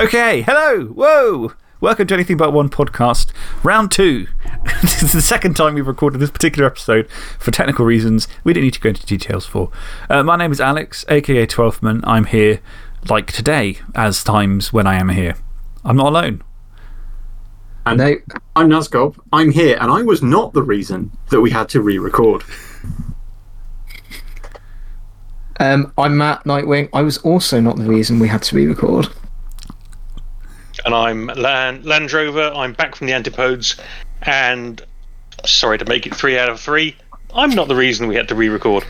Okay, hello, whoa. Welcome to Anything But One podcast, round two. this is the second time we've recorded this particular episode for technical reasons we didn't need to go into details for. Uh, my name is Alex, aka Twelfthman. I'm here like today, as times when I am here. I'm not alone. And No. I'm Nazgob. I'm here, and I was not the reason that we had to re record. Um, I'm Matt Nightwing. I was also not the reason we had to re record. And I'm Land, Land Rover. I'm back from the Antipodes. And sorry to make it three out of three. I'm not the reason we had to re record.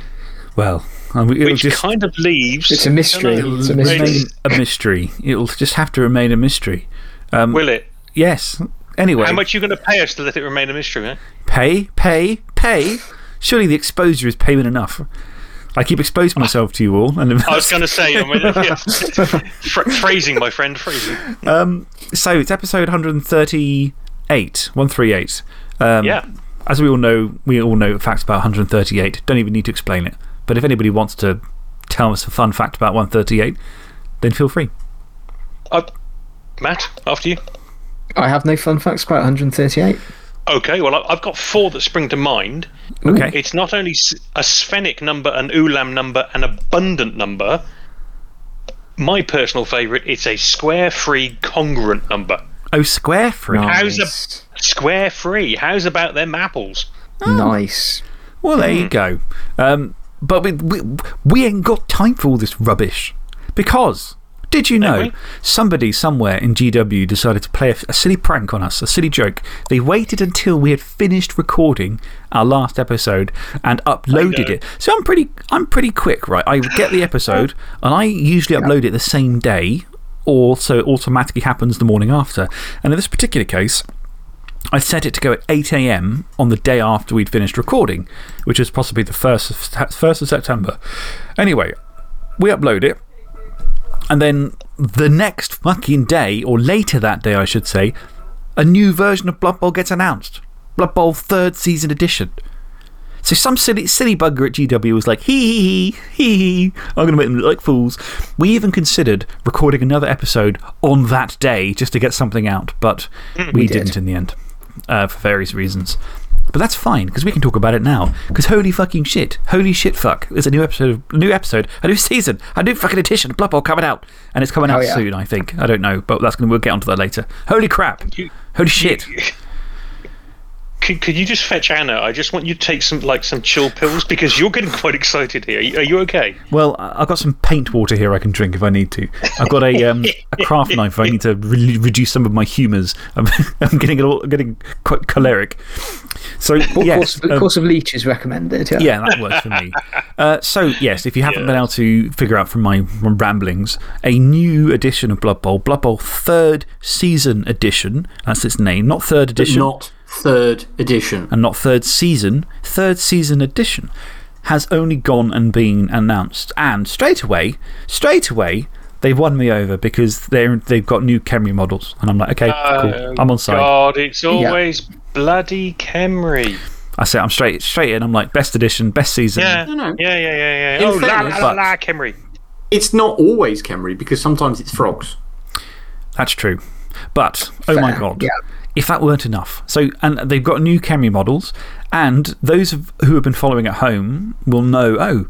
Well, I mean, it'll Which just kind of leaves. It's a mystery. I don't know, It's a mystery. remain a mystery. It'll just have to remain a mystery. Um, Will it? yes. Anyway, How much are you going to pay us to let it remain a mystery, eh? pay, pay, pay. Surely the exposure is payment enough. I keep exposing myself to you all. And I was going to say, I mean, yeah. Phrasing, my friend, phrasing. Um, so it's episode 138. 138. Um, Yeah. As we all know, we all know facts about 138. Don't even need to explain it. But if anybody wants to tell us a fun fact about 138, then feel free. Uh, Matt, after you. I have no fun facts about 138. Okay, well, I- I've got four that spring to mind. Okay. It's not only a sphenic number, an ulam number, an abundant number. My personal favourite, it's a square free congruent number. Oh, square free. How's a- Square free. How's about them apples? Nice. Well, there you go. Um, but we, we, we ain't got time for all this rubbish. Because, did you know, somebody somewhere in GW decided to play a, a silly prank on us, a silly joke. They waited until we had finished recording our last episode and uploaded it. So I'm pretty, I'm pretty quick, right? I get the episode and I usually upload it the same day, or so it automatically happens the morning after. And in this particular case, I set it to go at 8 a.m. on the day after we'd finished recording, which was possibly the 1st of, 1st of September. Anyway, we upload it, and then the next fucking day, or later that day, I should say, a new version of Blood Bowl gets announced Blood Bowl 3rd Season Edition. So some silly, silly bugger at GW was like, hee hee hee, hee I'm going to make them look like fools. We even considered recording another episode on that day just to get something out, but we, did. didn't in the end uh, for various reasons. But that's fine because we can talk about it now. Because holy fucking shit, holy shit fuck, there's a new episode, a new episode, a new season, a new fucking edition of Blood Bowl coming out. And it's coming out yeah. soon, I think. I don't know, but that's gonna, we'll get onto that later. Holy crap, You- holy shit. Could, could you just fetch Anna? I just want you to take some like some chill pills because you're getting quite excited here. Are you, are you okay? Well, I- I've got some paint water here I can drink if I need to. I've got a, um, a craft knife if I need to re reduce some of my humours. I'm, I'm getting, a little, getting quite choleric. So, What yes. course, of, um, course of leech is recommended. Yeah. yeah, that works for me. Uh, so, yes, if you haven't been able to figure out from my ramblings, a new edition of Blood Bowl, Blood Bowl third season edition, that's its name, not third edition Not third edition. and not third season, third season edition, has only gone and been announced. And straight away, straight away, they've won me over because they're, they've got new Khemri models. And I'm like, okay, oh, cool. I'm on side. God, it's always bloody Khemri. I say, I'm straight, straight in. I'm like, best edition, best season. Yeah. No, no. Yeah, yeah, yeah, In yeah. Oh, fairness, la, la, but- la, Khemri. It's not always Khemri because sometimes it's frogs. That's true. But, oh my God. yeah. If that weren't enough. So, and they've got new Khemri models, and those who have been following at home will know oh,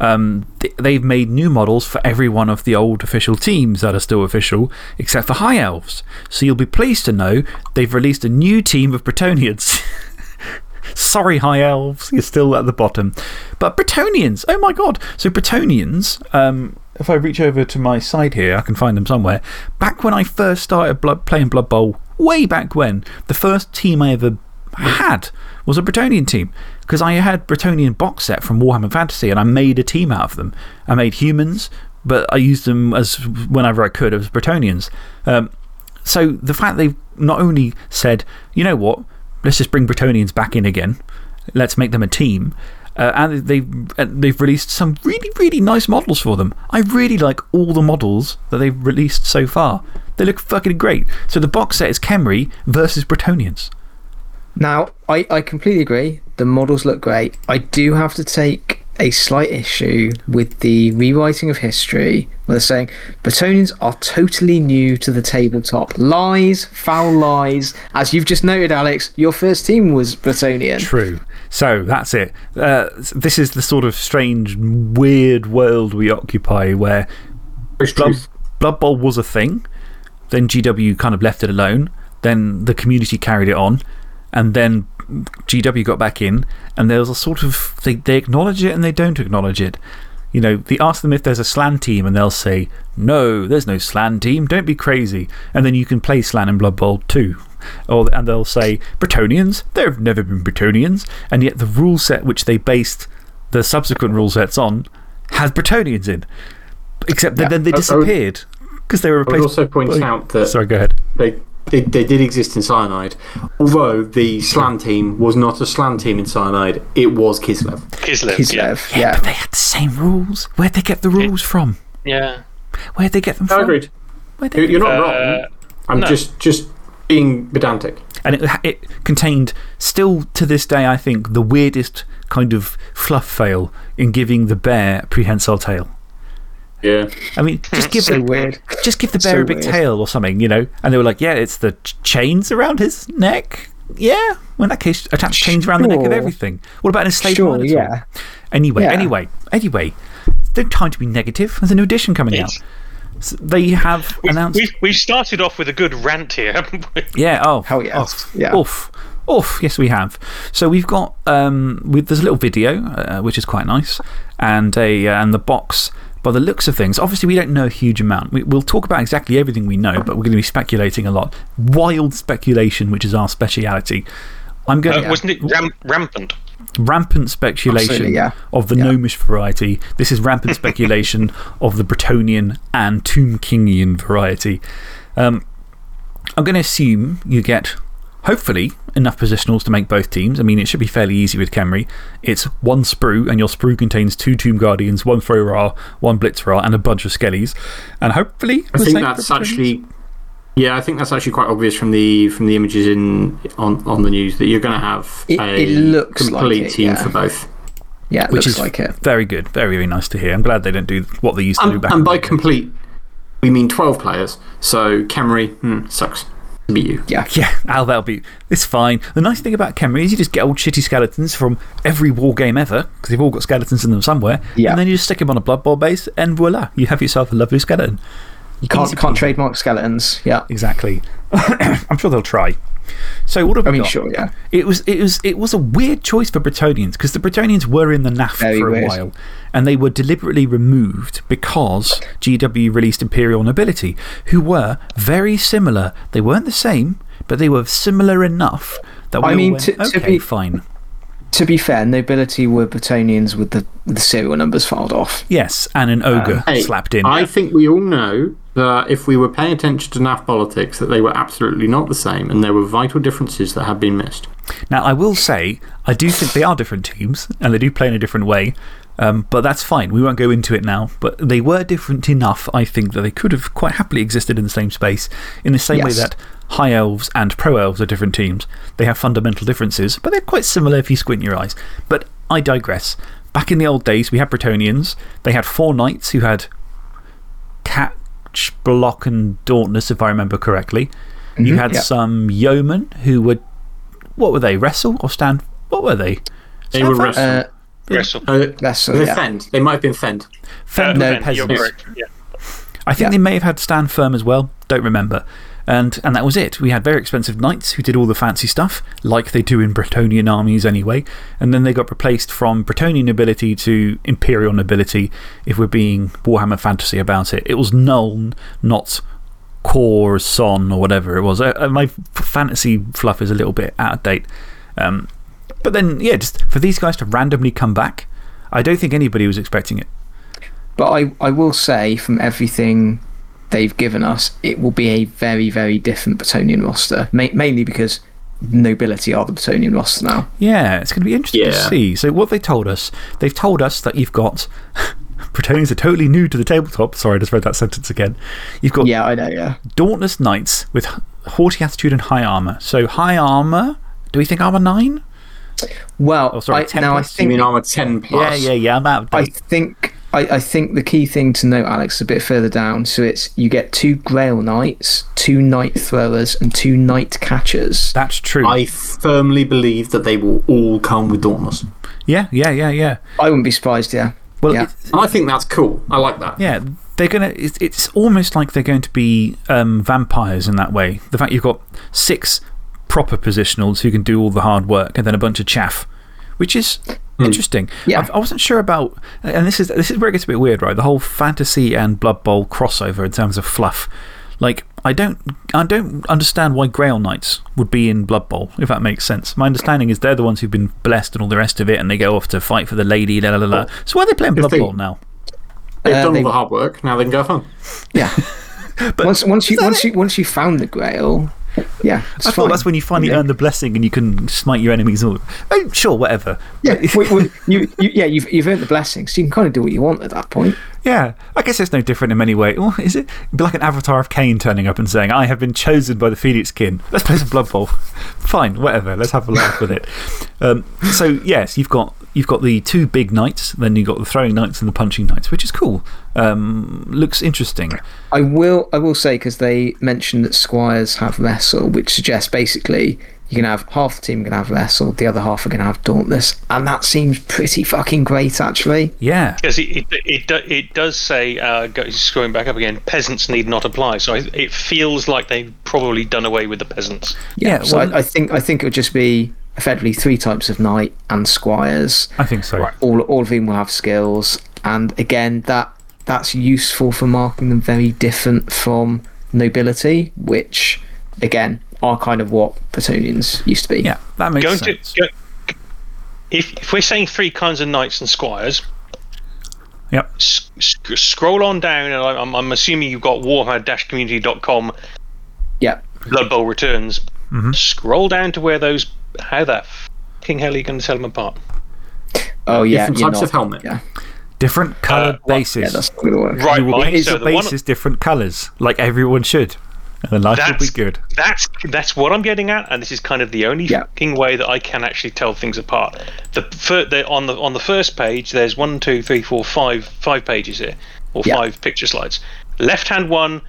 um, th they've made new models for every one of the old official teams that are still official, except for High Elves. So, you'll be pleased to know they've released a new team of Bretonnians. Sorry, High Elves, you're still at the bottom. But Bretonnians, oh my god. So, Bretonnians, um, if I reach over to my side here, I can find them somewhere. Back when I first started blood, playing Blood Bowl, way back when, the first team I ever had was a Bretonnian team. Because I had Bretonnian box set from Warhammer Fantasy and I made a team out of them. I made humans, but I used them as whenever I could as Bretonnians. Um, so the fact they've not only said, you know what, let's just bring Bretonnians back in again, let's make them a team. Uh, and they've, they've released some really, really nice models for them. I really like all the models that they've released so far. They look fucking great. So the box set is Khemri versus Bretonnians. Now, I, I completely agree. The models look great. I do have to take a slight issue with the rewriting of history where they're saying Bretonnians are totally new to the tabletop. Lies, foul lies. As you've just noted, Alex, your first team was Bretonnian. True. So that's it. Uh, this is the sort of strange, weird world we occupy where Blood, truth. Blood Bowl was a thing. Then GW kind of left it alone. Then the community carried it on. And then GW got back in. And there was a sort of. They, they acknowledge it and they don't acknowledge it. You know, they ask them if there's a Slann team and they'll say, No, there's no Slann team. Don't be crazy. And then you can play Slann in Blood Bowl too. Or, and they'll say, Bretonnians? There have never been Bretonnians. And yet the rule set which they based the subsequent rule sets on has Bretonnians in. Except that then they I would- disappeared because they were I would also point by- out that Sorry, go ahead. they, they, they did exist in Cyanide. Although the Slann team was not a Slann team in Cyanide, it was Kislev. Kislev. Yeah. Kislev, yeah. But they had the same rules. Where'd they get the rules from? yeah. Where'd they get them I from? agreed. Where'd You- they... You're not Uh, wrong. I'm no. just, just being pedantic. And it, it contained, still to this day, I think, the weirdest kind of fluff fail in giving the bear a prehensile tail. Yeah. I mean, just give, So the, weird. just give the bear So a big weird. tail or something, you know? And they were like, yeah, it's the ch- chains around his neck. Yeah. Well, in that case, attach chains around the neck of everything. What about an enslaved Sure, minotaur? yeah. Anyway, Yeah. anyway, anyway. No time to be negative. There's a new edition coming It's- out. S- They have announced. We, we started off with a good rant here, haven't we? Yeah, oh. Hell yes, Oof. yeah. Oof. Oof. Yes, we have. So we've got. Um, with, there's a little video, uh, which is quite nice, and, a, uh, and the box. By the looks of things, obviously, we don't know a huge amount. We, we'll talk about exactly everything we know, but we're going to be speculating a lot. Wild speculation, which is our speciality. I'm going Uh, wasn't it ram rampant? rampant speculation yeah. of the gnomish variety. This is rampant speculation of the Bretonnian and Tomb Kingian variety. Um, I'm going to assume you get, hopefully, enough positionals to make both teams. I mean, it should be fairly easy with Khemri. It's one sprue, and your sprue contains two Tomb Guardians, one Thro-Ra, one Blitz-Ra, and a bunch of Skellies. And hopefully, I think that's actually. Yeah, I think that's actually quite obvious from the from the images in on, on the news that you're going to have It- a it looks like complete it, team yeah. for both. Yeah, it Which looks is like it. very good. Very, very nice to hear. I'm glad they don't do what they used to do And, back and in by complete, we mean 12 players. So Khemri, hmm, sucks to be you. Yeah. Yeah, Al, that'll be. It's fine. The nice thing about Khemri is you just get old shitty skeletons from every war game ever, because they've all got skeletons in them somewhere. Yeah. And then you just stick them on a Blood Bowl base, and voila, you have yourself a lovely skeleton. You can't, Easy can't peasy. trademark skeletons. Yeah. Exactly. I'm sure they'll try. So, what have I mean, got? sure, yeah. It was, it, was, it was a weird choice for Bretonnians because the Bretonnians were in the NAF Very for a weird. while and they were deliberately removed because GW released Imperial Nobility, who were very similar. They weren't the same, but they were similar enough that we I mean, went, to- to be- fine. To be fair, nobility were Bretonnians with the, the serial numbers filed off. Yes, and an ogre Hey, slapped in. I think we all know that if we were paying attention to NAF politics, that they were absolutely not the same and there were vital differences that had been missed. Now, I will say, I do think they are different teams and they do play in a different way. Um, but that's fine. We won't go into it now. But they were different enough, I think, that they could have quite happily existed in the same space. In the same way that High Elves and Pro Elves are different teams. They have fundamental differences, but they're quite similar if you squint your eyes. But I digress. Back in the old days, we had Bretonnians. They had four knights who had Catch, Block, and Dauntless, if I remember correctly. You Mhm, had yeah. some yeomen who would. What were they? Wrestle or stand? What were they? They were wrestle. Uh, Wrestle. Uh, that's, they yeah. fend. They might have been fend. Fend no, were Ben, peasants. Yeah. I think they may have had stand firm as well. Don't remember. And, and that was it. We had very expensive knights who did all the fancy stuff, like they do in Bretonnian armies anyway. And then they got replaced from Bretonnian nobility to Imperial nobility, if we're being Warhammer fantasy about it. It was Nuln, not Core, Son, or whatever it was. Uh, uh, my fantasy fluff is a little bit out of date. Um, but then, yeah, just for these guys to randomly come back, I don't think anybody was expecting it. But I, I will say, from everything they've given us, it will be a very, very different Bretonnian roster. Ma mainly because nobility are the Bretonnian roster now. Yeah, it's going to be interesting to Yeah. see. So, what they told us, they've told us that you've got. Bretonnians are totally new to the tabletop. Sorry, I just read that sentence again. You've got Yeah, I know, yeah. Dauntless Knights with haughty attitude and high armor. So, high armor, do we think armor 9? Well, Oh, sorry, I, 10 now I plus? I think mean, I'm a 10 Yeah, plus. yeah, yeah. yeah. I'm out of I think I, I think the key thing to note, Alex, a bit further down. So it's you get two Grail Knights, two Knight Throwers, and two Knight Catchers. That's true. I firmly believe that they will all come with Dauntless. yeah, yeah, yeah, yeah. I wouldn't be surprised. Yeah. Well, Yeah. And I think that's cool. I like that. Yeah, they're gonna. It's, it's almost like they're going to be um, vampires in that way. The fact you've got six proper positionals who can do all the hard work, and then a bunch of chaff, which is interesting. Yeah. I've- I wasn't sure about, and this is this is where it gets a bit weird, right? The whole fantasy and Blood Bowl crossover in terms of fluff. Like, I don't, I don't understand why Grail Knights would be in Blood Bowl, if that makes sense. My understanding is they're the ones who've been blessed and all the rest of it, and they go off to fight for the lady, la la la. So why are they playing Blood they- Bowl now? They've Uh, done they- all the hard work. Now they can go have fun. Yeah. once once you once you once you found the Grail, yeah, it's I fine. thought that's when you finally Yeah. earn the blessing and you can smite your enemies. All. Oh, sure, whatever. Yeah, we, we, you, you, yeah, you've you've earned the blessing, so you can kind of do what you want at that point. Yeah, I guess it's no different in many ways. Well, is it? It'd be like an avatar of Khaine turning up and saying, I have been chosen by the Phoenix King. Let's play some Blood Bowl. Fine, whatever. Let's have a laugh with it. Um, so, yes, you've got, you've got the two big knights, then you've got the throwing knights and the punching knights, which is cool. Um, looks interesting. I will I will say because they mentioned that squires have wrestle, which suggests basically you can have half the team can have wrestle, the other half are going to have dauntless, and that seems pretty fucking great actually. Yeah. Because it, it, it, it does say, uh, go- scrolling back up again, peasants need not apply. So it feels like they've probably done away with the peasants. Yeah, so well- I, I think I think it would just be effectively three types of knight and squires. I think so. All all of them will have skills, and again that that's useful for marking them very different from nobility, which again are kind of what Bretonnians used to be. Yeah, that makes Going to, sense. go, if, if we're saying three kinds of knights and squires, Yep. s- sc- scroll on down, and I'm, I'm assuming you've got warhammer-community.com Yeah. Blood Bowl returns. Mm-hmm. Scroll down to where those. How the fucking hell are you going to tell them apart? Oh yeah. Different types not- of helmet. Yeah. Different coloured well, bases. Yeah, that's not going to work. Right, you will Mike. paint So your the one, bases different colours, like everyone should. And then life will be That's- good. That's that's what I'm getting at, and this is kind of the only Yeah. fucking way that I can actually tell things apart. The, fir- the on the on the first page, there's one, two, three, four, five, five pages here, or Yeah. five picture slides. Left hand one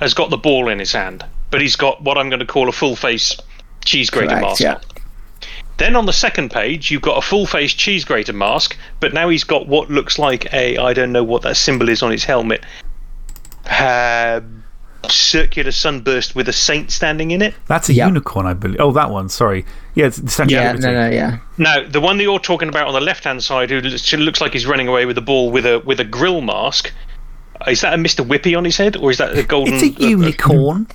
has got the ball in his hand, but he's got what I'm going to call a full face cheese grater mask. yeah. Then on the second page, you've got a full face cheese grater mask, but now he's got what looks like a I don't know what that symbol is on his helmet. Uh, circular sunburst with a saint standing in it. That's a Yeah. unicorn, I believe. Oh, that one, sorry. Yeah, it's the Statue Yeah, of no, Liberty. no, yeah. Now, the one that you're talking about on the left-hand side, who looks looks like he's running away with a ball with a with a grill mask, is that a Mr. Whippy on his head, or is that a golden? It's a unicorn.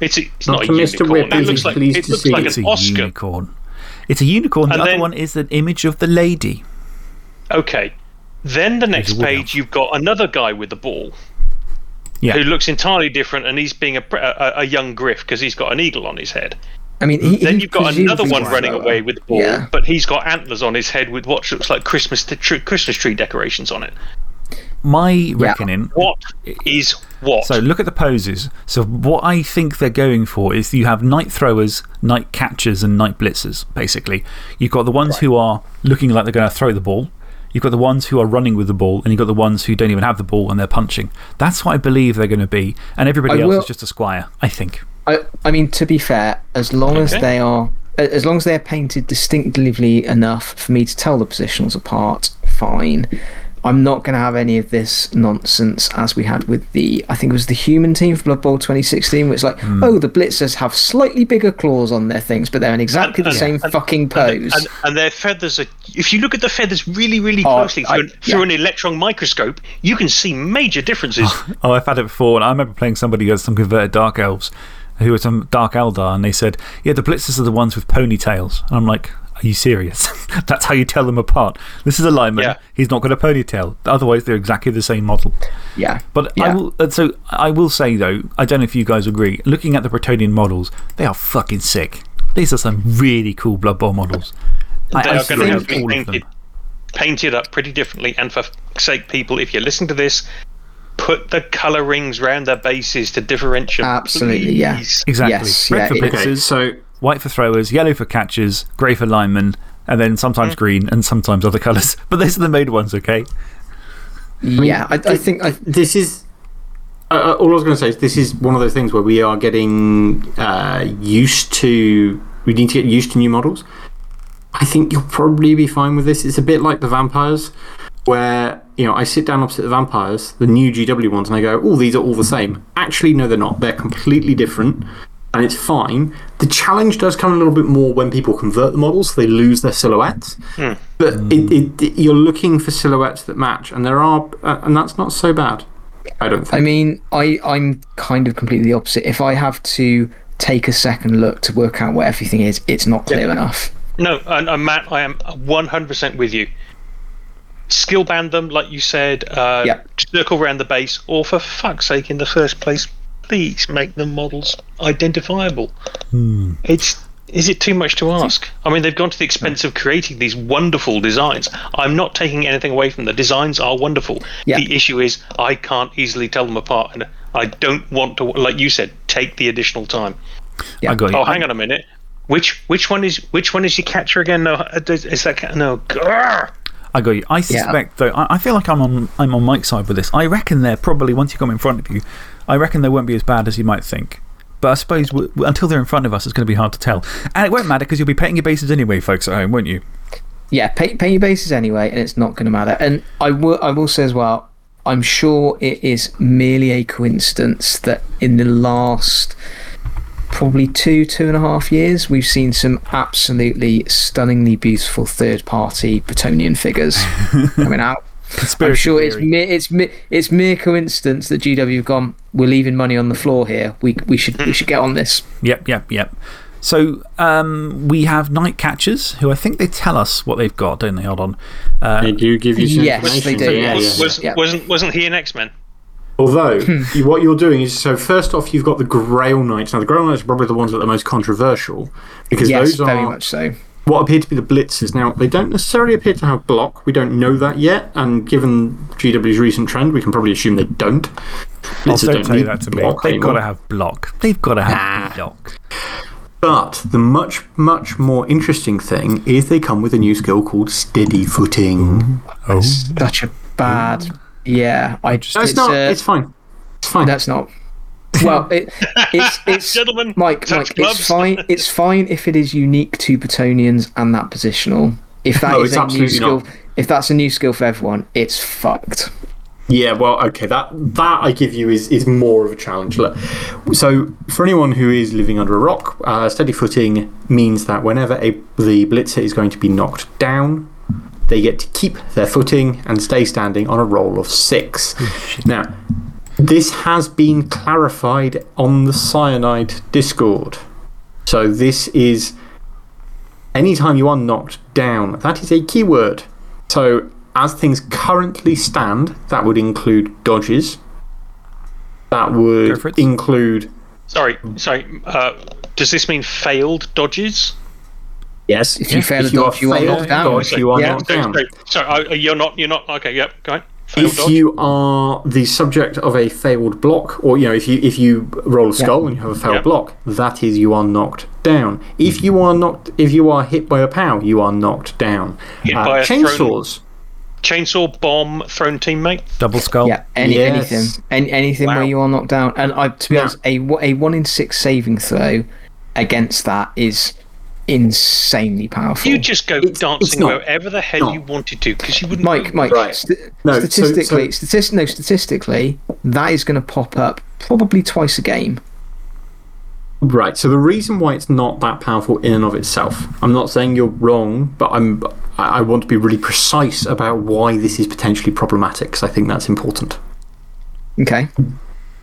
It's, a, it's Not not, a Mr. unicorn. Whippy, It looks like it looks see like. It's an a Oscar. unicorn. It's a unicorn. The And other one is an image of the lady. Okay. Then the next page, you've got another guy with the ball Yeah. who looks entirely different, and he's being a, a, a young griff because he's got an eagle on his head. I mean, he, Then he you've got another one running lower. away with the ball, Yeah. but he's got antlers on his head with what looks like Christmas t- tr- Christmas tree decorations on it. My reckoning. What is what? So look at the poses. So, what I think they're going for is you have knight throwers, knight catchers, and knight blitzers, basically. You've got the ones who are looking like they're going to throw the ball. You've got the ones who are running with the ball, and you've got the ones who don't even have the ball and they're punching. That's what I believe they're going to be. And everybody I else will- is just a squire, I think. I, I mean, to be fair, as long as they are, as long as they are painted distinctively enough for me to tell the positionals apart, fine. I'm not going to have any of this nonsense as we had with the, I think it was the human team for Blood Bowl 2016, where it's like, Hmm. oh, the Blitzers have slightly bigger claws on their things, but they're in exactly the And- same and- fucking pose. and, and their feathers are. If you look at the feathers really, really Oh, closely I- through, an, through an electron microscope, you can see major differences. Oh, I've had it before. And I remember playing somebody who had some converted Dark Elves who were some Dark Eldar, and they said, Yeah, the Blitzers are the ones with ponytails. And I'm like, Are you serious? That's how you tell them apart. This is a lineman. Yeah. He's not got a ponytail. Otherwise, they're exactly the same model. yeah. But I will, uh, so I will say, though, I don't know if you guys agree, looking at the Bretonnian models, they are fucking sick. These are some really cool Blood Bowl models. They I are going to think have to be all painted, them. painted up pretty differently. And for fuck's sake, people, if you listen to this, put the colour rings round their bases to differentiate. Absolutely, yeah. Exactly. Yes, yeah, for it- Okay, so white for throwers, yellow for catchers, grey for linemen, and then sometimes green, and sometimes other colours. But those are the main ones, okay? yeah, I, I think. I, This is. Uh, uh, all I was going to say is this is one of those things where we are getting uh, used to. We need to get used to new models. I think you'll probably be fine with this. It's a bit like the vampires, where you know I sit down opposite the vampires, the new GW ones, and I go, "Oh, these are all the same." Actually, no, they're not. They're completely different, and it's fine. The challenge does come a little bit more when people convert the models; so they lose their silhouettes. But it, it, it- you're looking for silhouettes that match, and there are, uh, and that's not so bad. I don't think. I mean, I, I'm kind of completely the opposite. If I have to take a second look to work out what everything is, it's not clear enough. No, and, and Matt, I am 100% with you. Skill band them, like you said, uh, Yep. circle around the base, or for fuck's sake, in the first place, please make the models identifiable. It's. Is it too much to ask? I mean, they've gone to the expense of creating these wonderful designs. I'm not taking anything away from. The designs are wonderful. Yeah. The issue is, I can't easily tell them apart, and I don't want to, like you said, take the additional time. Yeah. I got you. Oh, hang on a minute. Which which one is which one is your catcher again? No, uh, is that no? Grr. I got you. I suspect, though, I, I feel like I'm on, I'm on Mike's side with this. I reckon they're probably, once you come in front of you, I reckon they won't be as bad as you might think. But I suppose until they're in front of us, it's going to be hard to tell. And it won't matter because you'll be painting your bases anyway, folks at home, won't you? Yeah, paint, paint your bases anyway, and it's not going to matter. And I will, I will say as well, I'm sure it is merely a coincidence that in the last probably two, two and a half years, we've seen some absolutely stunningly beautiful third party Bretonnian figures coming out. I'm Conspiracy sure it's theory. mere, it's, mere, it's mere coincidence that GW have gone, we're leaving money on the floor here. We, we, should, we should get on this. Yep, yep, yep. So um, we have knight catchers who I think they tell us what they've got, don't they? Hold on. Uh, They do give you some Yes, they information. do, Yeah, yes. Was, Yeah. Wasn't wasn't he an X Men? Although, you, what you're doing is so, first off, you've got the Grail Knights. Now, the Grail Knights are probably the ones that are the most controversial because Yes, those very much so. What appear to be the Blitzers. Now, they don't necessarily appear to have block. We don't know that yet. And given GW's recent trend, we can probably assume they don't. oh, Blitzers don't say need that to me. block They've anymore. got to have block. They've got to have block. But the much, much more interesting thing is they come with a new skill called Steady Footing. Oh. Such a bad. Yeah, I just. No, it's, not. uh, it's fine. It's fine. That's not. Well, it, it's it's Gentlemen, Mike. Mike, gloves. it's fine. It's fine if it is unique to Bretonnians and that positional. If that No, is a new skill, not. if that's a new skill for everyone, it's fucked. Yeah, well, okay, that that I give you is, is more of a challenge. Look, so, for anyone who is living under a rock, uh, steady footing means that whenever a, the blitzer is going to be knocked down, they get to keep their footing and stay standing on a roll of six. now, this has been clarified on the Cyanide Discord. So, this is anytime you are knocked down, that is a keyword. So, as things currently stand, that would include dodges. That would for include. Sorry, sorry. Uh, does this mean failed dodges? Yes. If you fail a dodge, you are failed knocked down. dodge, you are Yeah. knocked Sorry, down. sorry, sorry, uh, you're not. You're not. Okay, yep. Go ahead. Failed If dodge. you are the subject of a failed block, or you know, if you, if you roll a skull and you have a failed Yeah. block, that is you are knocked down. If you are knocked, if you are hit by a pow, you are knocked down. Hit Uh, by a chainsaws. Chainsaw bomb thrown teammate. Double skull. Yeah, any, Yes. anything, any, anything Wow. where you are knocked down. And I, to be Now- honest, a a one in six saving throw against that is insanely powerful. You just go It's- it's dancing not. wherever the hell Not. you wanted to because you wouldn't. Mike, Mike, Right. st- No, statistically, so- statis- no, statistically, that is going to pop up probably twice a game. Right. So the reason why it's not that powerful in and of itself, I'm not saying you're wrong, but I'm, I I want to be really precise about why this is potentially problematic because I think that's important. Okay.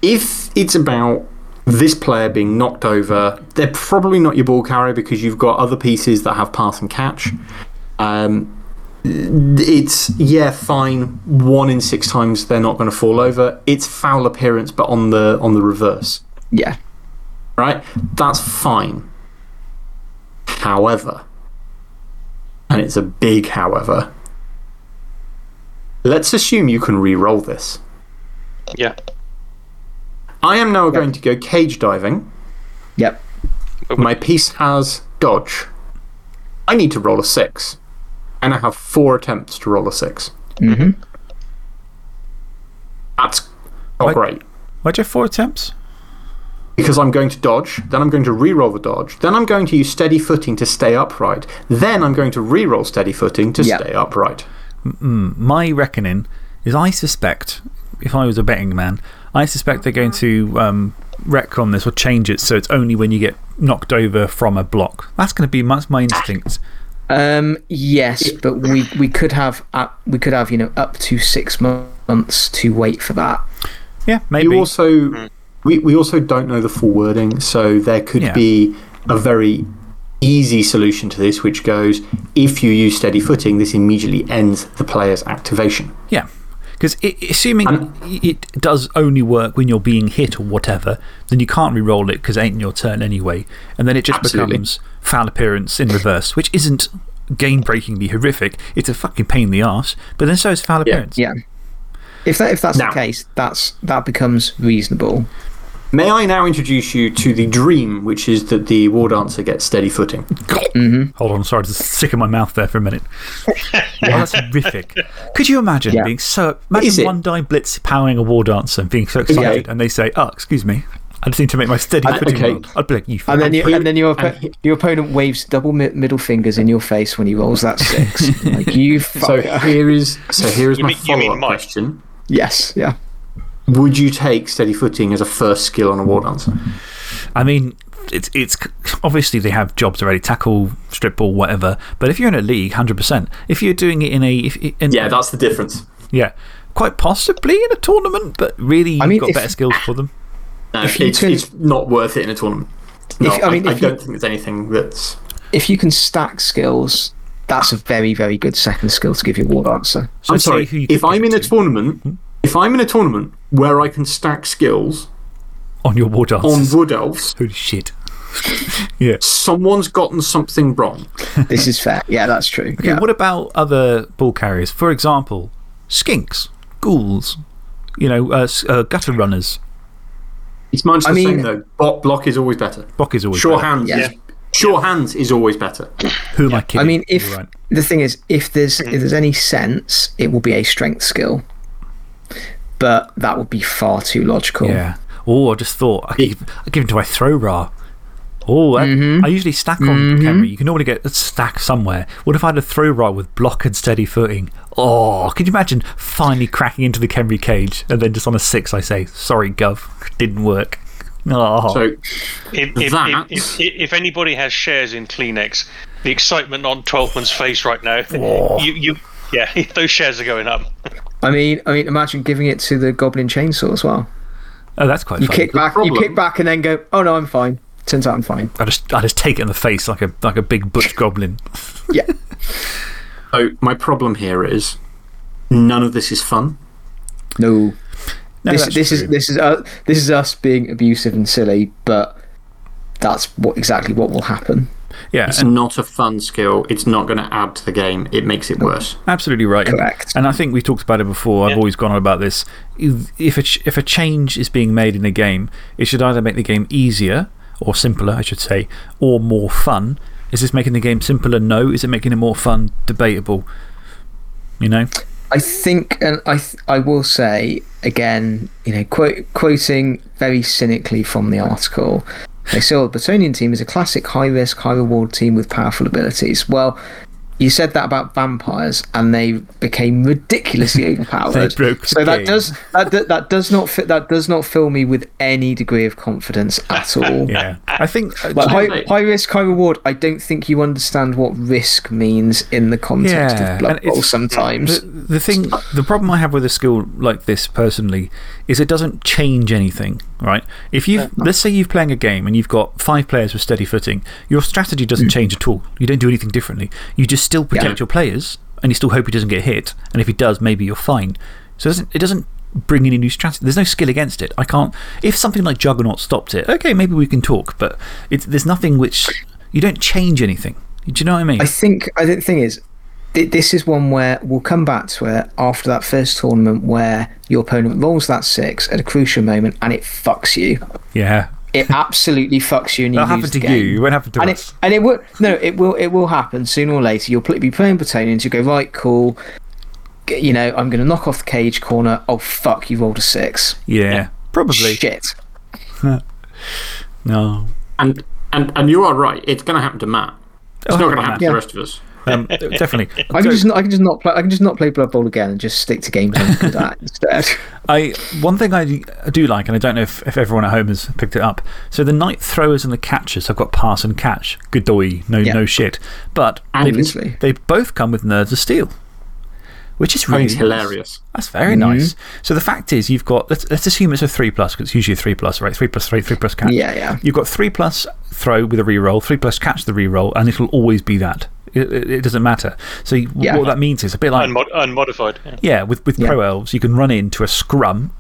If it's about this player being knocked over, they're probably not your ball carrier because you've got other pieces that have pass and catch. Um, it's, yeah, fine. One in six times they're not going to fall over. It's foul appearance, but on the, on the reverse Yeah. right? That's fine. However, and it's a big however, let's assume you can re roll this. Yeah. I am now going to go cage diving. Yep. My piece has dodge. I need to roll a six. And I have four attempts to roll a six. hmm That's not Right. great. Why'd you have four attempts? Because I'm going to dodge, then I'm going to re-roll the dodge, then I'm going to use steady footing to stay upright, then I'm going to re-roll steady footing to Yeah. stay upright. My reckoning is I suspect, if I was a betting man, I suspect they're going to um, retcon this or change it so it's only when you get knocked over from a block. That's going to be my, my instinct. Um, yes, but we, we could have up, we could have you know up to six months to wait for that. Yeah, maybe. You also, we, we also don't know the full wording, so there could Yeah. be a very easy solution to this, which goes if you use steady footing, this immediately ends the player's activation. Yeah. Because assuming it does only work when you're being hit or whatever, then you can't re roll it because it ain't your turn anyway. And then it just Absolutely. becomes foul appearance in reverse, which isn't game breakingly horrific. It's a fucking pain in the ass, but then so is foul Yeah. appearance. Yeah. If, that, if that's Now- the case, that's, that becomes reasonable. May I now introduce you to the dream, which is that the war dancer gets steady footing? Hold on, sorry, just sick in my mouth there for a minute. yeah, that's horrific. Could you imagine Yeah. being so. Imagine one die blitz powering a war dancer and being so excited, and they say, oh, excuse me, I just need to make my steady Uh, footing okay. roll. I'd be like, you And then, you, and then your, and oppo- he- your opponent waves double mi middle fingers in your face when he rolls that six. like, you So here is, so here is You my mean- follow up Mike? question. yes, yeah. Would you take steady footing as a first skill on a war dancer? I mean, it's, it's obviously they have jobs already tackle, strip ball, whatever. But if you're in a league, 100%. If you're doing it in a. If, in, Yeah, that's the difference. Yeah. Quite possibly in a tournament, but really, you've mean, got if- better skills for them. No, If it's, can- it's not worth it in a tournament. No, If- I I, mean, I if you- don't think there's anything that's. If you can stack skills, that's a very, very good second skill to give your war dancer. So I'm sorry. who you If I'm in a it to tournament, hmm? If I'm in a tournament where I can stack skills on your war on wood elves, Holy shit. yeah. someone's gotten something wrong. This is fair. Yeah, that's true. Okay, yeah. what about other ball carriers? For example, skinks, ghouls, you know, uh, uh, gutter runners. It's much the I mean- same though. Bot block is always better. Bok is always Sure better. hands, Yeah. is, sure hands is always better. Who am I kidding? I mean, if right. the thing is, if there's, if there's any sense, it will be a strength skill. But that would be far too logical. Yeah. Oh, I just thought I give, I give him to my Thro-Ra. Oh, I, Mm-hmm. I usually stack on Khemri. You can normally get a stack somewhere. What if I had a Thro-Ra with block and steady footing? Oh, could you imagine finally cracking into the Khemri cage and then just on a six I say, sorry, Gov, didn't work. Oh. So If, if, That- if, if, if anybody has shares in Kleenex, the excitement on Twelfman's face right now, you, you, yeah, those shares are going up. I mean, I mean, imagine giving it to the goblin chainsaw as well. oh, that's quite You funny. kick back, you kick back, and then go, "Oh no, I'm fine." Turns out I'm fine. I just, I just take it in the face like a, like a big butch goblin. Yeah. So, my problem here is none of this is fun. No. No, this that's this is this is uh, this is us being abusive and silly, but that's what exactly what will happen. Yeah, It's and not a fun skill. It's not going to add to the game. It makes it worse. absolutely right. And- Correct. And I think we talked about it before. I've always gone on about this. If, if, a, if a change is being made in a game, it should either make the game easier or simpler, I should say, or more fun. Is this making the game simpler? No. Is it making it more fun? Debatable. You know? I think, and I I will say again, you know, quote, quoting very cynically from the article, they say, "Oh, the Bretonnian team is a classic high risk, high reward team with powerful abilities." Well, you said that about vampires, and they became ridiculously overpowered. They broke so that does that, that does not fit, that does not fill me with any degree of confidence at all. Yeah. I think. uh, Like high, high risk, high reward. I don't think you understand what risk means in the context Yeah, of Blood Bowl sometimes. The, the thing, the problem I have with a skill like this personally is it doesn't change anything, right? If you let's say you're playing a game and you've got five players with steady footing, your strategy doesn't mm. change at all. You don't do anything differently. You just still protect your players and you still hope he doesn't get hit. And if he does, maybe you're fine. So it doesn't, it doesn't bring any new strategy. There's no skill against it. I can't. If something like Juggernaut stopped it, okay, maybe we can talk, but it's, there's nothing which. You don't change anything. Do you know what I mean? I think I think the thing is, thi- this is one where we'll come back to it after that first tournament where your opponent rolls that six at a crucial moment and it fucks you. yeah. it absolutely fucks you and you That'll lose happen the to you. game. It won't happen to and us. It, and it will no, it will it will happen sooner or later. You'll pl- be playing Bretonnians. You go right, cool. G- You know, I'm going to knock off the cage corner. Oh fuck, you rolled a six. yeah, probably. Shit. No. And, and, and you are right. It's going to happen to Matt. It's It'll not going to happen happen to to the rest of us. Um, definitely. I can So- just I can just not play I can just not play Blood Bowl again and just stick to games I'm good at instead. I, one thing I do- like, and I don't know if, if everyone at home has picked it up. So the knight throwers and the catchers have got pass and catch. Good doy, no, Yeah. no shit. But they, Obviously. they both come with Nerves of Steel, which is really think hilarious. That's very nice. So the fact is, you've got, let's, let's assume it's a 3 plus, because it's usually a 3 plus, right? 3 plus 3, 3 plus catch. Yeah, yeah. You've got 3 plus throw with a reroll, 3 plus catch the reroll, and it'll always be that. It, it, it doesn't matter. So you- Yeah. what that means is a bit like. Unmod- unmodified. Yeah. yeah, with, with Pro Elves, you can run into a scrum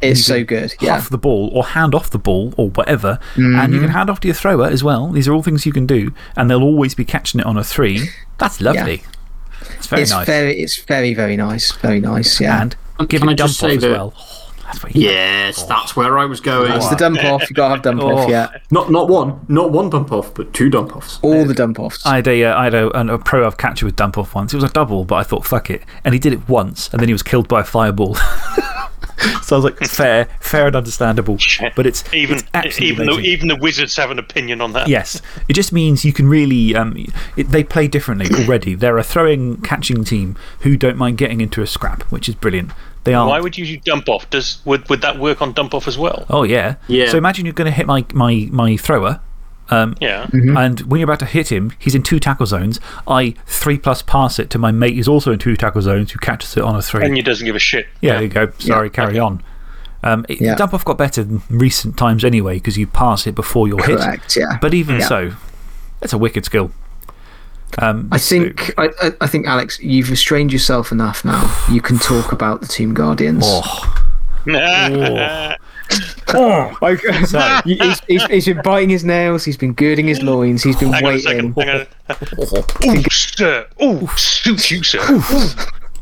It's so good. Yeah. off the ball or hand off the ball or whatever. And you Mm-hmm. can hand off to your thrower as well. These are all things you can do. And they'll always be catching it on a three. That's lovely. It's very it's nice. very it's very very nice. Very nice. Yeah. and And give can it I dump just off say as that- well. Oh, that's what you Yes, that's where I was going. That's the dump off. You gotta have dump Oh. off. Yeah. Not, not one, not one dump off, but two dump offs. All the dump offs. I had a, uh, I had a, a pro of catcher with dump off once. It was a double, but I thought, fuck it. And he did it once, and then he was killed by a fireball. so I was like, fair, fair and understandable. But it's, Even, it's absolutely even, the, even the wizards have an opinion on that. Yes. It just means you can really. Um, it, they play differently already. They're a throwing, catching team who don't mind getting into a scrap, which is brilliant. They are. Why would you use dump off? Does, would, would that work on dump off as well? Oh, yeah. Yeah. So imagine you're going to hit my, my, my thrower. Um, Yeah. And when you're about to hit him, he's in two tackle zones. I three plus pass it to my mate who's also in two tackle zones who catches it on a three. And you doesn't give a shit. yeah, there you go. Sorry, carry on. Um, it, Yeah. Dump off got better than recent times anyway because you pass it before you're hit. Correct. Yeah. But even Yeah. so, that's a wicked skill. Um, I think I, I I think Alex, you've restrained yourself enough now. You can talk about the Tomb Guardians. Oh. Like, So- he- he's, he's, he's been biting his nails. He's been girding his loins. He's been Hang waiting. second. Hang on. Ooh, sir. Ooh, suit you, sir.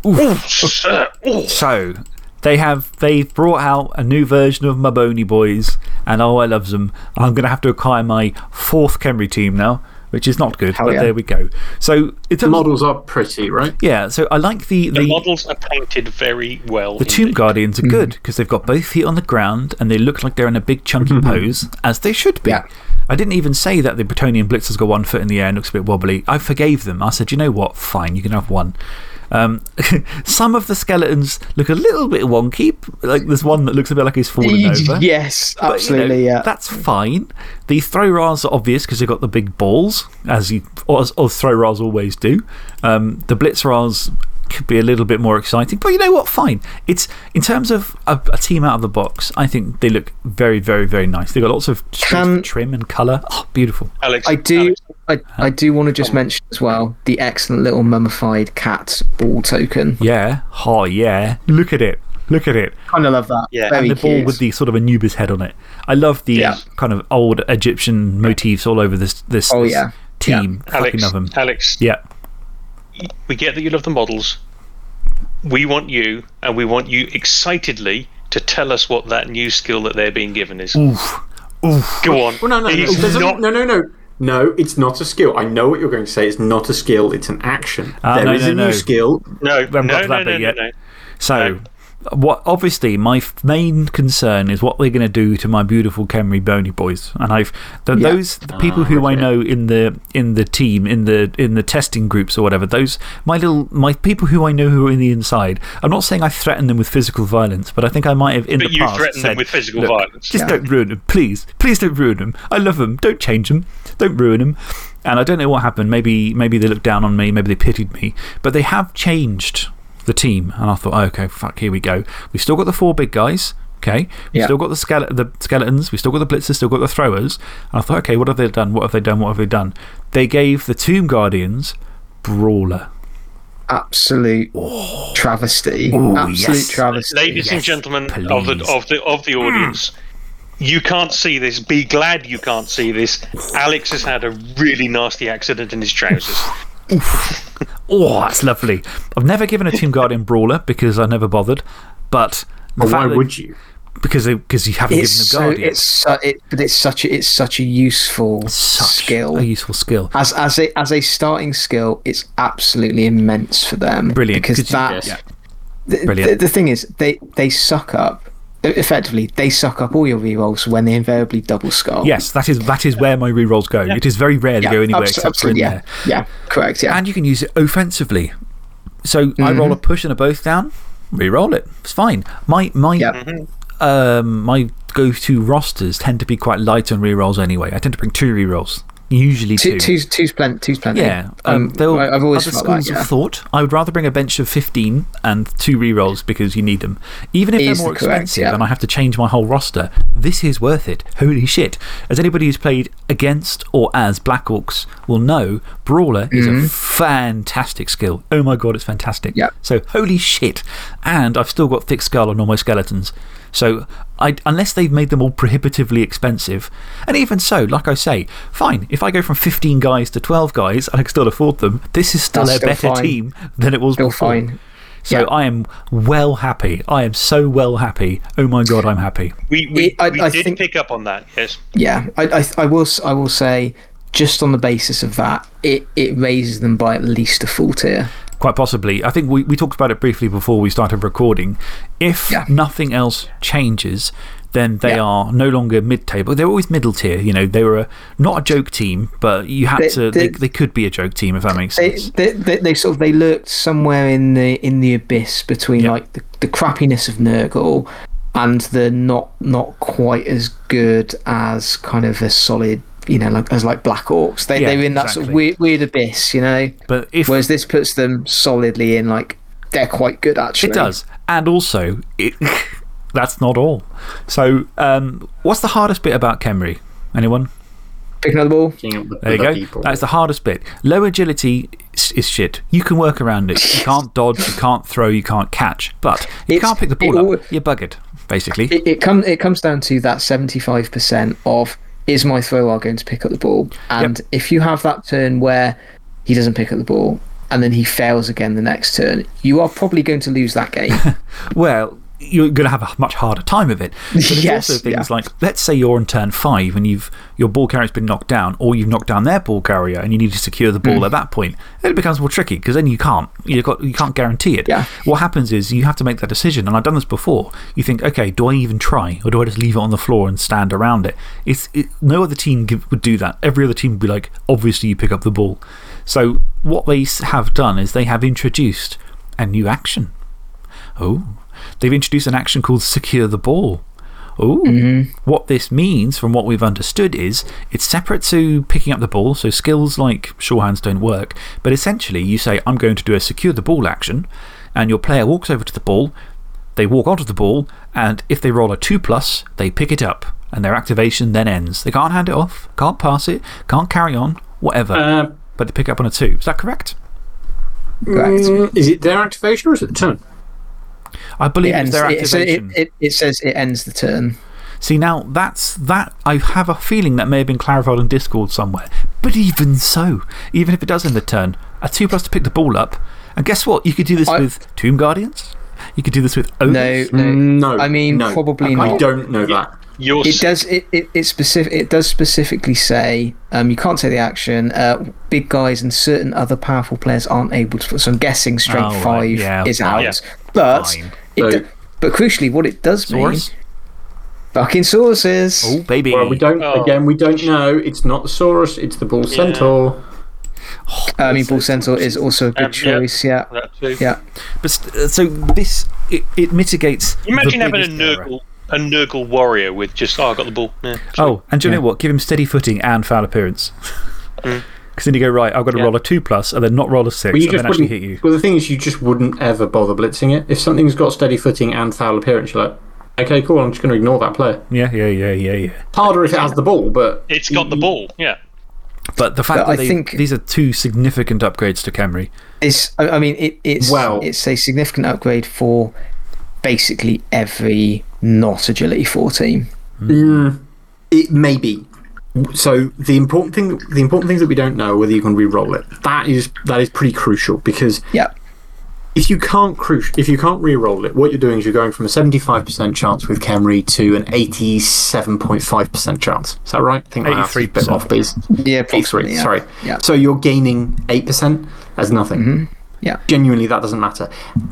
Ooh, sir. Ooh. So, they have, they've brought out a new version of my Bony Boys, and oh, I love them. I'm going to have to acquire my fourth Khemri team now, which is not good, Hell but yeah. there we go. So, it's The models are pretty, right? Yeah, so I like the. The the models are painted very well. The Tomb indeed. Guardians are Mm-hmm. good because they've got both feet on the ground and they look like they're in a big chunky pose, as they should be. Yeah. I didn't even say that the Bretonnian Blitzer's got one foot in the air and looks a bit wobbly. I forgave them. I said, you know what? Fine, you can have one. Um, some of the skeletons look a little bit wonky. Like there's one that looks a bit like he's fallen over. Yes, But, you know, absolutely. yeah. That's fine. The throw rars are obvious because they've got the big balls, as, you, as, as throw rars always do. Um, the blitz rars could be a little bit more exciting, but you know what? Fine. It's, in terms of a, a team out of the box, I think they look very, very, very nice. They've got lots of Can- trim and colour. Oh, beautiful. Alex, I do. Alex, I, I do want to just mention as well the excellent little mummified cat ball token. Yeah. Oh, yeah. Look at it. Look at it. Kind of love that. Yeah. Very and the ball with the sort of Anubis head on it. I love the Yeah. kind of old Egyptian motifs all over this, this, Oh, this yeah. team. Fucking Alex, love them. Alex, Yeah. we get that you love the models. We want you, and we want you excitedly to tell us what that new skill that they're being given is. Oof. Oof. Go on. Well, no, no, no. He's There's a- not- no, no, no. No, it's not a skill. I know what you're going to say. It's not a skill, it's an action. Ah, There no, is no, a no. new skill. No, haven't no, got to no, that no, bit no, yet. no. So, what, obviously, my main concern is what they're going to do to my beautiful Khemri Boney boys. And I've the, Yeah. those the people ah, who I know in the, in the team, in the, in the testing groups or whatever, those, my little, my people who I know who are in the inside, I'm not saying I threaten them with physical violence, but I think I might have in But the you past. threaten them with physical violence." Just Yeah. don't ruin them, please. Please don't ruin them. I love them. Don't change them. Don't ruin them. And I don't know what happened. Maybe, maybe they looked down on me. Maybe they pitied me. But they have changed the team. And I thought, oh, okay, fuck, here we go. We've still got the four big guys. Okay. We've Yeah. still got the, skele the skeletons. We've still got the blitzers. Still got the throwers. And I thought, okay, what have they done? What have they done? What have they done? They gave the Tomb Guardians Brawler. Absolute travesty. Ooh, Absolute yes. travesty. Ladies and Yes, gentlemen of the, of, the, of the audience, you can't see this. Be glad you can't see this. Alex has had a really nasty accident in his trousers. Oh, that's lovely. I've never given a Tomb Guardian Brawler because I never bothered. But Well, why that- would you? because, they, because you haven't It's given them so, Guardian. it's su- it, but it's such a, it's such a useful Such skill. a useful skill. as as a as a starting skill, it's absolutely immense for them. Brilliant, because 'cause you- that Yes. the, Brilliant. The, the thing is, they they suck up. Effectively, they suck up all your rerolls when they invariably double skull. Yes, that is, that is where my rerolls go. It is very rare to Yeah, go anywhere abso- except for in yeah. there. Yeah, correct. Yeah, And you can use it offensively. So I roll a Mm-hmm. push and a both down, re-roll it. It's fine. My, my, Yep. um, my go to rosters tend to be quite light on rerolls anyway. I tend to bring two rerolls, usually two, two. two's, two's plenty. Two's plenty. Yeah, um, I- I've always other schools that. Yeah. of thought. I would rather bring a bench of 15 and two rerolls because you need them. Even if Is they're more the correct, expensive yeah. and I have to change my whole roster, this is worth it. Holy shit. As anybody who's played against or as Black Orcs will know, Brawler is a fantastic skill. Oh my god, it's fantastic. Yep. So, holy shit. And I've still got thick skull on all my skeletons. So, I, unless they've made them all prohibitively expensive, and even so, like I say, fine, if I go from 15 guys to 12 guys and I can still afford them, this is still That's a still better fine. team than it was Still before. fine. So, Yeah. I am well happy. I am so well happy. Oh my god, I'm happy. We, we, It- I- we I did think- pick up on that, yes. Yeah, I, I, I will. s- I will say, just on the basis of that, it, it raises them by at least a full tier. Quite possibly. I think we, we talked about it briefly before we started recording. If Yeah. nothing else changes, then they Yeah. are no longer mid table. They're always middle tier. You know, they were a, not a joke team, but you had They- to, they, they- they could be a joke team if that makes They, sense. they, they, they sort of they lurked somewhere in the in the abyss between Yeah. like the, the crappiness of Nurgle and the not not quite as good as kind of a solid you know like as like Black Orcs. They Yeah, they're in that sort of weird weird abyss, you know. But if Whereas this puts them solidly in like they're quite good actually. it does, and also, it, that's not all. So, um, what's the hardest bit about Khemri? Anyone? Picking up the ball. Picking up with There you other go. people. That's the hardest bit. Low agility is, is shit. You can work around it. You can't dodge, you can't throw, you can't catch. But if you It's- can't pick the ball up, you're buggered, basically. It, it comes it comes down to that seventy five percent of is my thrower going to pick up the ball, and if you have that turn where he doesn't pick up the ball and then he fails again the next turn, you are probably going to lose that game. Well, you're going to have a much harder time of it. But there's Yes, also things yeah. like, let's say you're on turn five and you've, your ball carrier's been knocked down, or you've knocked down their ball carrier and you need to secure the ball mm. at that point. It becomes more tricky because then you can't. You've got, you can't guarantee it. Yeah. What happens is you have to make that decision. And I've done this before. You think, okay, do I even try or do I just leave it on the floor and stand around it? It's, it no other team give, would do that. Every other team would be like, obviously, you pick up the ball. So, what they have done is they have introduced a new action. Oh, they've introduced an action called Secure the Ball. Oh, Mm-hmm. what this means, from what we've understood, is it's separate to picking up the ball, so skills like sure hands don't work. But essentially, you say, I'm going to do a secure the ball action, and your player walks over to the ball, they walk onto the ball, and if they roll a 2 plus, they pick it up, and their activation then ends. They can't hand it off, can't pass it, can't carry on, whatever. Uh, but they pick up on a 2. Is that correct? Correct. mm, is it their activation or is it the turn? I believe It it's ends. their It, so it, it, it says it ends the turn. See, now that's that. I have a feeling that may have been clarified on Discord somewhere. But even so, even if it does end the turn, a 2 plus to pick the ball up. And guess what? You could do this I- with Tomb Guardians. You could do this with Ogres. No, no. Mm, No. I mean, no. probably not. I don't know that. You're It does. It, it, it, specific, it does specifically say um, you can't take the action. Uh, big guys and certain other powerful players aren't able to. So I'm guessing strength Oh, right, five yeah, is fine. out. Yeah. But, Fine. It So- do- but crucially, what it does Saurus? mean fucking sources. Oh, baby. Well, we don't, Oh. again, we don't know. It's not the Saurus, it's the Bull Centaur. I mean, Bull Centaur is also a good Um, yeah. choice. Yeah. that. Yeah. But uh, so this, it, it mitigates. Imagine having a biggest. Nurgle, a Nurgle warrior with just, oh, I got the ball. Yeah, Oh, and do you know what? Give him steady footing and foul appearance. Because then you go, right, I've got to Yeah. roll a 2 plus and then not roll a 6 Well, and then actually hit you. Well, the thing is, you just wouldn't ever bother blitzing it. If something's got steady footing and foul appearance, you're like, okay, cool, I'm just going to ignore that player. Yeah, yeah, yeah, yeah, yeah. Harder if it has the ball, but. It's got the ball, yeah. But the fact But that I they, think- these are two significant upgrades to Khemri. It's. I I mean, it, it's. Well- it's a significant upgrade for basically every not agility four team. Mm, it may be. So the important thing, the important things that we don't know, whether you can re-roll it, that is that is pretty crucial because Yeah. if you can't cru- if you can't re-roll it, what you're doing is you're going from a 75% chance with Khemri to an 87.5% chance. Is that right? I think my maths is a bit 83%. off, please. Yeah, 83, approximately, yeah. sorry. Yeah. So you're gaining 8% as nothing. -hmm. Yeah. Genuinely, that doesn't matter.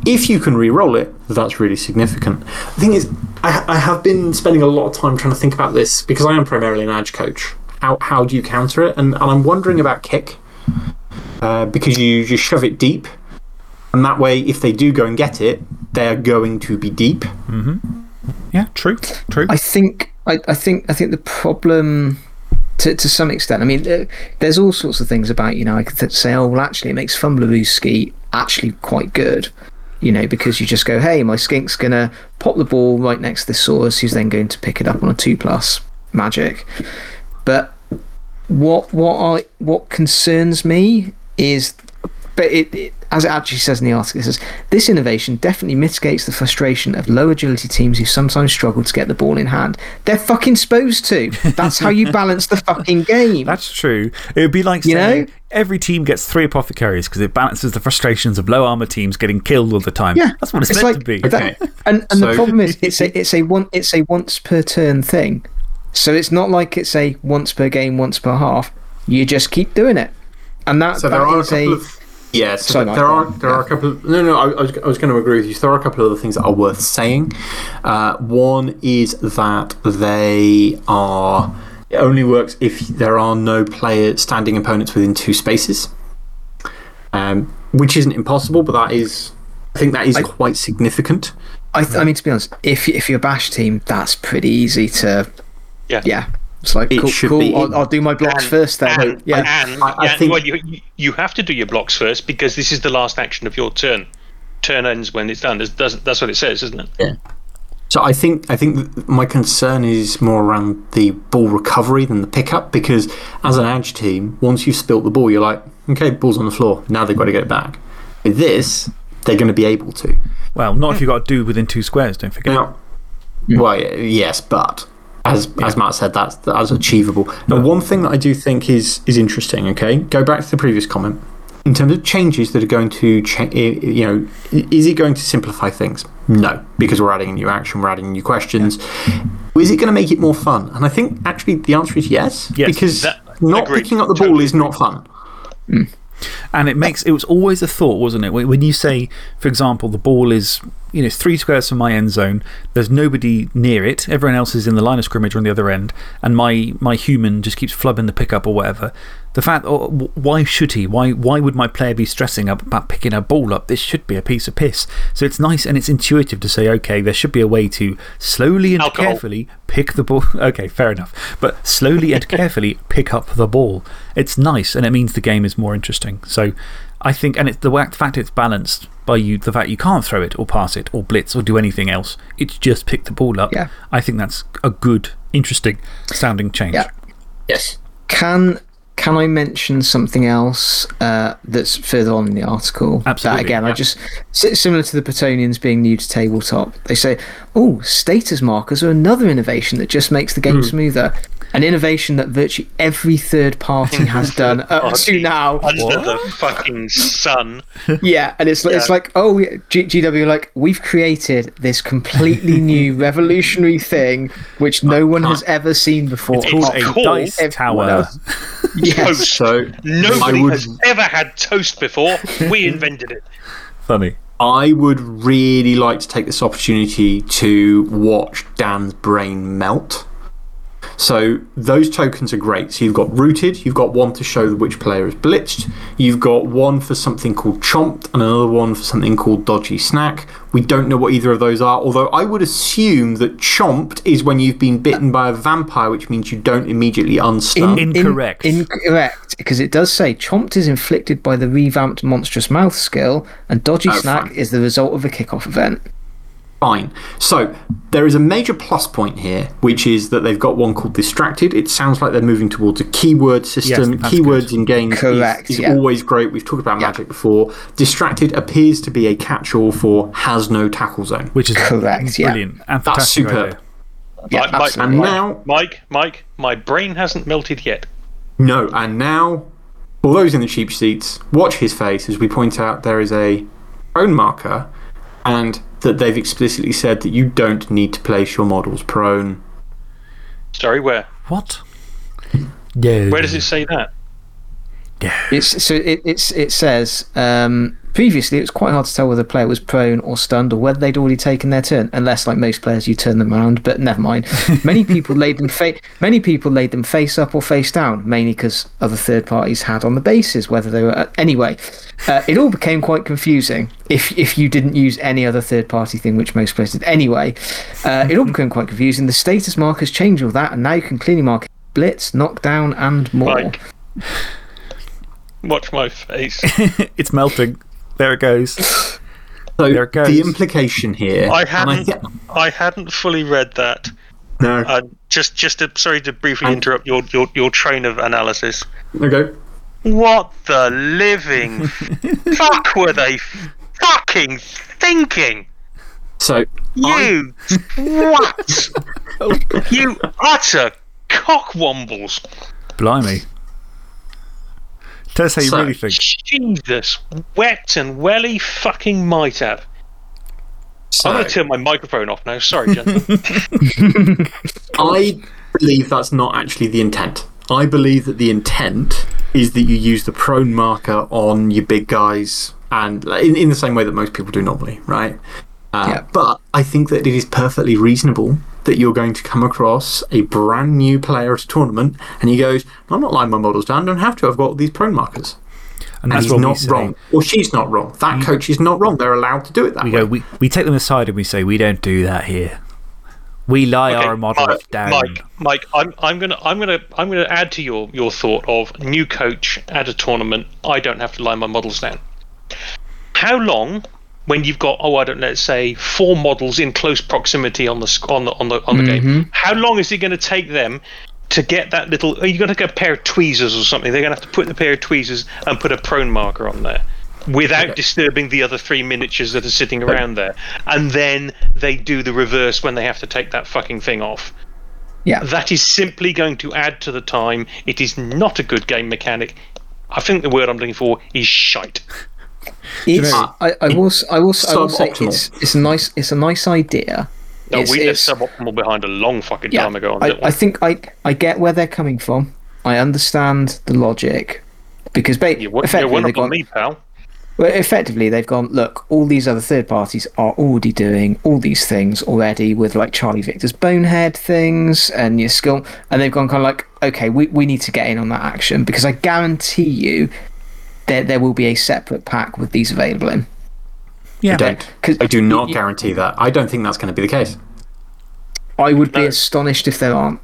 If you can re-roll it, that's really significant. The thing is, I, I have been spending a lot of time trying to think about this because I am primarily an edge coach. How, how do you counter it? And, and I'm wondering about kick uh, because you just shove it deep. And that way, if they do go and get it, they're going to be deep. Yeah, true. True. I think, I, I think, I think the problem. To, to some extent, I mean, there's all sorts of things about, you know, I could say, oh, well, actually, it makes Fumblerooski actually quite good, you know, because you just go, hey, my skink's going to pop the ball right next to the Saurus, who's then going to pick it up on a 2 plus magic. But what, what, I, what concerns me is, but it, it, as it actually says in the article, it says, this innovation definitely mitigates the frustration of low agility teams who sometimes struggle to get the ball in hand. They're fucking supposed to. That's how you balance the fucking game. That's true. It would be like You saying know? Every team gets three apothecaries because it balances the frustrations of low armor teams getting killed all the time. Yeah, That's what it's, it's meant like to be. that- and and the problem is, it's a it's a one it's a once per turn thing. So it's not like it's a once per game, once per half. You just keep doing it, and that, So there that are a is couple of. Yeah, so Sorry, there Mike, are, go on. there are a couple of. No, no, I, I, was, was going to agree with you. So there are a couple of other things that are worth saying. Uh, one is that they are. It only works if there are no player standing opponents within two spaces, um, which isn't impossible, but that is. I think that is quite significant. I, th- I mean, to be honest, if if you're a bash team, that's pretty easy to. Yeah. Yeah. It's like, It cool, should cool. be. I'll, I'll do my blocks And- first then. And, yeah. and, I- I yeah, think- well, you, you- you have to do your blocks first because this is the last action of your turn. Turn ends when it's done. That's, that's, that's what it says, isn't it? So I think I think my concern is more around the ball recovery than the pickup because as an edge team, once you've spilt the ball, you're like, okay, ball's on the floor. Now they've got to get it back. With this, they're going to be able to. Well, not if you've got to do within two squares, don't forget. Now, well, yes, but as, as Matt said, that's, that's achievable. Now, one thing that I do think is, is interesting, okay, go back to the previous comment. In terms of changes that are going to, cha- you know, is it going to simplify things? No, because we're adding a new action, we're adding new questions. Is it going to make it more fun? And I think actually the answer is yes. Yes. Because That- not agreed. picking up the ball is not fun. Hmm. And it makes it was always a thought, wasn't it? When when you say, for example, the ball is you know, three squares from my end zone, there's nobody near it, everyone else is in the line of scrimmage or on the other end, and my, my human just keeps flubbing the pickup or whatever. The fact, oh, why should he? Why, why would my player be stressing up about picking a ball up? This should be a piece of piss. So it's nice and it's intuitive to say, okay, there should be a way to slowly and Alcohol. carefully pick the ball. Okay, fair enough. But slowly and carefully pick up the ball. It's nice and it means the game is more interesting. So I think, and it's the fact it's balanced by you, the fact you can't throw it or pass it or blitz or do anything else. It's just pick the ball up. Yeah. I think that's a good, interesting sounding change. Yeah. Yes. Can can I mention something else uh, that's further on in the article? Absolutely, That again, I just si- similar to the Bretonnians being new to tabletop. They say, "Oh, status markers are another innovation that just makes the game smoother." An innovation that virtually every third party has done up to now. Under the fucking sun. Yeah, and it's, it's Yeah. like, oh, G- GW, like, we've created this completely new revolutionary thing which no one has ever seen before. It's called a dice tower. Yes. So Nobody would, has ever had toast before. We invented it. Funny. I would really like to take this opportunity to watch Dan's brain melt. So, those tokens are great. So, you've got rooted, you've got one to show which player is blitzed, you've got one for something called chomped, and another one for something called dodgy snack. We don't know what either of those are, although I would assume that chomped is when you've been bitten by a vampire, which means you don't immediately unstun. In- Incorrect. incorrect, because it does say chomped is inflicted by the revamped monstrous mouth skill, and dodgy Oh, snack fine. is the result of a kickoff event. Fine. So, there is a major plus point here, which is that they've got one called Distracted. It sounds like they're moving towards a keyword system. that's Keywords good. in games is- Correct, is, yeah. always great. We've talked about Magic before. Distracted appears to be a catch all for has no tackle zone. Which is Correct, yeah. brilliant and That's fantastic. superb. idea. Yeah, Mike, Mike. And now, Mike, Mike, my brain hasn't melted yet. no, and now, for those in the cheap seats, watch his face as we point out there is a prone marker and that they've explicitly said that you don't need to place your models prone. Sorry, where? What? No. Where does it say that? It's, so it, it's, it says um, previously it was quite hard to tell whether a player was prone or stunned or whether they'd already taken their turn, unless, like most players, you turn them around. But never mind. many people laid them fa- many people laid them face up or face down, mainly because other third parties had on the bases whether they were. Uh, anyway, uh, it all became quite confusing if if you didn't use any other third party thing, which most players did. Anyway, uh, it all became quite confusing. The status markers changed all that, and now you can clearly mark blitz, knockdown, and more. Mike. Watch my face. it's melting. There it goes. So There it goes. the implication here. I hadn't, thi- I hadn't fully read that. no. Uh, just, just to, sorry to briefly And- interrupt your, your, your train of analysis. okay. What the living fuck were they fucking thinking? So You what? you utter cockwombles! Blimey. Tell us how you So- really think. Jesus, wet and welly fucking might have. so I'm going to turn my microphone off now. Sorry, gentlemen. I believe that's not actually the intent. I believe that the intent is that you use the prone marker on your big guys and in, in the same way that most people do normally, right? Uh, Yeah. But I think that it is perfectly reasonable that you're going to come across a brand new player at a tournament and he goes, I'm not lying my models down, don't have to, I've got these prone markers. And And that's he's not say. wrong. Or she's not wrong. That coach is not wrong. They're allowed to do it that We way. go, we, we take them aside and we say, we don't do that here. We lie Okay, our models Mike, down. Mike, Mike, I'm, I'm gonna, I'm gonna, I'm gonna add to your, your thought of new coach at a tournament. I don't have to lie my models down. How long, when you've got, oh, I don't, let's say four models in close proximity on the on the on the on the game, mm-hmm. how long is it going to take them to get that little? Are you going to get a pair of tweezers or something? They're going to have to put the pair of tweezers and put a prone marker on there. Without disturbing the other three miniatures that are sitting around there. And then they do the reverse when they have to take that fucking thing off. Yeah. That is simply going to add to the time. It is not a good game mechanic. I think the word I'm looking for is shite. It's, know, I, I will, s- I will, s- I will say it's, it's, a nice, it's a nice idea. No, It's- we left suboptimal behind a long fucking yeah, time ago I, I think I, I get where they're coming from. I understand the logic. Because ba- You, you're effectively, one they've gone, me, pal. well, effectively, they've gone, look, all these other third parties are already doing all these things already with like Charlie Victor's bonehead things and your skill. And they've gone kind of like, okay, we, we need to get in on that action because I guarantee you there, there will be a separate pack with these available in. yeah. I don't. 'Cause I do not you- guarantee that. I don't think that's going to be the case. I would be No. astonished if there aren't.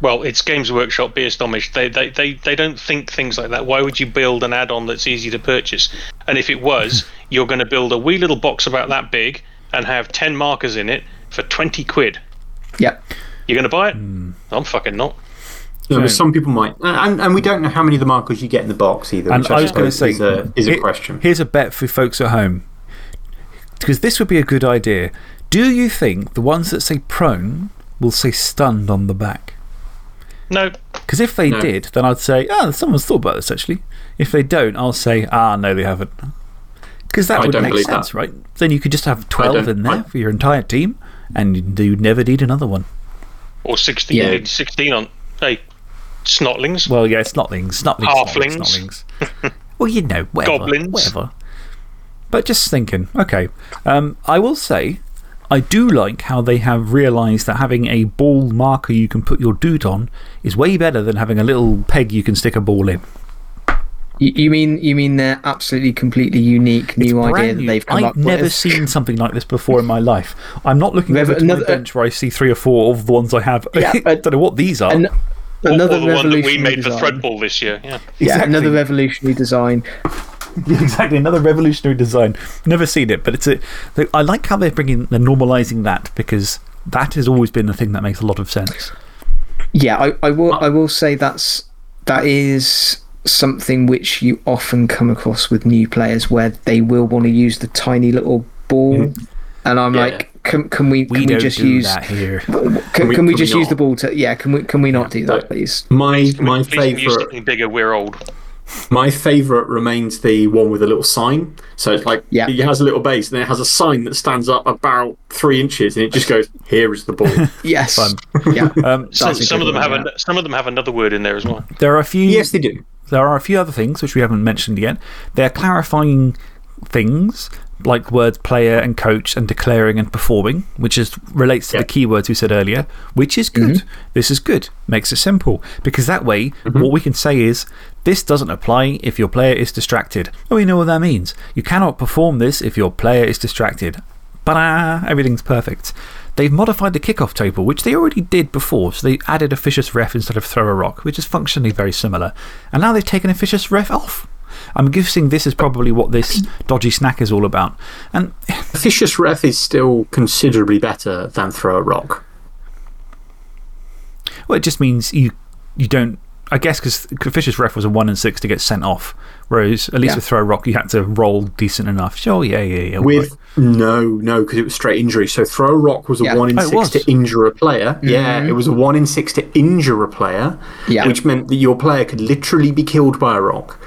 Well, it's Games Workshop. Be astonished. They, they, they, they don't think things like that. Why would you build an add-on that's easy to purchase? And if it was, you're going to build a wee little box about that big and have ten markers in it for twenty quid. Yep. You're going to buy it? Hmm. I'm fucking not. No, but some people might. And, and we don't know how many of the markers you get in the box either. And which I was going to say, is a, is a question. Here's a bet for folks at home. Because this would be a good idea. Do you think the ones that say prone will say stunned on the back? No, Because if they No. did, then I'd say, ah, someone's thought about this actually. If they don't, I'll say, ah, no, they haven't. Because that I would make believe sense, that. right? Then you could just have 12 in there I- for your entire team, and you'd never need another one. or 16, Yeah. 16 on. Hey, snotlings. Well, yeah, snotlings, snotlings, Halflings. snotlings. snotlings. well, you know, whatever. Goblins. Whatever. But just thinking, okay. Um, I will say, I do like how they have realised that having a ball marker you can put your dude on is way better than having a little peg you can stick a ball in. You, you mean you mean their absolutely completely unique new idea Brand that they've come I've up never seen something like this before in my life. I'm not looking Rev- over to my bench where I see three or four of the ones I have. Yeah, I don't know what these are. An- Or, or another the one that we revolutionary made for design. Threadball this year. Yeah. Yeah, Exactly. another revolutionary design. exactly, another revolutionary design. Never seen it, but it's a, I like how they're bringing, they're normalising that because that has always been the thing that makes a lot of sense. Yeah, I, I will. Uh, I will say that's that is something which you often come across with new players where they will want to use the tiny little ball, mm-hmm. and I'm Yeah. like, can, can we We can we don't just do use that here. can, we- can we can we just use the ball to yeah can we can we not do that please? My, Can my favourite. bigger? We're old. My favourite remains the one with a little sign. So it's like Yeah. it has a little base, and then it has a sign that stands up about three inches, and it just goes, "Here is the ball." Yes. Fun. Yeah. Um, Some, some of them one, have an, some of them have another word in there as well. there are a few. yes, they do. There are a few other things which we haven't mentioned yet. They're clarifying things like words player and coach and declaring and performing, which is, relates to the keywords we said earlier, which is good. Mm-hmm. This is good. Makes it simple. Because that way, mm-hmm. what we can say is this doesn't apply if your player is distracted. Oh, we know what that means. You cannot perform this if your player is distracted. Ba Everything's perfect. They've modified the kickoff table, which they already did before. So they added officious ref instead of throw a rock, which is functionally very similar. And now they've taken officious ref off. I'm guessing this is probably what this dodgy snack is all about. And Officious ref is still considerably better than throw a rock. well, it just means you, you don't. I guess because officious ref was a 1 and 6 to get sent off, whereas at least Yeah. with throw a rock, you had to roll decent enough. Sure, oh, yeah, yeah, yeah. With no, no, because it was straight injury. So throw a rock was a Yeah. one in Oh, six to injure a player. Mm-hmm. Yeah, it was a one in six to injure a player, Yeah. which meant that your player could literally be killed by a rock.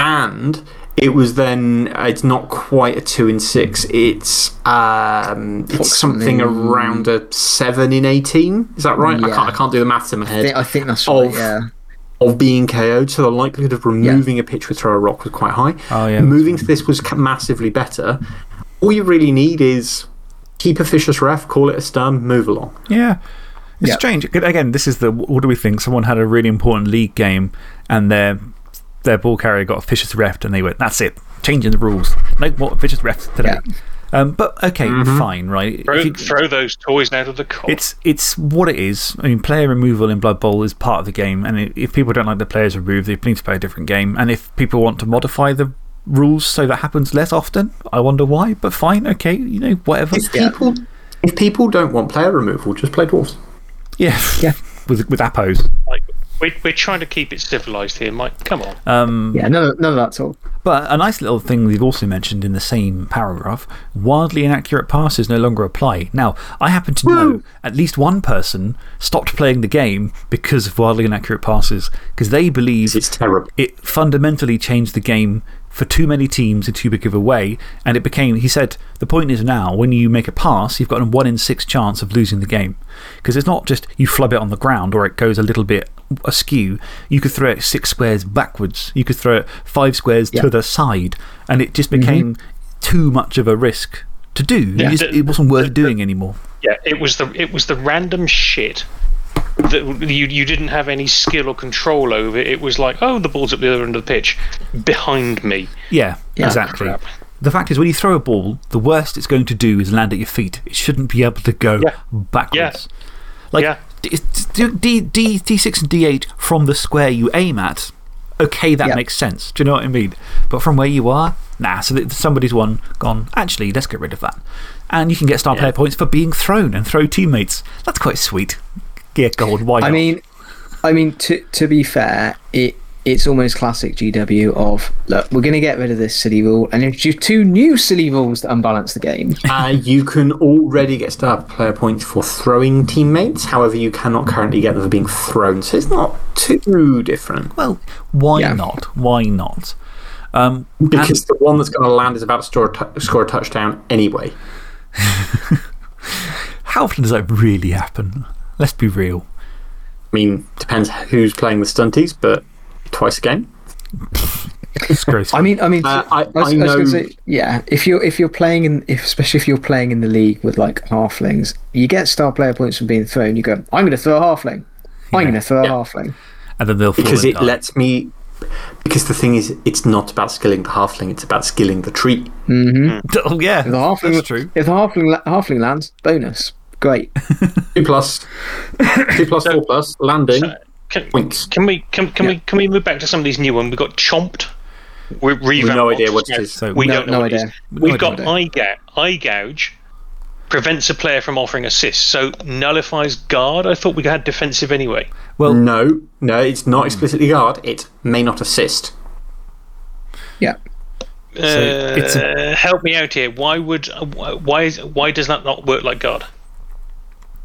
And it was then, uh, it's not quite a two in six, it's, um, it's something around a seven in 18. Is that right? I, Yeah. can't, I can't do the maths in my I head. think, I think that's right. Of- Yeah. of being KO'd, so the likelihood of removing a pitch with throw a rock was quite high. Oh, yeah, Moving to this was massively better. All you really need is keep a officious ref, call it a stun, move along. Yeah. It's Yeah. strange. Again- Again, this is the what do we think? Someone had a really important league game and their, their ball carrier got a vicious ref and they went, that's it, changing the rules. No more vicious refs today. Um, but okay, fine, right? Throw, you- throw those toys out of the cot. it's, it's what it is. I mean, player removal in Blood Bowl is part of the game. And i- if people don't like the players removed, they need to play a different game. And if people want to modify the rules so that happens less often, I wonder why. But fine, okay, you know, whatever. If people, if people don't want player removal, just play dwarves. Yeah. Yeah. With, with Appos. like, we're, we're trying to keep it civilized here, Mike. Come on. Um, Yeah, none of, none of that at all. But a nice little thing we've also mentioned in the same paragraph wildly inaccurate passes no longer apply. Now, I happen to know at least one person stopped playing the game because of wildly inaccurate passes, because they believe It's terrible. it fundamentally changed the game for too many teams in too big of a way. And it became, he said, the point is now when you make a pass, you've got a one in six chance of losing the game. Because it's not just you flub it on the ground or it goes a little bit askew. You could throw it six squares backwards, you could throw it five squares to the side, and it just mm-hmm. became too much of a risk to do. Yeah, just- it wasn't worth doing anymore. Yeah, it was the it was the random shit that you you didn't have any skill or control over. It It was like, oh, the ball's at the other end of the pitch, behind me. Yeah, exactly. Crap. The fact is, when you throw a ball, the worst it's going to do is land at your feet. It shouldn't be able to go Yeah. backwards. Like, Yeah. D, D, D, D6 and D8 from the square you aim at, okay, that Yeah. makes sense. Do you know what I mean? But from where you are, nah. So that somebody's one gone, actually, let's get rid of that. And you can get star player points for being thrown and throw teammates. That's quite sweet. Get gold. Why not? I mean, I mean to, to be fair, it, it's almost classic GW of look, we're going to get rid of this silly rule and introduce two new silly rules to unbalance the game. Uh, you can already get star player points for throwing teammates. However, you cannot currently get them for being thrown. So it's not too different. well, why Yeah. not? Why not? Um, Because the one that's going to land is about to score a, score a touchdown anyway. how often does that really happen? Let's be real. I mean, depends who's playing the stunties, but twice a game. It's gross. I mean, I mean, Uh, I- was, was I gonna say, yeah. If you're if you're playing in, if, especially if you're playing in the league with like halflings, you get star player points from being thrown. You go, I'm going to throw a halfling. I'm going to throw a halfling. and then they'll fall Because and it die. lets me. Because the thing is, it's not about skilling the halfling, it's about skilling the tree. Oh, yeah. If the halfling, That's true. If the halfling la- halfling lands, bonus, great. Two plus, two plus, four plus, landing, Can, points. can we can, can we can we move back to some of these new ones? We've got chomped. We We've no idea what it is. So we no- don't know no what it is. idea. We've No got idea. eye, gou- eye gouge. Prevents a player from offering assist, so nullifies guard. I thought we had defensive anyway. Well, No, no, it's not explicitly guard, it may not assist. Yeah. it's Uh, help me out here. Why would uh, why is why does that not work like guard?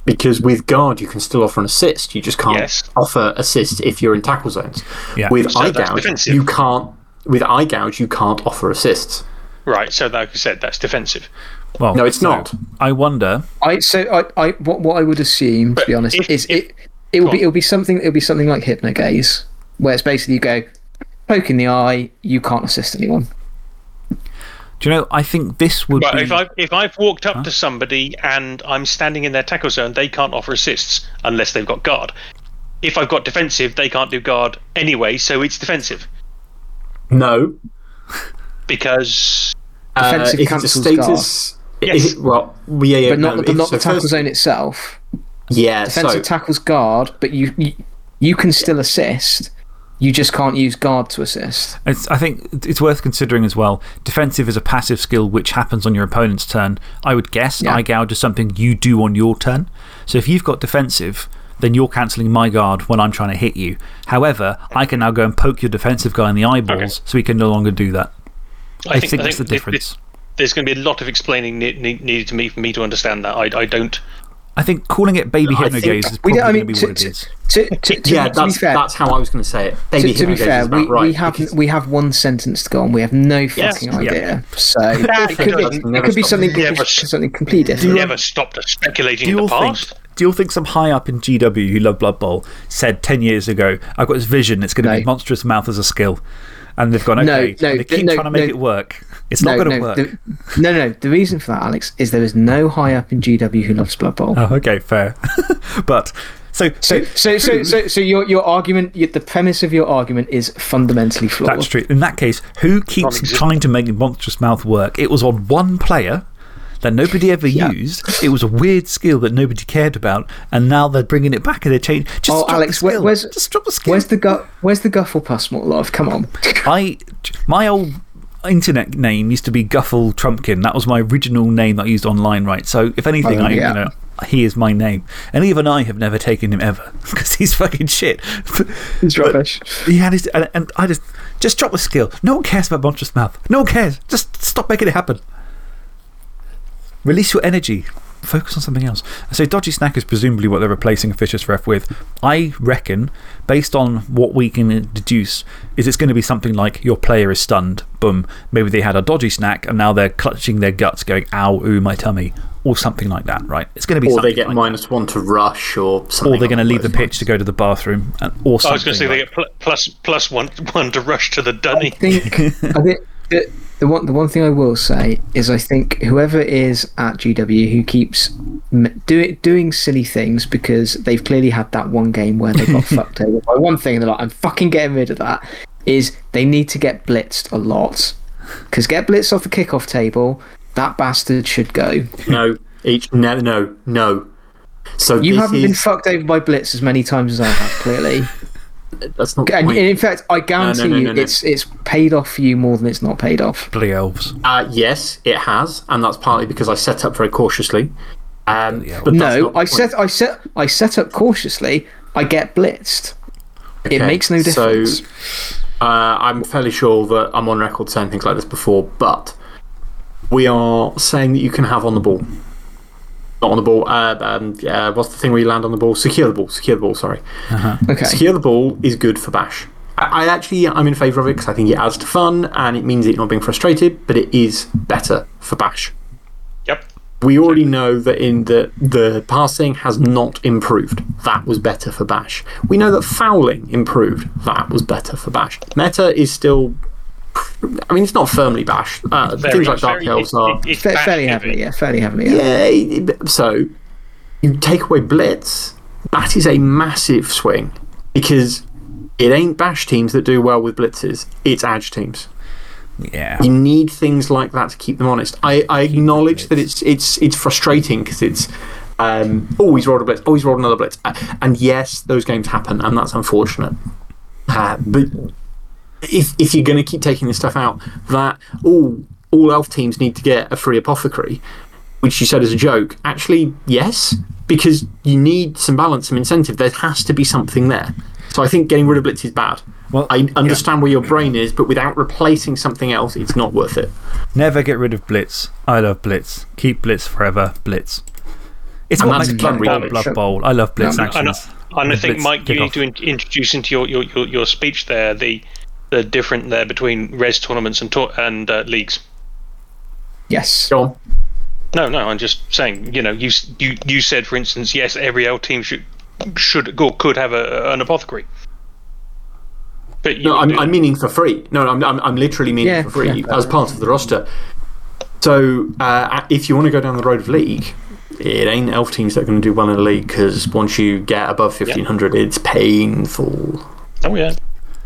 Because with guard, you can still offer an assist. You just can't Yes. offer assist if you're in tackle zones. Yeah. With So eye gouge, defensive. you can't. With eye gouge, you can't offer assists. Right, so like I said, that's defensive. Well, No, it's so not. I wonder. I so I, I what what I would assume, to be honest, if- is if- it it will be on. it'll be something it'll be something like hypnogaze, where it's basically you go poke in the eye, you can't assist anyone. Do you know, I think this would But be. if, I, if I've walked up to somebody and I'm standing in their tackle zone, they can't offer assists unless they've got guard. If I've got defensive, they can't do guard anyway, so it's defensive. No. Because. Uh, Defensive if it's a cancels status. Yes. if- well, yeah, yeah. But not no, but not the tackle first- zone itself. Yeah, Defensive so. tackles guard, but you, you you can still assist. You just can't use guard to assist. It's, I think it's worth considering as well. Defensive is a passive skill which happens on your opponent's turn. I would guess Yeah. eye gouge is something you do on your turn. So if you've got defensive, then you're cancelling my guard when I'm trying to hit you. However, I can now go and poke your defensive guy in the eyeballs, so he can no longer do that. I, think, that's the thi- thi- difference. There's going to be a lot of explaining ne- ne- needed to me for me to understand that. I, I don't. I think calling it baby I think- hypnogaze is We probably don't- I going to be to, what it to, to, to, to, yeah, to be that's, fair, that's how I was going to say it. to, Baby to be fair, is about we, right. we have because- we have one sentence to go on. We have no fucking Yeah. idea. So it could, That's it, it could be something, Never completely- something completely different. Never stopped us speculating Do in you, the all think, past. do you all think some high up in GW who love Blood Bowl said 10 years ago, I've got this vision, it's going to No. be monstrous mouth as a skill? And they've gone, No, okay. no, and they keep no, trying to make no. it work. It's not no, going to no, work. The, no, no. The reason for that, Alex, is there is no high up in GW who loves Blood Bowl. Oh, okay, fair. but, so, So, so, so, so, so your, your argument, your, the premise of your argument is fundamentally flawed. that's true. In that case, who keeps trying to make monstrous mouth work? It was on one player that nobody ever Yeah. used. It was a weird skill that nobody cared about. And now they're bringing it back and they're changing. Just Oh, Alex, the where- skill. where's- Just drop the skill. Where's the gu- Where's the Guffle Pusmaw love? Come on. I, my old internet name used to be Guffle Trumpkin. That was my original name that I used online, right? So, if anything, Oh, I, yeah. you know, he is my name. And even I have never taken him ever because he's fucking shit. It's rubbish. He had his, and, and I just, just drop the skill. No one cares about Monstrous Mouth. No one cares. Just stop making it happen. Release your energy. Focus on something else. So, Dodgy Snack is presumably what they're replacing Officious Ref with. I reckon, based on what we can deduce, is it's going to be something like your player is stunned. Boom. Maybe they had a Dodgy Snack and now they're clutching their guts, going, ow, ooh, my tummy. Or something like that, right? It's going to be Or something they get like minus one to rush or something. Or they're going to leave the those pitch to go to the bathroom. And, or I was going to say they get pl- plus, plus one, one to rush to the dunny. I think, I think the, one, the one thing I will say is I think whoever is at GW who keeps do, doing silly things because they've clearly had that one game where they got fucked over by one thing and they're like, I'm fucking getting rid of that, is they need to get blitzed a lot. Because get blitzed off the kickoff table, that bastard should go. No, each, no, no, no. So You haven't is, been fucked over by blitz as many times as I have, clearly. That's not the And in fact, I guarantee no, no, you no, no. It's, it's paid off for you more than it's not paid off. Bloody elves. Uh, yes, it has, and that's partly because I set up very cautiously. Um, but No, I set, I, set, I set up cautiously, I get blitzed. It makes no so- difference. Uh, I'm fairly sure that I'm on record saying things like this before, but we are saying that you can have on the ball. Not on the ball. Uh, um, yeah, what's the thing where you land on the ball? Secure the ball. Secure the ball, sorry. okay. Secure the ball is good for Bash. I, I actually, I'm in favour of it because I think it adds to fun and it means that you're not being frustrated, but it is better for Bash. Yep. We already know that in the, the passing has not improved. That was better for Bash. We know that fouling improved. That was better for Bash. Meta is still. I mean, it's not firmly Bash. Uh, things like Dark very- Elves it- are. it- it's Fa- fairly heavy. heavily, yeah. Fairly heavily, yeah. Yeah, it- so you take away Blitz, that is a massive swing because it ain't Bash teams that do well with Blitzes, it's Edge teams. Yeah. You need things like that to keep them honest. I, I acknowledge that it's, it's, it's frustrating because it's. Um, oh, he's rolled a blitz. Oh, he's rolled another blitz. Uh, and yes, those games happen, and that's unfortunate. Uh, but if, if you're going to keep taking this stuff out, that all, all elf teams need to get a free apothecary, which you said as a joke. Actually, yes, because you need some balance, some incentive. There has to be something there. So I think getting rid of blitz is bad. Well, I understand where your brain is, but without replacing something else, it's not worth it. Never get rid of Blitz. I love Blitz. Keep Blitz forever. Blitz. It's And what that's makes Blood Blood Bowl Bowl. Blood Bowl. I love Blitz No, And, actions. and I think, Blitz Mike, you kickoff. need to in- introduce into your, your, your, your speech there the the different there between res tournaments and tour- and uh, leagues. Yes. Go on. No, no, I'm just saying. You know, you you you said, for instance, yes, every L team should should or could have a, an apothecary. But you No, I'm, do- I'm meaning for free. No, I'm, I'm, I'm literally meaning Yeah, for free yeah. as part of the roster. So, uh, if you want to go down the road of league, it ain't elf teams that are going to do well in the league because once you get above 1500, it's painful. oh yeah,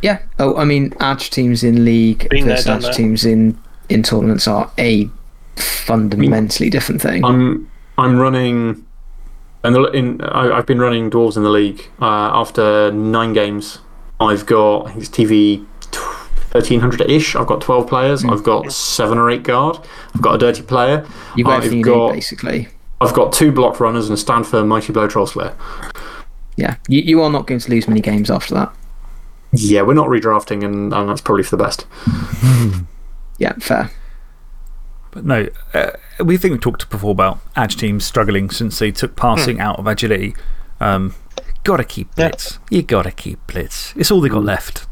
Yeah. Oh, I mean, Edge teams in league Been versus done Edge that. teams in, in tournaments are a fundamentally different thing. I'm, I'm running. And the, in, I, I've been running dwarves in the league. Uh, after nine games, I've got I think it's TV 1300 ish. I've got 12 players. I've got seven or eight guard. I've got a dirty player. You've got I've everything you got- need, basically. I've got two block runners and a stand for Mighty Blow Troll Slayer. Yeah. You, you are not going to lose many games after that. Yeah, we're not redrafting, and, and that's probably for the best. Yeah, fair. But no, uh, we think we talked before about Edge teams struggling since they took passing out of agility. Um, gotta keep Blitz. You gotta keep Blitz. It's all they got left.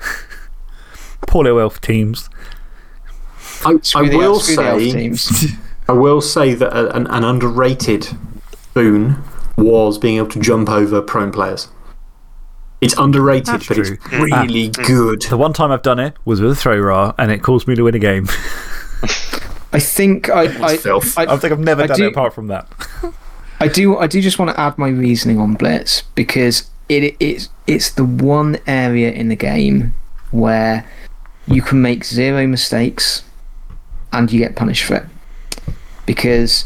Poor little elf teams. I, I will screw the elf say, teams. I will say that a, an, an underrated boon was being able to jump over prone players. It's underrated, That's but true. it's really mm. good. The one time I've done it was with a Thro-Ra, and it caused me to win a game. I think I, I, I, I, think I've never I done do- it apart from that. I do I do just want to add my reasoning on Blitz because it it's it's the one area in the game where you can make zero mistakes and you get punished for it. Because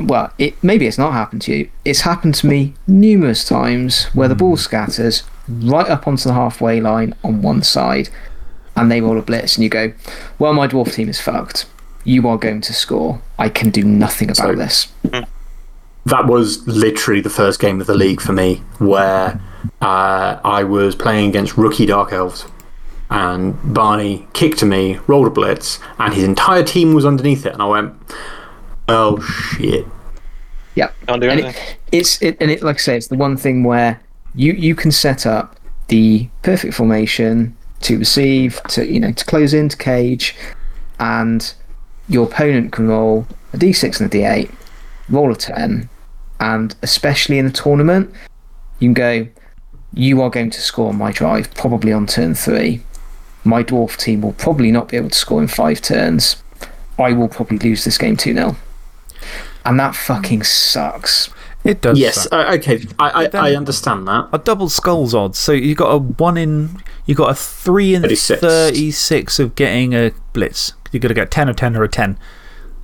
well, it maybe it's not happened to you. It's happened to me numerous times where the ball scatters right up onto the halfway line on one side and they roll a blitz and you go, Well my dwarf team is fucked. You are going to score. I can do nothing about So- this. That was literally the first game of the league for me where uh, I was playing against rookie Dark Elves. And Barney kicked to me, rolled a blitz, and his entire team was underneath it. And I went, oh shit. Yep. Can't do and anything. it, it's it, and it like I say, it's the one thing where you you can set up the perfect formation to receive, to you know, to close into cage, and your opponent can roll a d6 and a d8, roll a 10, and especially in a tournament, you can go, you are going to score on my drive, probably on turn three. My dwarf team will probably not be able to score in five turns. I will probably lose this game 2 0. And that fucking sucks. It does. Yes, suck. uh, okay. I, I, I understand that. A double skulls odds. So you got a 1 in. you got a 3 in 36. 36 of getting a blitz. You've got to get 10 or 10 or a 10.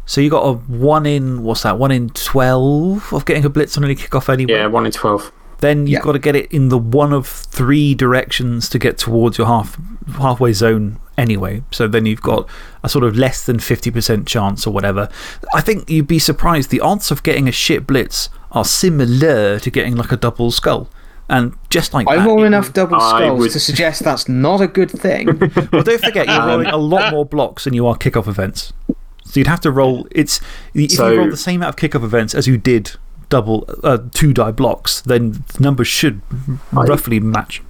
So you got a 1 in. What's that? 1 in 12 of getting a blitz on any kickoff anyway. Yeah, 1 in 12. Then you've Yeah. got to get it in the one of three directions to get towards your half, halfway zone anyway. So then you've got a sort of less than 50% chance or whatever. I think you'd be surprised. The odds of getting a shit blitz are similar to getting like a double skull. And just like I that, roll enough double skulls would- to suggest that's not a good thing. Well, don't forget, you're rolling a lot more blocks than you are kickoff events. So you'd have to roll. It's, if So- you roll the same amount of kickoff events as you did double uh, two die blocks, then the numbers should roughly match.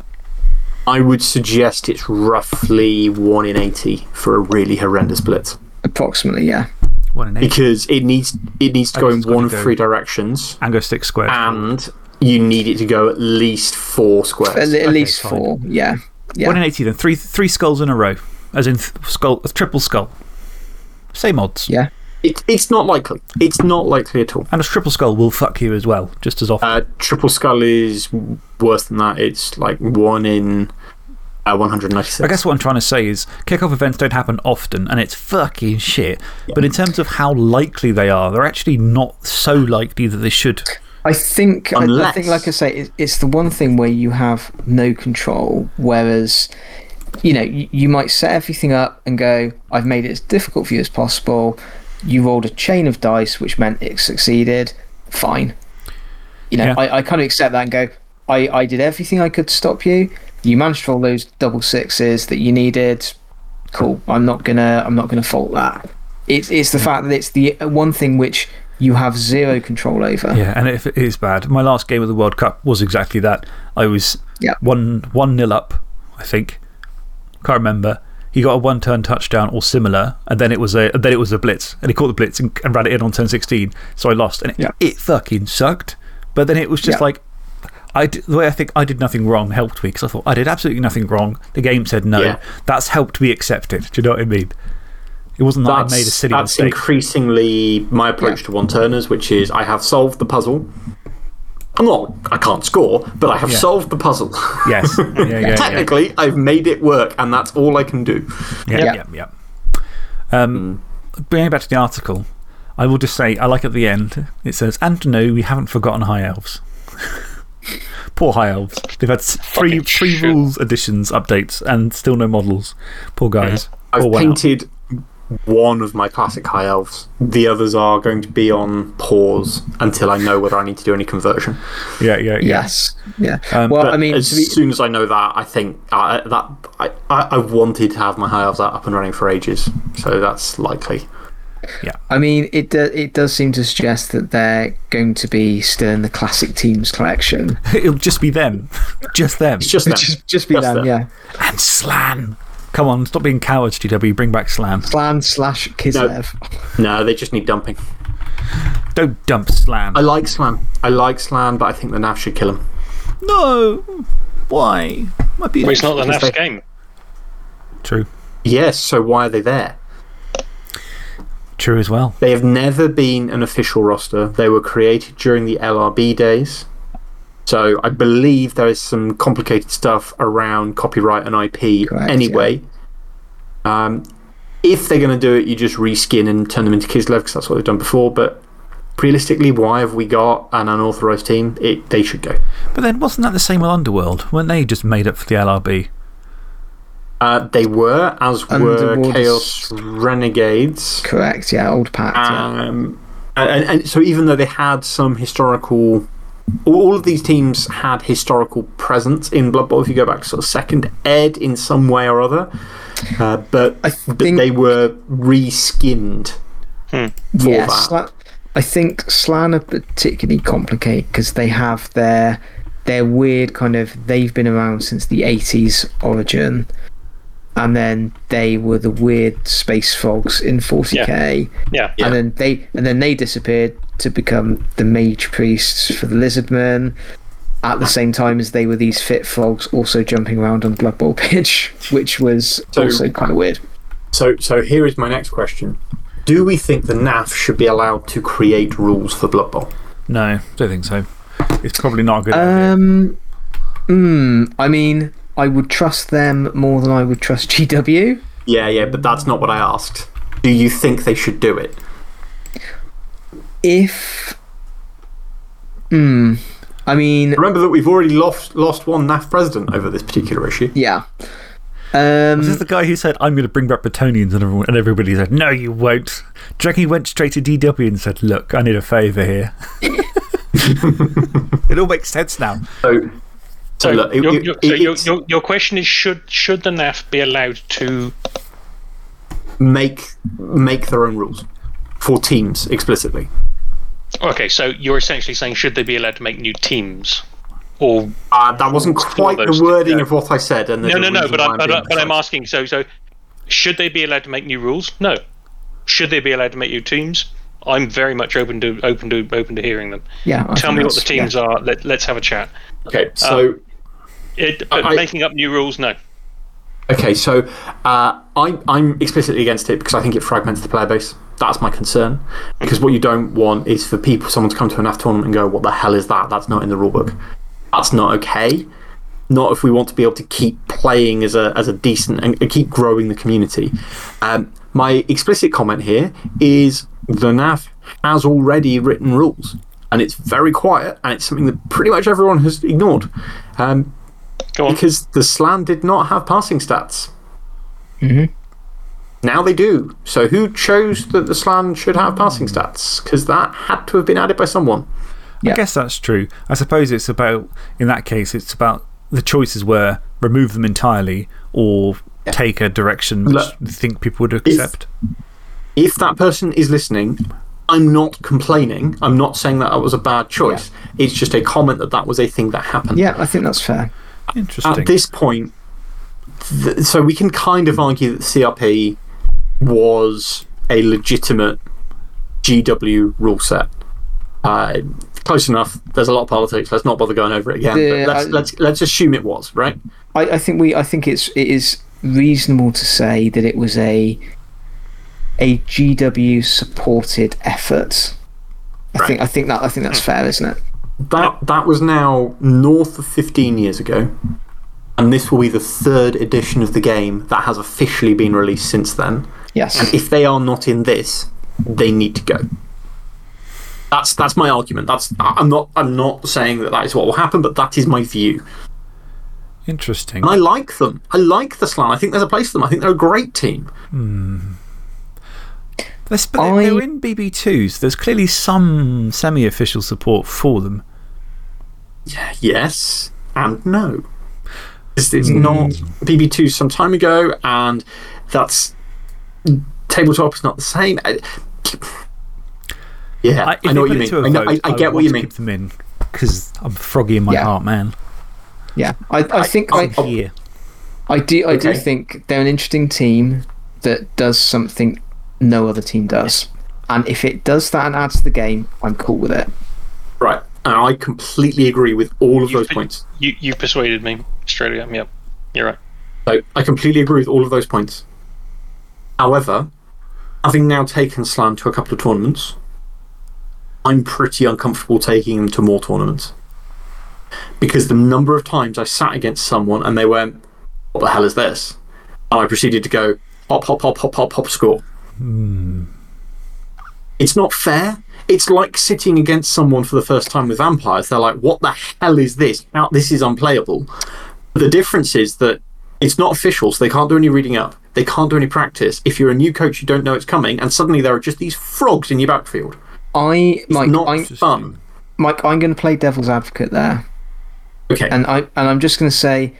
I would suggest it's roughly 1 in 80 for a really horrendous blitz. Approximately, yeah. One in eight. Because it needs, it needs to go in one of go- three directions, and go six squares. and you need it to go at least four squares. at least fine. four, yeah. yeah. One in 80 then. Three, three skulls in a row. As in th skull, a triple skull. Same odds. Yeah. It, it's not likely. It's not likely at all. And a triple skull will fuck you as well, just as often. Uh, triple skull is worse than that. It's like 1 in uh, 196. I guess what I'm trying to say is kickoff events don't happen often and it's fucking shit. But in terms of how likely they are, they're actually not so likely that they should. I think, I, I Unless- think, like I say, it, it's the one thing where you have no control, whereas, you know, you, you might set everything up and go, I've made it as difficult for you as possible. You rolled a chain of dice, which meant it succeeded. Fine. You know, Yeah. I, I kind of accept that and go, I, I did everything I could to stop you. You managed to roll those double sixes that you needed. Cool. I'm not gonna. I'm not gonna fault that. It's it's the fact that it's the uh, one thing which you have zero control over. Yeah, and if it is bad, my last game of the World Cup was exactly that. I was Yeah. one, one nil up, I think. Can't remember. He got a one turn touchdown or similar, and then it was a, then it was a blitz. And he caught the blitz and, and ran it in on turn 16. So I lost. And it, Yeah. it fucking sucked. But then it was just Yeah. like, I d the way I think I did nothing wrong helped me because I thought I did absolutely nothing wrong. The game said no. Yeah. That's helped me accept it. Do you know what I mean? It wasn't that I made a silly that's mistake. increasingly my approach to one turners, which is I have solved the puzzle. I'm not, I can't score, but I have Yeah. solved the puzzle. Yes. Yeah, yeah, yeah. Technically, I've made it work, and that's all I can do. Yeah, Yeah. yeah, yeah. Um, Bringing back to the article, I will just say, I like at the end, it says, and no, we haven't forgotten High Elves. Poor High Elves. They've had three, three rules additions, updates, and still no models. Poor guys. I've painted one of my classic high elves. The others are going to be on pause until I know whether I need to do any conversion. Yeah, yeah, yeah. Yes. Yeah. Um, well, I mean, as be, soon as I know that, I think uh, that I, I, I wanted to have my high elves up and running for ages, so that's likely. Yeah. I mean, it, do, it does seem to suggest that they're going to be still in the classic teams collection. It'll just be them. just them. It's just them. just, just be Just them, them. yeah. And Slann. Come on, stop being cowards, GW. Bring back Slann. Slann slash Kislev. No, they just need dumping. Don't dump Slann. I like Slann. I like Slann, but I think the NAF should kill him. no. Why? Might be Well, it's not the Because NAF's they- game. True. Yes, so why are they there? True as well. They have never been an official roster. They were created during the LRB days. So I believe there is some complicated stuff around copyright and IP Correct, anyway. Um, if they're going to do it, you just reskin and turn them into Kislev because that's what they've done before. But realistically, why have we got an unauthorized team? It, they should go. But then, wasn't that the same with Underworld? Weren't they just made up for the LRB? Uh, they were, as were Underworld is- Chaos Renegades. Correct, yeah. Old Pact. yeah. Um, and, and so, even though they had some historical. All of these teams had historical presence in Blood Bowl if you go back to sort of second ed in some way or other. Uh, but, I think- they were reskinned for Yeah, that. I think Slann are particularly complicated because they have their their weird kind of. They've been around since the 80s origin. And then they were the weird space frogs in 40k. Yeah. Yeah. And then they and then they disappeared to become the mage priests for the lizardmen. At the same time as they were these fit frogs also jumping around on Blood Bowl pitch, which was So- also kind of weird. So, so here is my next question Do we think the NAF should be allowed to create rules for Blood Bowl? No, I don't think so. It's probably not a good idea. Um, mm, I mean, I would trust them more than I would trust GW. Yeah, yeah, but that's not what I asked. Do you think they should do it? If. Hmm. I mean, Remember that we've already lost, lost one NAF president over this particular issue. yeah. This is Um, the guy who said, I'm going to bring back Bretonnians, and everyone, and everybody said, No, you won't. Do you he went straight to GW and said, Look, I need a favour here? it all makes sense now. So, so, So, look, it- your, it- so your, your, your question is should, should the NAF be allowed to. make, make their own rules for teams explicitly. Okay, so you're essentially saying should they be allowed to make new teams? Or. Uh, that wasn't quite the wording together. of what I said. And No, no, no, but, why I, I'm but, but I'm asking so, so should they be allowed to make new rules? No. Should they be allowed to make new teams? I'm very much open to open to open to hearing them. yeah. I Tell me what the teams yeah. are. Let, let's have a chat. Okay, so. It, but I- making up new rules, no. Okay, so uh, I, I'm explicitly against it because I think it fragments the player base. That's my concern. Because what you don't want is for people, someone to come to an NAF tournament and go, What the hell is that? That's not in the rulebook. That's not okay. Not if we want to be able to keep playing as a, as a decent and and keep growing the community. Um, my explicit comment here is the NAF has already written rules. And it's very quiet, and it's something that pretty much everyone has ignored. Um, Go on. because the Slann did not have passing stats. Mhm. Now they do. So who chose that the Slann should have passing stats? Because that had to have been added by someone. Yeah. I guess that's true. I suppose it's about, in that case, it's about the choices were remove them entirely or take a direction which Look, you think people would accept. If that person is listening, I'm not complaining. I'm not saying that that was a bad choice. It's just a comment that that was a thing that happened. Yeah, I think that's fair. Interesting. At this point, th so we can kind of argue that the CRP was a legitimate GW rule set. Uh, close enough. There's a lot of politics. Let's not bother going over it again. The- let's, I- let's, let's assume it was, right? I, I think we I think it's it is reasonable to say that it was a a GW supported effort. I think I think that I think that's fair, isn't it? That, that was now north of 15 years ago. And this will be the third edition of the game that has officially been released since then. Yes. And if they are not in this, they need to go. That's, that's my argument. That's, I- I'm, not, I'm not saying that that is what will happen, but that is my view. Interesting. And I like them. I like the Slann. I think there's a place for them. I think they're a great team. Hmm. There's- but they- they're in BB2s. There's clearly some semi official support for them. Yes and no. It's, it's hmm. not BB2 some time ago, and that's. Tabletop is not the same. I, yeah, I, if they know what you it to mean. a I, know, vote, I, I would get what you to mean. keep them in because I'm froggy in my Yeah. heart, man. yeah. I, I think I, Here. I do I do think they're an interesting team that does something no other team does. And if it does that and adds to the game, I'm cool with it. Right. And I completely agree with all of You've those points. You, you've persuaded me, Australia. Yep, you're right. So I completely agree with all of those points. However, having now taken Slann to a couple of tournaments, I'm pretty uncomfortable taking them to more tournaments. Because the number of times I sat against someone and they went, What the hell is this? And I proceeded to go, Hop, hop, hop, hop, hop, hop, score. Hmm. It's not fair. It's like sitting against someone for the first time with vampires. They're like, What the hell is this? Now, this is unplayable. The difference is that it's not official, so they can't do any reading up. They can't do any practice. If you're a new coach, you don't know it's coming, and suddenly there are just these frogs in your backfield. I Mike, not I, fun. Mike, I'm going to play devil's advocate there, Okay. and I and I'm just going to say,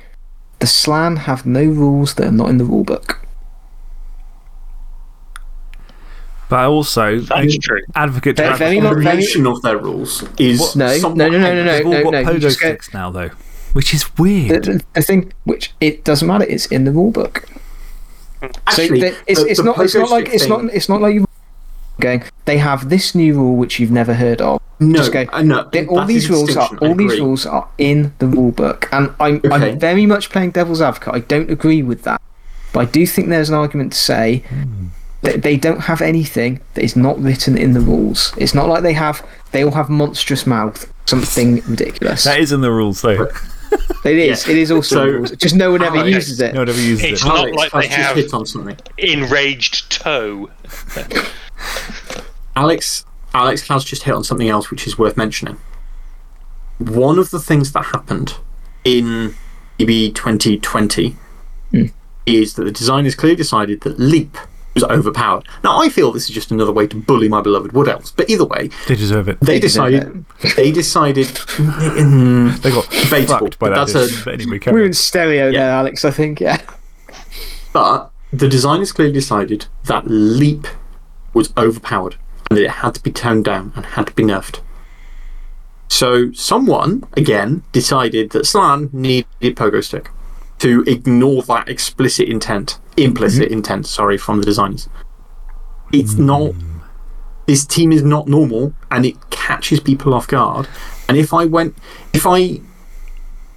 the Slann have no rules that are not in the rule book. But also, That's true. advocate to Very- advocate. very the not variation of their rules is. No, no, no, no, no, no, They've all got no, you pogo just go- sticks now, though, which is The, weird. the, the thing, which it doesn't matter, it's in the rule book. Actually, so the, it's, the- it's the not it's not like stick it's not it's not like you going. They have this new rule which you've never heard of. No, Just go. I know. They, all these rules are all these rules are in the rule book, and I'm Okay. I'm very much playing devil's advocate. I don't agree with that, but I do think there's an argument to say hmm. that they don't have anything that is not written in the rules. It's not like they have they all have monstrous mouth, something ridiculous. That is in the rules, though. it is. yeah. It is also So- rules. Just no one ever Alex, uses it. No one ever uses It's it. not Alex like they just have- hit on something. Enraged toe. Alex, Alex has just hit on something else which is worth mentioning. One of the things that happened in BB 2020 Hmm. is that the designers clearly decided that Leap was overpowered. Now, I feel this is just another way to bully my beloved Wood Elves, but either way, They deserve it. they deserve decided. They decided. They got Debatable, fucked by that. that's a- decision, anyway, We're in stereo Yeah. there, Alex. I think. Yeah. But the designers clearly decided that Leap was overpowered and that it had to be toned down and had to be nerfed. So someone, again, decided that Slann needed Pogo Stick to ignore that explicit intent, implicit mm-hmm. intent, sorry, from the designers. It's mm. not. This team is not normal and it catches people off guard. And if I went. If I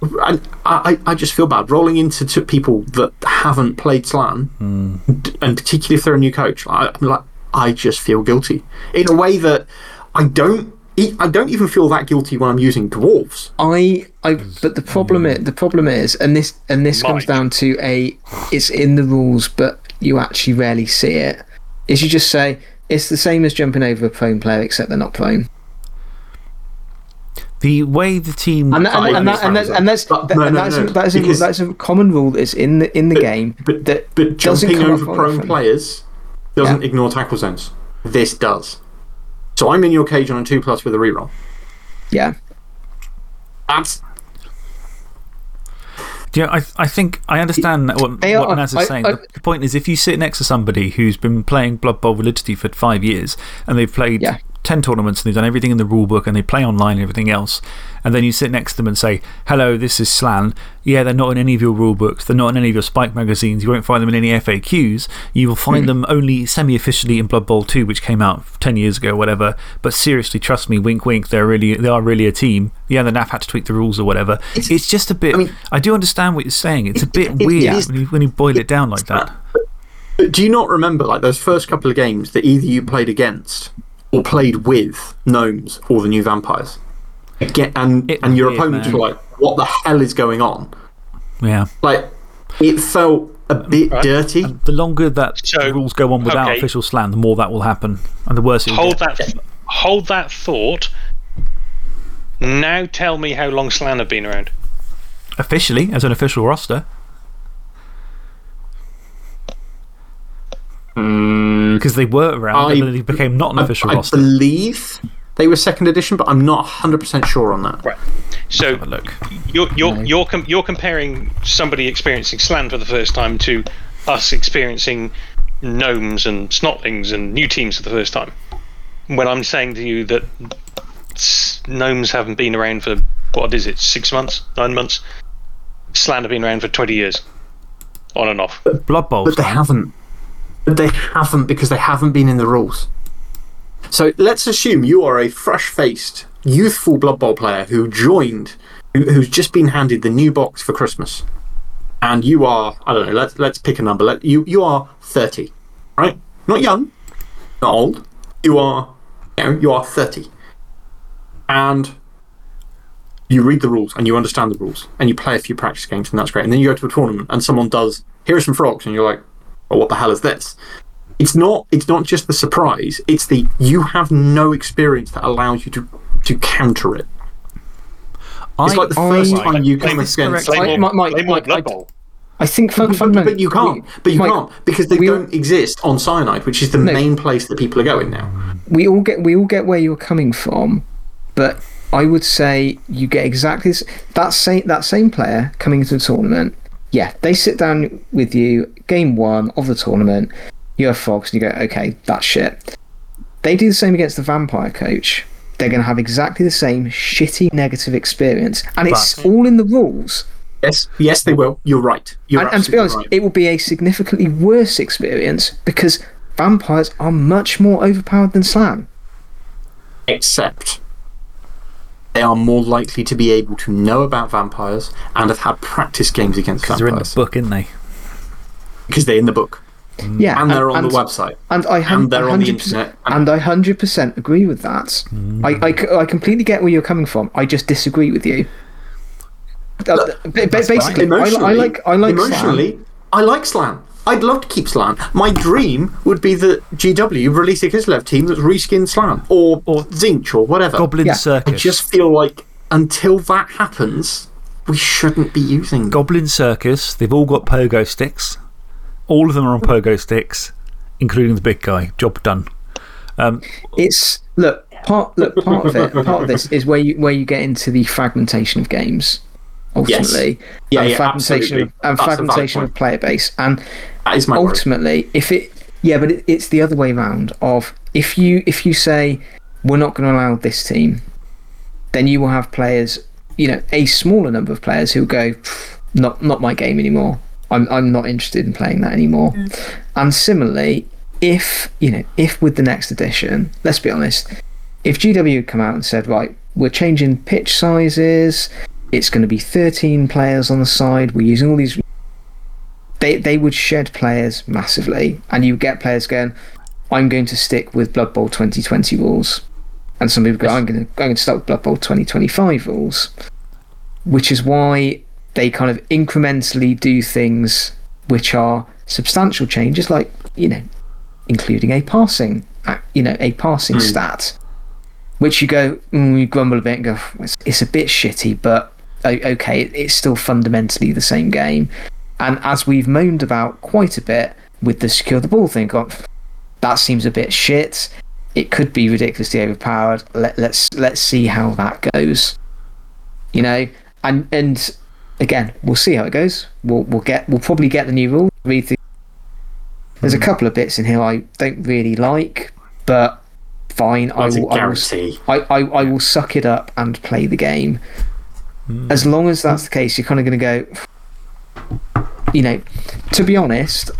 I, I I just feel bad rolling into to people that haven't played Slann, mm. d- and particularly if they're a new coach. I, I'm like, I just feel guilty in a way that I don't. I don't even feel that guilty when I'm using dwarves. I, I, but the problem is, the problem is, and this, and this comes down to a, it's in the rules, but you actually rarely see it. Is you just say it's the same as jumping over a prone player, except they're not prone. The way the team. And, that, and, and, that, and, that, and that's But that, no, and no, that's, no, a, that's, a, because- that's a common rule that's in the in the game But that but doesn't jumping over prone often. players doesn't Yeah. ignore tackle zones. This does. So I'm in your cage on a two plus with a reroll. Yeah, That's Do you know, I, I think I understand what, They what Naz is I- saying. I- the, the point is, if you sit next to somebody who's been playing Blood Bowl Validity for five years and they've played Yeah. 10 tournaments and they've done everything in the rule book and they play online and everything else, and then you sit next to them and say, Hello, this is Slann. Yeah, they're not in any of your rule books, they're not in any of your Spike magazines, you won't find them in any FAQs. You will find Hmm. them only semi officially in Blood Bowl 2, which came out 10 years ago, whatever. But seriously, trust me, wink, wink, they're really, they are really a team. Yeah, the NAF had to tweak the rules or whatever. It's, just a bit. I, mean- do understand what you're saying. It's a bit it weird when, you, when you boil it down like that. But do you not remember like those first couple of games that either you played against or played with gnomes or the new vampires? Again, and, It and your weird, opponents man. were like, what the hell is going on? Yeah. Like, it felt a um, bit dirty. The longer that So, the rules go on without okay. official slann, the more that will happen. And the worse it will Hold get. that, hold that thought. Now tell me how long Slann have been around. Officially, as an official roster. Mm, because they were around I- and then they became not an official I roster. believe they were second edition, but I'm not 100% sure on that. Right. So Have a look. you're you're you're, com- you're comparing somebody experiencing Slann for the first time to us experiencing gnomes and snotlings and new teams for the first time. When I'm saying to you that gnomes haven't been around for what is it, six months, nine months? Slann have been around for twenty years, on and off. Blood Bowl. But they haven't. But they haven't because they haven't been in the rules. So let's assume you are a fresh faced, youthful Blood Bowl player who joined, who, who's just been handed the new box for Christmas. And you are, I don't know, let's, let's pick a number. Let, you, you are 30, right? Not young, not old. You are, you, know, you are 30. And you read the rules and you understand the rules and you play a few practice games and that's great. And then you go to a tournament and someone does, here are some frogs, and you're like, well, what the hell is this? It's not, it's not just the surprise, it's the you have no experience that allows you to, to counter it. It's I- like the I- first I- time you I- come this is against. correct. Play I- more, Mike- play more Mike, I- I think fun, But, but, but you can't. But you Mike, can't because they don't exist on Cyanide, which is the No. main place that people are going now. we all get we all get where you're coming from, but I would say you get exactly this, that same that same player coming into the tournament. Yeah, they sit down with you, game one of the tournament. You have frogs, and you go, okay, that's shit. They do the same against the vampire coach. They're going to have exactly the same shitty negative experience, and it's But- all in the rules. Yes, yes, they will. You're right. You're And, and to be honest, absolutely it will be a significantly worse experience because vampires are much more overpowered than Slann. Except they are more likely to be able to know about vampires and have had practice games against Because they're in the book, aren't they? because they're in the book Yeah, and they're on and- the website. And I And they're on the internet, and- And I 100% agree with that. I, I, c- I completely get where you're coming from. I just disagree with you. Uh, ba- ba- basically, I, li- I like I like Slann. emotionally, I like Slann. I'd love to keep Slann. My dream would be that GW release a Kislev team that's reskinned Slann or, or Zinch or whatever. Goblin Yeah. I just feel like until that happens, we shouldn't be using. Goblin Circus. They've all got pogo sticks. All of them are on pogo sticks, including the big guy. Job done. Um, It's look part look part of it. Part of this is where you where you get into the fragmentation of games. Ultimately, Yeah, and yeah, fragmentation of, absolutely. and That's fragmentation of player base, and That is my worry. ultimately, if it yeah, but it, it's the other way round. Of if you if you say we're not going to allow this team, then you will have players, you know, a smaller number of players who go, not not my game anymore. I'm I'm not interested in playing that anymore. Mm. And similarly, if you know, if with the next edition, let's be honest, if GW had come out and said, right, we're changing pitch sizes, it's going to be 13 players on the side, we're using all these they they would shed players massively, and you get players going, "I'm going to stick with Blood Bowl 2020 rules," and some people go, "I'm going to I'm going to start with Blood Bowl 2025 rules," which is why they kind of incrementally do things which are substantial changes, like you know, including a passing, uh, you know, a passing stat, which you go, mm, you grumble a bit and go, it's, it's a bit shitty, but okay, it's still fundamentally the same game. And as we've moaned about quite a bit with the secure the ball thing, gone, that seems a bit shit. It could be ridiculously overpowered. Let, let's let's see how that goes. You know, and and again, we'll see how it goes. We'll, we'll, get, we'll probably get the new rule, read. There's a hmm. couple of bits in here I don't really like, but fine. I That's will, I, will. I, I, I will suck it up and play the game. Hmm. As long as that's the case, you're kind of going to go, you know, to be honest,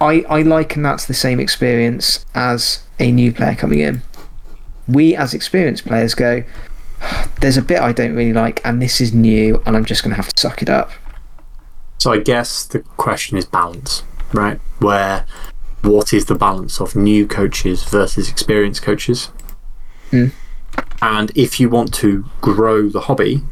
I, I liken that to the same experience as a new player coming in. We, as experienced players, go, there's a bit I don't really like, and this is new, and I'm just going to have to suck it up. So I guess the question is balance, right? Where what is the balance of new coaches versus experienced coaches? Mm. And if you want to grow the hobby,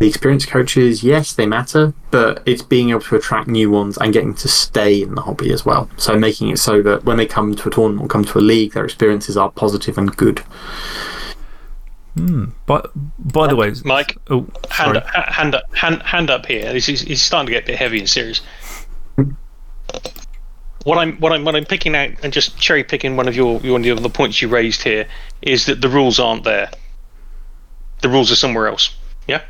the experienced coaches, yes, they matter, but it's being able to attract new ones and getting to stay in the hobby as well. So making it so that when they come to a tournament or come to a league, their experiences are positive and good. Hmm, but, by the uh, way, Mike, oh, hand up, uh, hand up, hand, hand up here. This is it's starting to get a bit heavy and serious. What I'm, what I'm, what I'm picking out and just cherry picking one of your, your one of the points you raised here is that the rules aren't there. The rules are somewhere else. Yeah,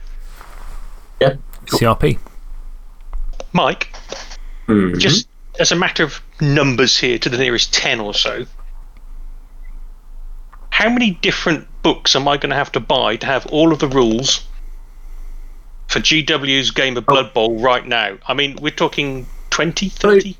Yeah. CRP. Mike. Mhm. Just as a matter of numbers here to the nearest ten or so. How many different books am I going to have to buy to have all of the rules for GW's game of Blood Bowl right now? I mean, we're talking 20, 30?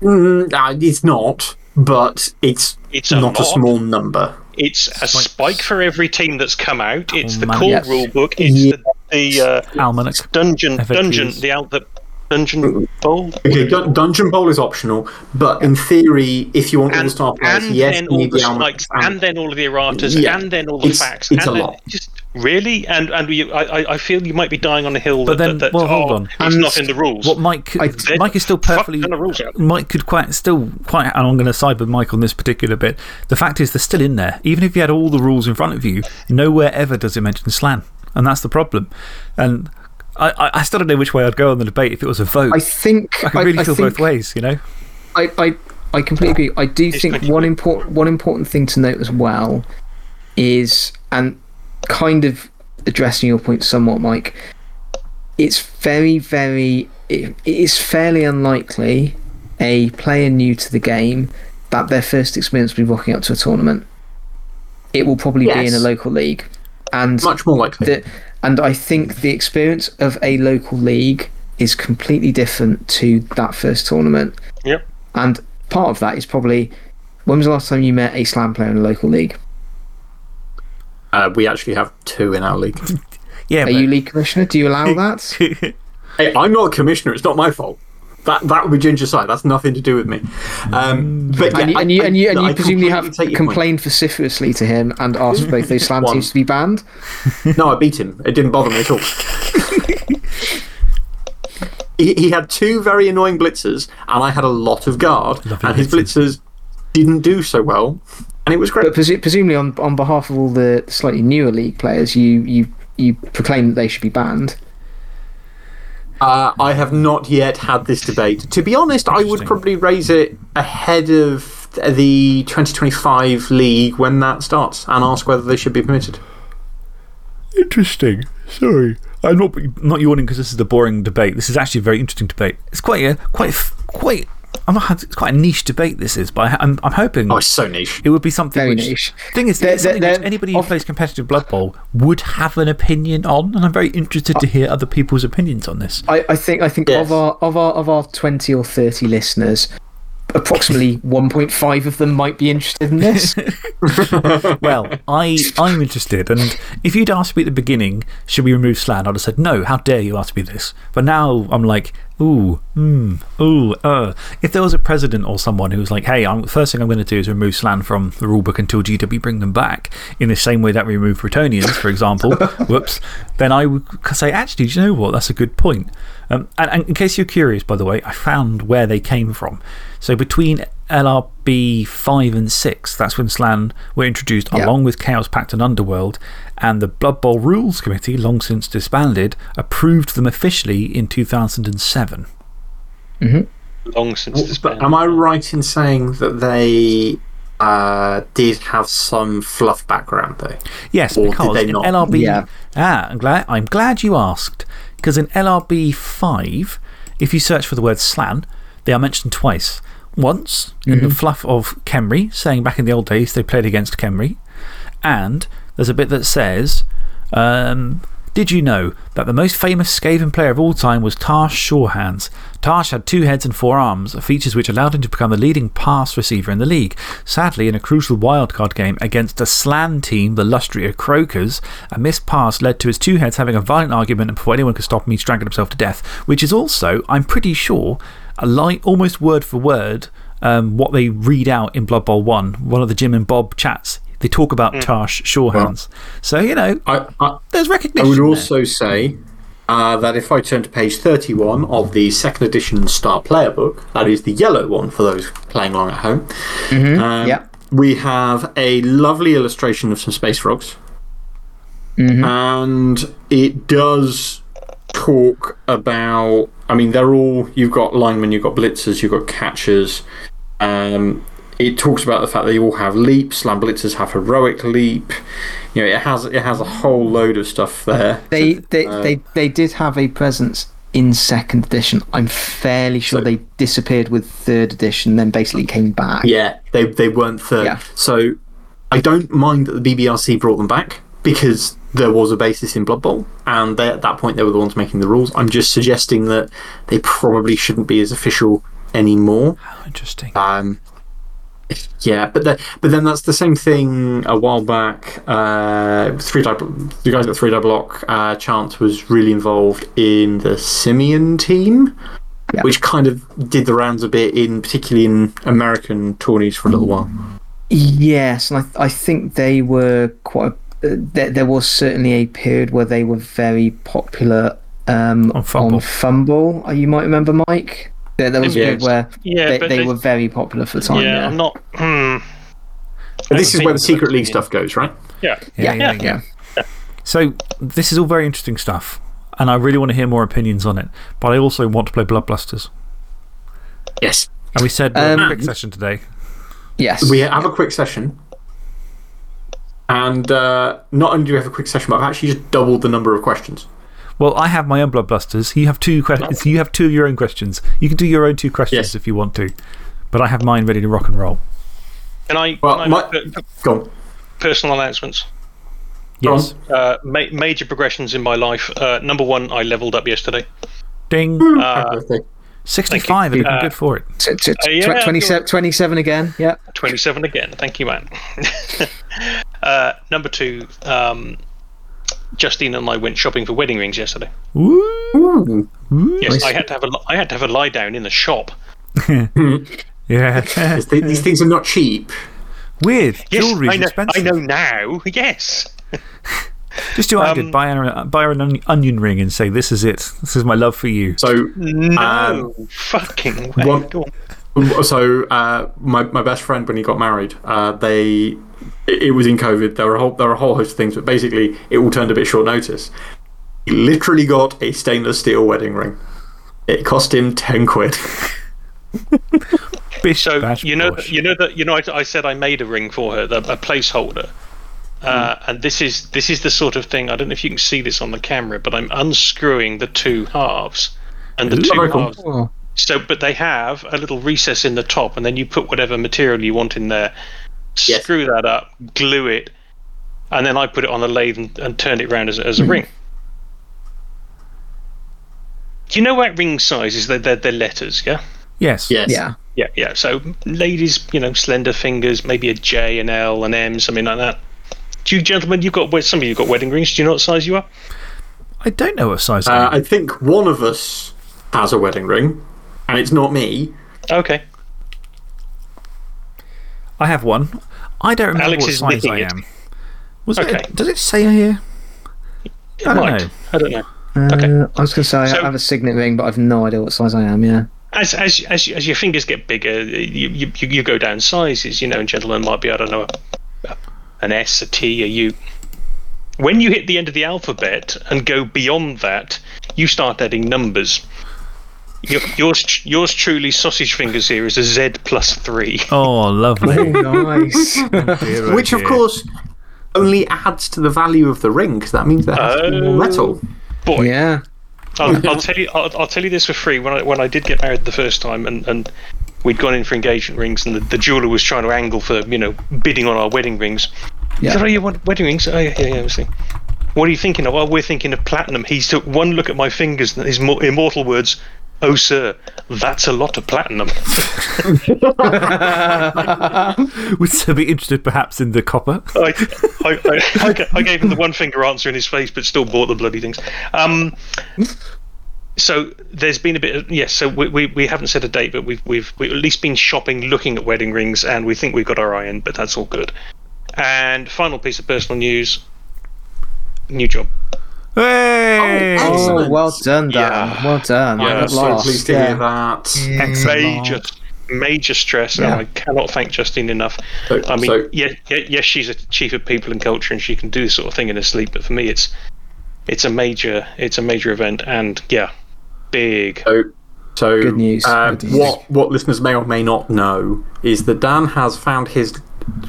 Mm, uh, it's not, but it's, It's a not a lot. small number. It's a spike for every team that's come out. It's the man. core Yes. rule book. It's Yeah. the, the uh, Almanac. dungeon, FAQs. dungeon, the out the dungeon bowl. Okay, Dun- Dungeon Bowl is optional, but in theory, if you want all the And, star players, and yes, then you all the the almanac. spikes, and then all of the erratas, Yeah. and then all the It's- facts. it's and a then lot. Just really, and and we, I, I- I feel you might be dying on a hill. But that, then- that, that, well, hold oh, on. It's And not in the rules. What Mike, could- I- Mike is still perfectly. the rules out. Mike could quite, still quite, and I'm going to side with Mike on this particular bit. The fact is, they're still in there. Even if you had all the rules in front of you, nowhere ever does it mention slann. And that's the problem. And I, I, I still don't know which way I'd go on the debate if it was a vote. I think. I could really feel think, both ways, you know? I, I, I completely agree. I do It's think one, important one important thing to note as well is, and kind of addressing your point somewhat, Mike, it's very, very. It, it is fairly unlikely a player new to the game that their first experience will be rocking up to a tournament. It will probably be in a local league. And Much more likely. the, and I think the experience of a local league is completely different to that first tournament. Yep. And part of that is probably when was the last time you met a slann player in a local league? Uh, we actually have two in our league. Yeah, Are you league commissioner? Do you allow that? hey, I'm not a commissioner. It's not my fault. That that would be Ginger side. That's nothing to do with me. Um, but yeah, and you, I- and you, and you, and no, you I presumably have take your point. complained vociferously to him and asked both those slann teams to be banned. No, I beat him. It didn't bother me at all. he, he had two very annoying blitzers, and I had a lot of guard, Lovely and his blitzers didn't do so well, and it was great. But presu- presumably, on, on behalf of all the slightly newer league players, you, you, you proclaim that they should be banned. Uh, I have not yet had this debate. To be honest, I would probably raise it ahead of the 2025 league when that starts and ask whether they should be permitted. Interesting. Sorry. I'm not, not yawning because this is a boring debate. This is actually a very interesting debate. It's quite a, quite, quite, I'm not, it's quite a niche debate, this is, but I, I'm, I'm hoping Oh, it's so niche. it would be something Very which. niche. thing is, They're- it's something they're- anybody who of- plays competitive Blood Bowl would have an opinion on, and I'm very interested to uh, hear other people's opinions on this. I, I think I think Yes. of our of our of our twenty or thirty listeners, approximately one point five of them might be interested in this. well, I, I'm interested, and if you'd asked me at the beginning, should we remove Slann, I'd have said, no, how dare you ask me this? But now I'm like, ooh, hmm, ooh, uh. If there was a president or someone who was like, hey, I'm, the first thing I'm going to do is remove Slann from the rulebook until GW bring them back, in the same way that we remove Bretonnians, for example, whoops, then I would say, actually, do you know what? That's a good point. Um, and, and in case you're curious, by the way, I found where they came from. So between LRB 5 and 6, that's when Slann were introduced Yeah. along with Chaos Pact and Underworld, and the Blood Bowl Rules Committee, long since disbanded, approved them officially in 2007. Long since this But am I right in saying that they uh, did have some fluff background, though. Yes, Or because in? LRB. Yeah. Ah, I'm glad, I'm glad you asked. Because in LRB 5, if you search for the word slann, they are mentioned twice. Once in Mm-hmm. the fluff of Khemri, saying back in the old days they played against Khemri. And there's a bit that says, um, Did you know that the most famous Skaven player of all time was Tarsh Surehands? Tarsh had two heads and four arms, features which allowed him to become the leading pass receiver in the league. Sadly, in a crucial wildcard game against a slann team, the Lustria Croakers, a missed pass led to his two heads having a violent argument, and before anyone could stop him, he strangled himself to death. Which is also, I'm pretty sure, a line, almost word for word um, what they read out in Blood Bowl 1, one of the Jim and Bob chats. They talk about Tarsh Surehands. so, you know, I, I, there's recognition. I recognition. would there. also say uh, that if I turn to page 31 of the second edition Star Player book, that is the yellow one for those playing along at home, um, yeah. we have a lovely illustration of some space frogs. And it does talk about. I mean, they're all. You've got linemen, you've got blitzers, you've got catchers. Um, it talks about the fact that they all have leaps. Slann blitzers have heroic leap. You know, it has, it has a whole load of stuff there. They, they, they, they did have a presence in second edition. I'm fairly sure So- they disappeared with third edition, then basically came back. Yeah, they, they weren't third. Yeah. So I don't mind that the BBRC brought them back because there was a basis in Blood Bowl, and they, at that point they were the ones making the rules. I'm just suggesting that they probably shouldn't be as official anymore. How interesting. Um, yeah, but, the, but then that's the same thing a while back. Uh, three die, the guys at Three Die Block, uh, Chance was really involved in the Simyin team, Yeah. which kind of did the rounds a bit, in particularly in American tourneys for a little while. Yes, and I, I think they were quite. Uh, there, there was certainly a period where they were very popular um, On FUMBBL. on FUMBBL. Uh, You might remember, Mike. There, there was a Yeah. period where Yeah, they, they they- were very popular for the time. yeah, Yeah, I'm not. Hmm. But this is where the Secret League stuff goes, right? Yeah. Yeah, yeah, yeah. yeah. So, this is all very interesting stuff, and I really want to hear more opinions on it. But I also want to play Bloodbusters. Yes. And we said we'll a Um, quick session today. Yes. We have a quick session. And uh, not only do we have a quick session, but I've actually just doubled the number of questions. Well, I have my own Bloodbusters. You have, two questions. you have two of your own questions. You can do your own two questions Yes. if you want to. But I have mine ready to rock and roll. Can I, Well, can I my- per- Go on. personal announcements? Go Yes. Uh, ma- major progressions in my life. Uh, number one, I leveled up yesterday. Ding. Happy birthday. 65 and looking good for it. T- t- Uh, yeah, 27, 27 again. Yeah. 27 again. Thank you, man. uh, number two, um, Justine and I went shopping for wedding rings yesterday. Woo. Ooh. Yes, Nice. I had to have a I had to have a lie down in the shop. Yeah. These things are not cheap. Weird. Yes, Jewelry's I know. expensive. I know now. Yes. Just do what I did Um, buy, an, buy an onion- onion ring and say, This is it. This is my love for you. So, No fucking way. One- so uh, my, my best friend, when he got married, uh, they, it, it was in COVID. There were, a whole, there were a whole host of things, but basically, it all turned a bit short notice. He literally got a stainless steel wedding ring. It cost him 10 quid. Bish, So bash, you know, bosh. you know that you know. I, I said I made a ring for her, the, a placeholder. Uh, and this is this is the sort of thing. I don't know if you can see this on the camera, but I'm unscrewing the two halves, and the two Very cool. halves. Oh, So, but they have a little recess in the top, and then you put whatever material you want in there. Yes. Screw that up, glue it, and then I put it on the lathe and, and turn it round as, as a ring. Do you know what ring sizes? They're, they're, they're letters, yeah? Yes. Yes. yeah. Yeah, yeah. So ladies, you know, slender fingers, maybe a J, an L, an M, something like that. Do you gentlemen, you've got some of you got wedding rings. Do you know what size you are? I don't know what size I Uh, am. I think one of us has a wedding ring, and it's not me. Okay. I have one. I don't remember Alex what is size nicking I it. am. Was Okay. it, does it say here? It I don't might. know. I don't know. Uh, Okay. I was going to say, So- I have a signet ring, but I've no idea what size I am, yeah. As as as, as your fingers get bigger, you, you you you go down sizes. You know, and gentlemen might be I don't know, a, an S, a T, a U. When you hit the end of the alphabet and go beyond that, you start adding numbers. Your- Yours, yours truly, sausage fingers here is a Z plus three. Oh, lovely. nice. Oh Which, of course, only adds to the value of the ring because that means there has to be more Oh. metal. Boy, yeah. I'll, I'll tell you. I'll, I'll tell you this for free. When I when I did get married the first time, and, and we'd gone in for engagement rings, and the, the jeweler was trying to angle for you know bidding on our wedding rings. He Yeah. said, "Oh, you want wedding rings? Oh, yeah, yeah, yeah." Obviously. What are you thinking of? Well, we're thinking of platinum. He took one look at my fingers and his immortal words, "Oh, sir, that's a lot of platinum." Would so be interested perhaps in the copper? I, I, I, I I gave him the one finger answer in his face, but still bought the bloody things. Um, so there's been a bit of yes. So we, we, we haven't set a date, but we've we've we've at least been shopping, looking at wedding rings, and we think we've got our eye in. But that's all good. And final piece of personal news: new job. Hey! Oh, Oh, Excellent. well done, Dan. Yeah. Well done. Yeah, I'm At so last. pleased to yeah. hear that. Excellent. Major major stress, Yeah. and I cannot thank Justine enough. So- I mean, so- yeah, yeah, yes, she's a chief of people and culture, and she can do this sort of thing in her sleep. But for me, it's it's a major it's a major event, and yeah, big. So, so Good news, um, good news. What, what listeners may or may not know is that Dan has found his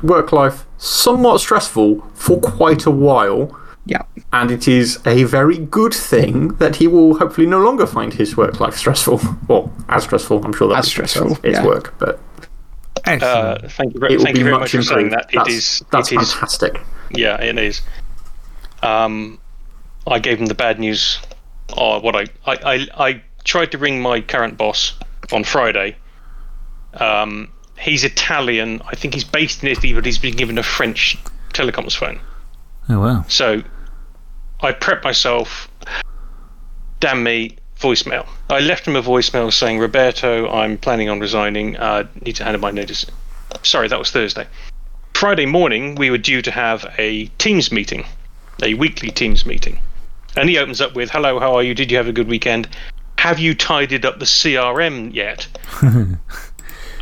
work life somewhat stressful for quite a while. Yeah. And it is a very good thing that he will hopefully no longer find his work life stressful. Well, as stressful. I'm sure that's As stressful, It's yeah. work, but Uh, thank you, it very, will thank be you very much much for improved. saying that. That's, it is. that's it is. fantastic. Yeah, it is. Um, I gave him the bad news. Oh, what I, I, I, I tried to ring my current boss on Friday. Um, he's Italian. I think he's based in Italy, but he's been given a French telecoms phone. Oh, wow. So I prepped myself. Damn me, voicemail. I left him a voicemail saying, Roberto, I'm planning on resigning. Uh, need to hand in my notice. Sorry, that was Thursday. Friday morning, we were due to have a Teams meeting, a weekly Teams meeting. And he opens up with, Hello, how are you? Did you have a good weekend? Have you tidied up the CRM yet? and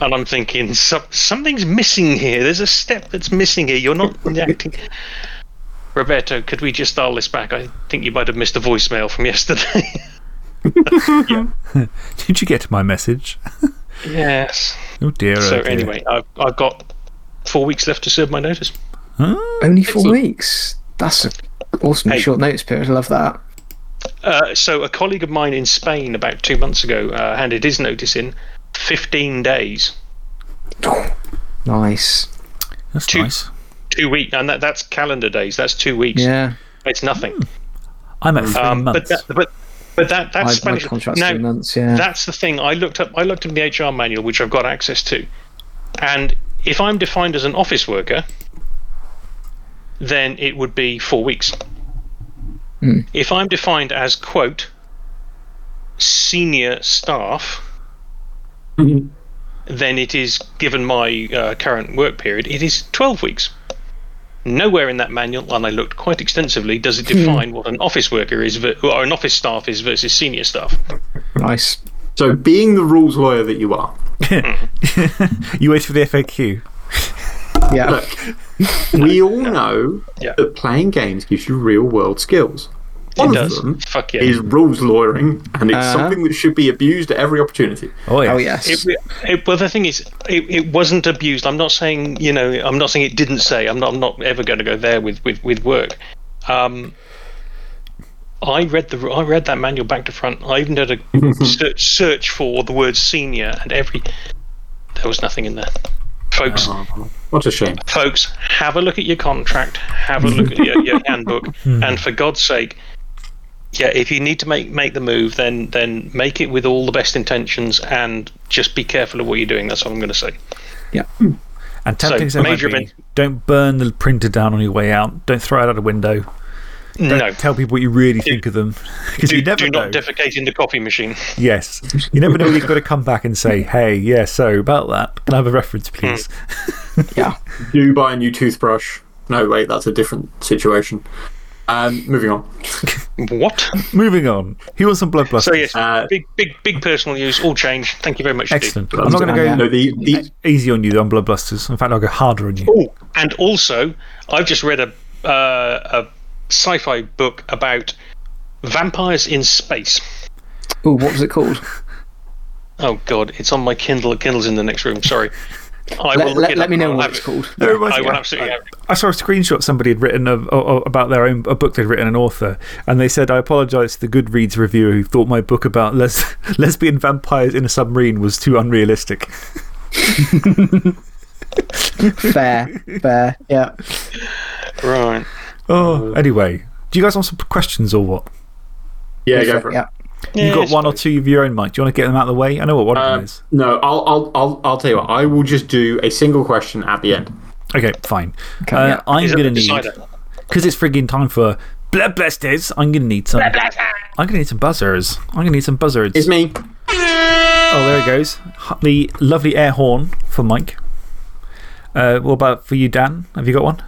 I'm thinking, something's missing here. There's a step that's missing here. You're not reacting. Roberto, could we just dial this back? I think you might have missed a voicemail from yesterday. Did you get my message? yes. Oh, dear. oh, So, dear. anyway, I've, I've got four weeks left to serve my notice. Only four Excellent. weeks. That's an awesome Hey. short notice period. I love that. Uh, so, a colleague of mine in Spain about two months ago uh, handed his notice in 15 days. Nice. That's two- nice. Two weeks, and that, that's calendar days. That's two weeks. Yeah. It's nothing. I'm at three Um, but, months. that, but, but that, that's My, my Spanish. contract's now, three months. Yeah. That's the thing. I looked up. I looked in the HR manual, which I've got access to, and if I'm defined as an office worker, then it would be four weeks. Hmm. If I'm defined as quote senior staff, then it is given my uh, current work period. It is twelve weeks. Nowhere in that manual, and I looked quite extensively, does it define hmm. what an office worker is, or an office staff is versus senior staff. nice. So, being the rules lawyer that you are, you wait for the FAQ. Yeah. look, we all know Yeah. that playing games gives you real world skills. One It of does. them Fuck yeah. is rules lawyering, and it's Uh-huh. something that should be abused at every opportunity. Oh, yeah. Oh, yes. It, it, well, the thing is, it, it wasn't abused. I'm not saying, you know, I'm not saying it didn't say. I'm not, I'm not ever going to go there with, with, with work. Um, I read the, I read that manual back to front. I even did a search, search for the word senior, and every there was nothing in there. Folks, Oh, what a shame. folks, have a look at your contract, have a look at your, your handbook, and for God's sake, yeah, if you need to make make the move, then then make it with all the best intentions, and just be careful of what you're doing. That's what I'm going to say. Yeah. Hmm. And tempting as it might major be, event- don't burn the printer down on your way out. Don't throw it out a window. Don't no, tell people what you really think of them. Because you never do know. not defecate in the coffee machine. yes. You never know you've got to come back and say, hey, yeah, so about that. Can I have a reference, hmm. please? Yeah. Do buy a new toothbrush. No, wait, that's a different situation. Um, moving on. What? Moving on. He wants some blood So blusters. yes, Uh, big big big personal news, all change. Thank you very much. Excellent. I'm not going to go No, the, the, easy on you on blood blusters. In fact, I'll go harder on you. Oh, and also, I've just read a uh, a sci-fi book about vampires in space. Oh, what was it called? Oh god, it's on my Kindle. Kindle's in the next room. Sorry. Oh, I will Let, look let, let me know I'll what it's called. No, it I will absolutely have it. I saw a screenshot somebody had written of, of, about their own a book they'd written, an author, and they said, I apologise to the Goodreads reviewer who thought my book about les lesbian vampires in a submarine was too unrealistic. Fair, fair. Yeah. Right. Oh, anyway, do you guys want some questions or what? Yeah, go for it. Yeah. You've got one or two of your own, Mike. Do you want to get them out of the way? I know what one of them Um, is. no, I'll, I'll, I'll, I'll tell you what. I will just do a single question at the end. Okay, fine. Okay, uh, yeah. I'm going to need, decider? because it's frigging time for Blood Blasters, I'm going to need some. I'm going to need some buzzers. I'm going to need some buzzards. It's me. Oh, there it goes. The lovely air horn for Mike. Uh, what about for you, Dan? Have you got one?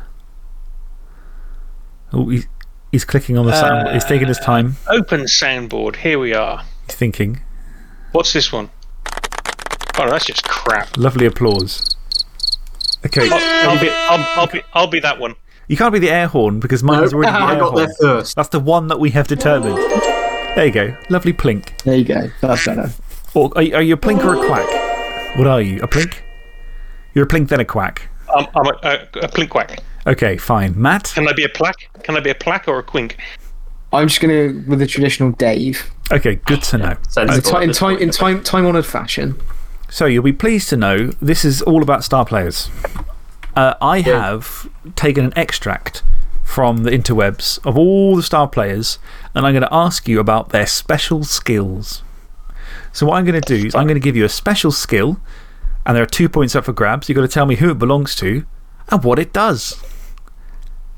Oh, he's, he's clicking on the sound. Uh, he's taking his time. Open soundboard. Here we are. He's thinking. What's this one? Oh, that's just crap. Lovely applause. Okay. I'll, I'll, be, I'll, I'll, be, I'll be that one. You can't be the air horn because mine No, is already the I air got horn. there first. That's the one that we have determined. There you go. Lovely plink. There you go. That's better. Or, are, you- are you a plink or a quack? What are you? A plink? You're a plink, then a quack. I'm, I'm a, a, a plink quack. Okay, fine. Matt? Can I be a plaque? Can I be a plaque or a quink? I'm just going to, with the traditional Dave. Okay, good to know. Sensible In, at time, in, time, in time, time honoured fashion. So, you'll be pleased to know this is all about star players. Uh, I have taken an extract from the interwebs of all the star players, and I'm going to ask you about their special skills. So, what I'm going to do is I'm going to give you a special skill, and there are two points up for grabs. You've got to tell me who it belongs to and what it does.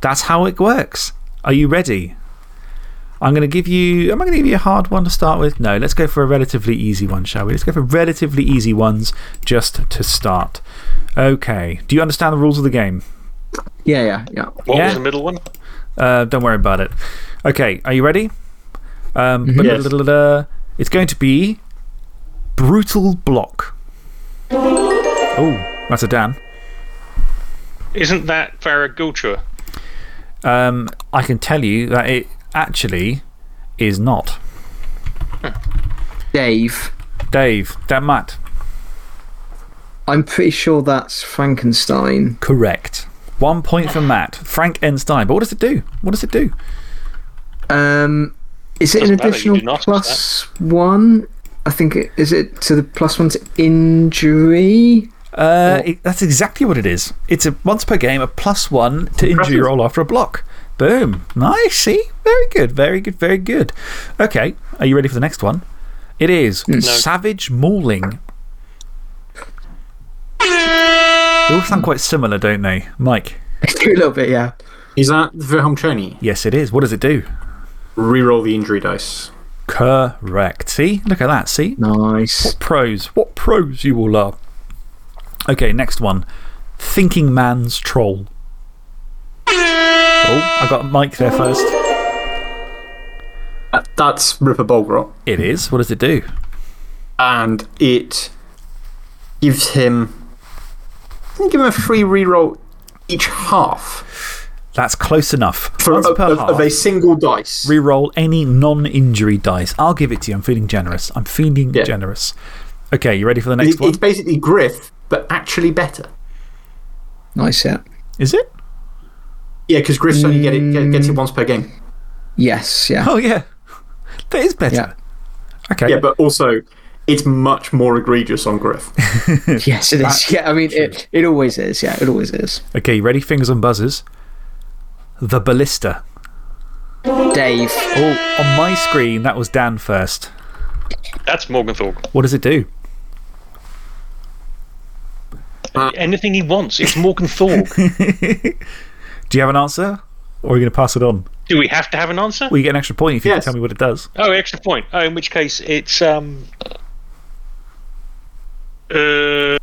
That's how it works. Are you ready? I'm going to give you. Am I going to give you a hard one to start with? No, let's go for a relatively easy one, shall we? Let's go for relatively easy ones just to start. Okay. Do you understand the rules of the game? Yeah, yeah, yeah. What Yeah. was the middle one? Uh, don't worry about it. Okay, are you ready? Um, Yes. ba-da-da-da-da. It's going to be Brutal Block. Oh, that's a Dan. Isn't that Farah Gulchur? Um, I can tell you that it actually is not. Dave. Dave, Dan Matt. I'm pretty sure that's Frank 'n' Stein. Correct. One point for Matt. Frank 'n' Stein. But what does it do? What does it do? Um, is it Doesn't an additional didn't ask us plus one? I think it is it to the plus one to injury? Uh, it- that's exactly what it is. It's a once per game, a plus one to injury roll after a block. Boom. Nice. See? Very good. Very good. Very good. Okay. Are you ready for the next one? It is Savage Mauling. They all sound quite similar, don't they? Mike? a little bit, yeah. Is that the Wilhelm Chaney? Yes, it is. What does it do? Reroll the injury dice. Correct. See? Look at that. See? Nice. Pros. What pros you all are. Okay, next one. Thinking Man's Troll. Oh, I got Mike there first. Uh, that's Ripper Bolgrot. It is. What does it do? And it gives him. Give him a free reroll each half That's close enough. for, Once of, half. of a single dice. Reroll any non injury dice. I'll give it to you. I'm feeling generous. I'm feeling Yeah. generous. Okay, you ready for the next It- one? it's basically Griff, but actually better. Nice, yeah. Is it? Yeah, because Griff's only get it, get, gets it mm. once per game. Yes, yeah. Oh, yeah. That is better. Yeah. Okay. Yeah, but also, it's much more egregious on Griff. yes, it is. Uh, yeah, I mean, it, it always is. Yeah, it always is. Okay, ready? Fingers on buzzers. The Ballista. Dave. Oh, on my screen, that was Dan first. That's Morg 'n' Thorg. What does it do? Anything he wants. It's Morg 'n' Thorg. Do you have an answer? Or are you going to pass it on? Do we have to have an answer? Well, you get an extra point if you can tell me what it does. Oh, extra point. Oh, in which case it's um. Uh,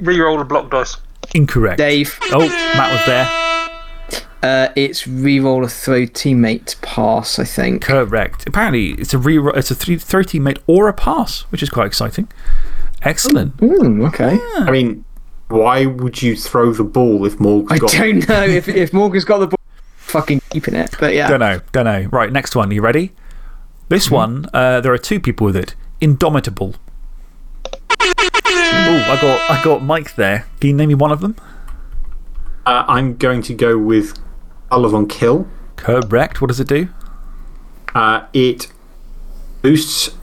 reroll a block dice. Incorrect. Dave. Oh, Matt was there. Uh, it's reroll a throw teammate pass, I think. Correct. Apparently, it's a, re it's a three, throw teammate or a pass, which is quite exciting. Excellent. Hmm, okay. I mean, why would you throw the ball if Morg's I got don't know if, if Morgan's got the ball, fucking keeping it, but yeah. Don't know. Don't know. Right, next one. You ready? This Mm-hmm. one, uh, there are two people with it. Indomitable. Oh, I got, I got Mike there. Can you name me one of them? Uh, I'm going to go with Karla Von Kill. Correct. What does it do? Uh, it boosts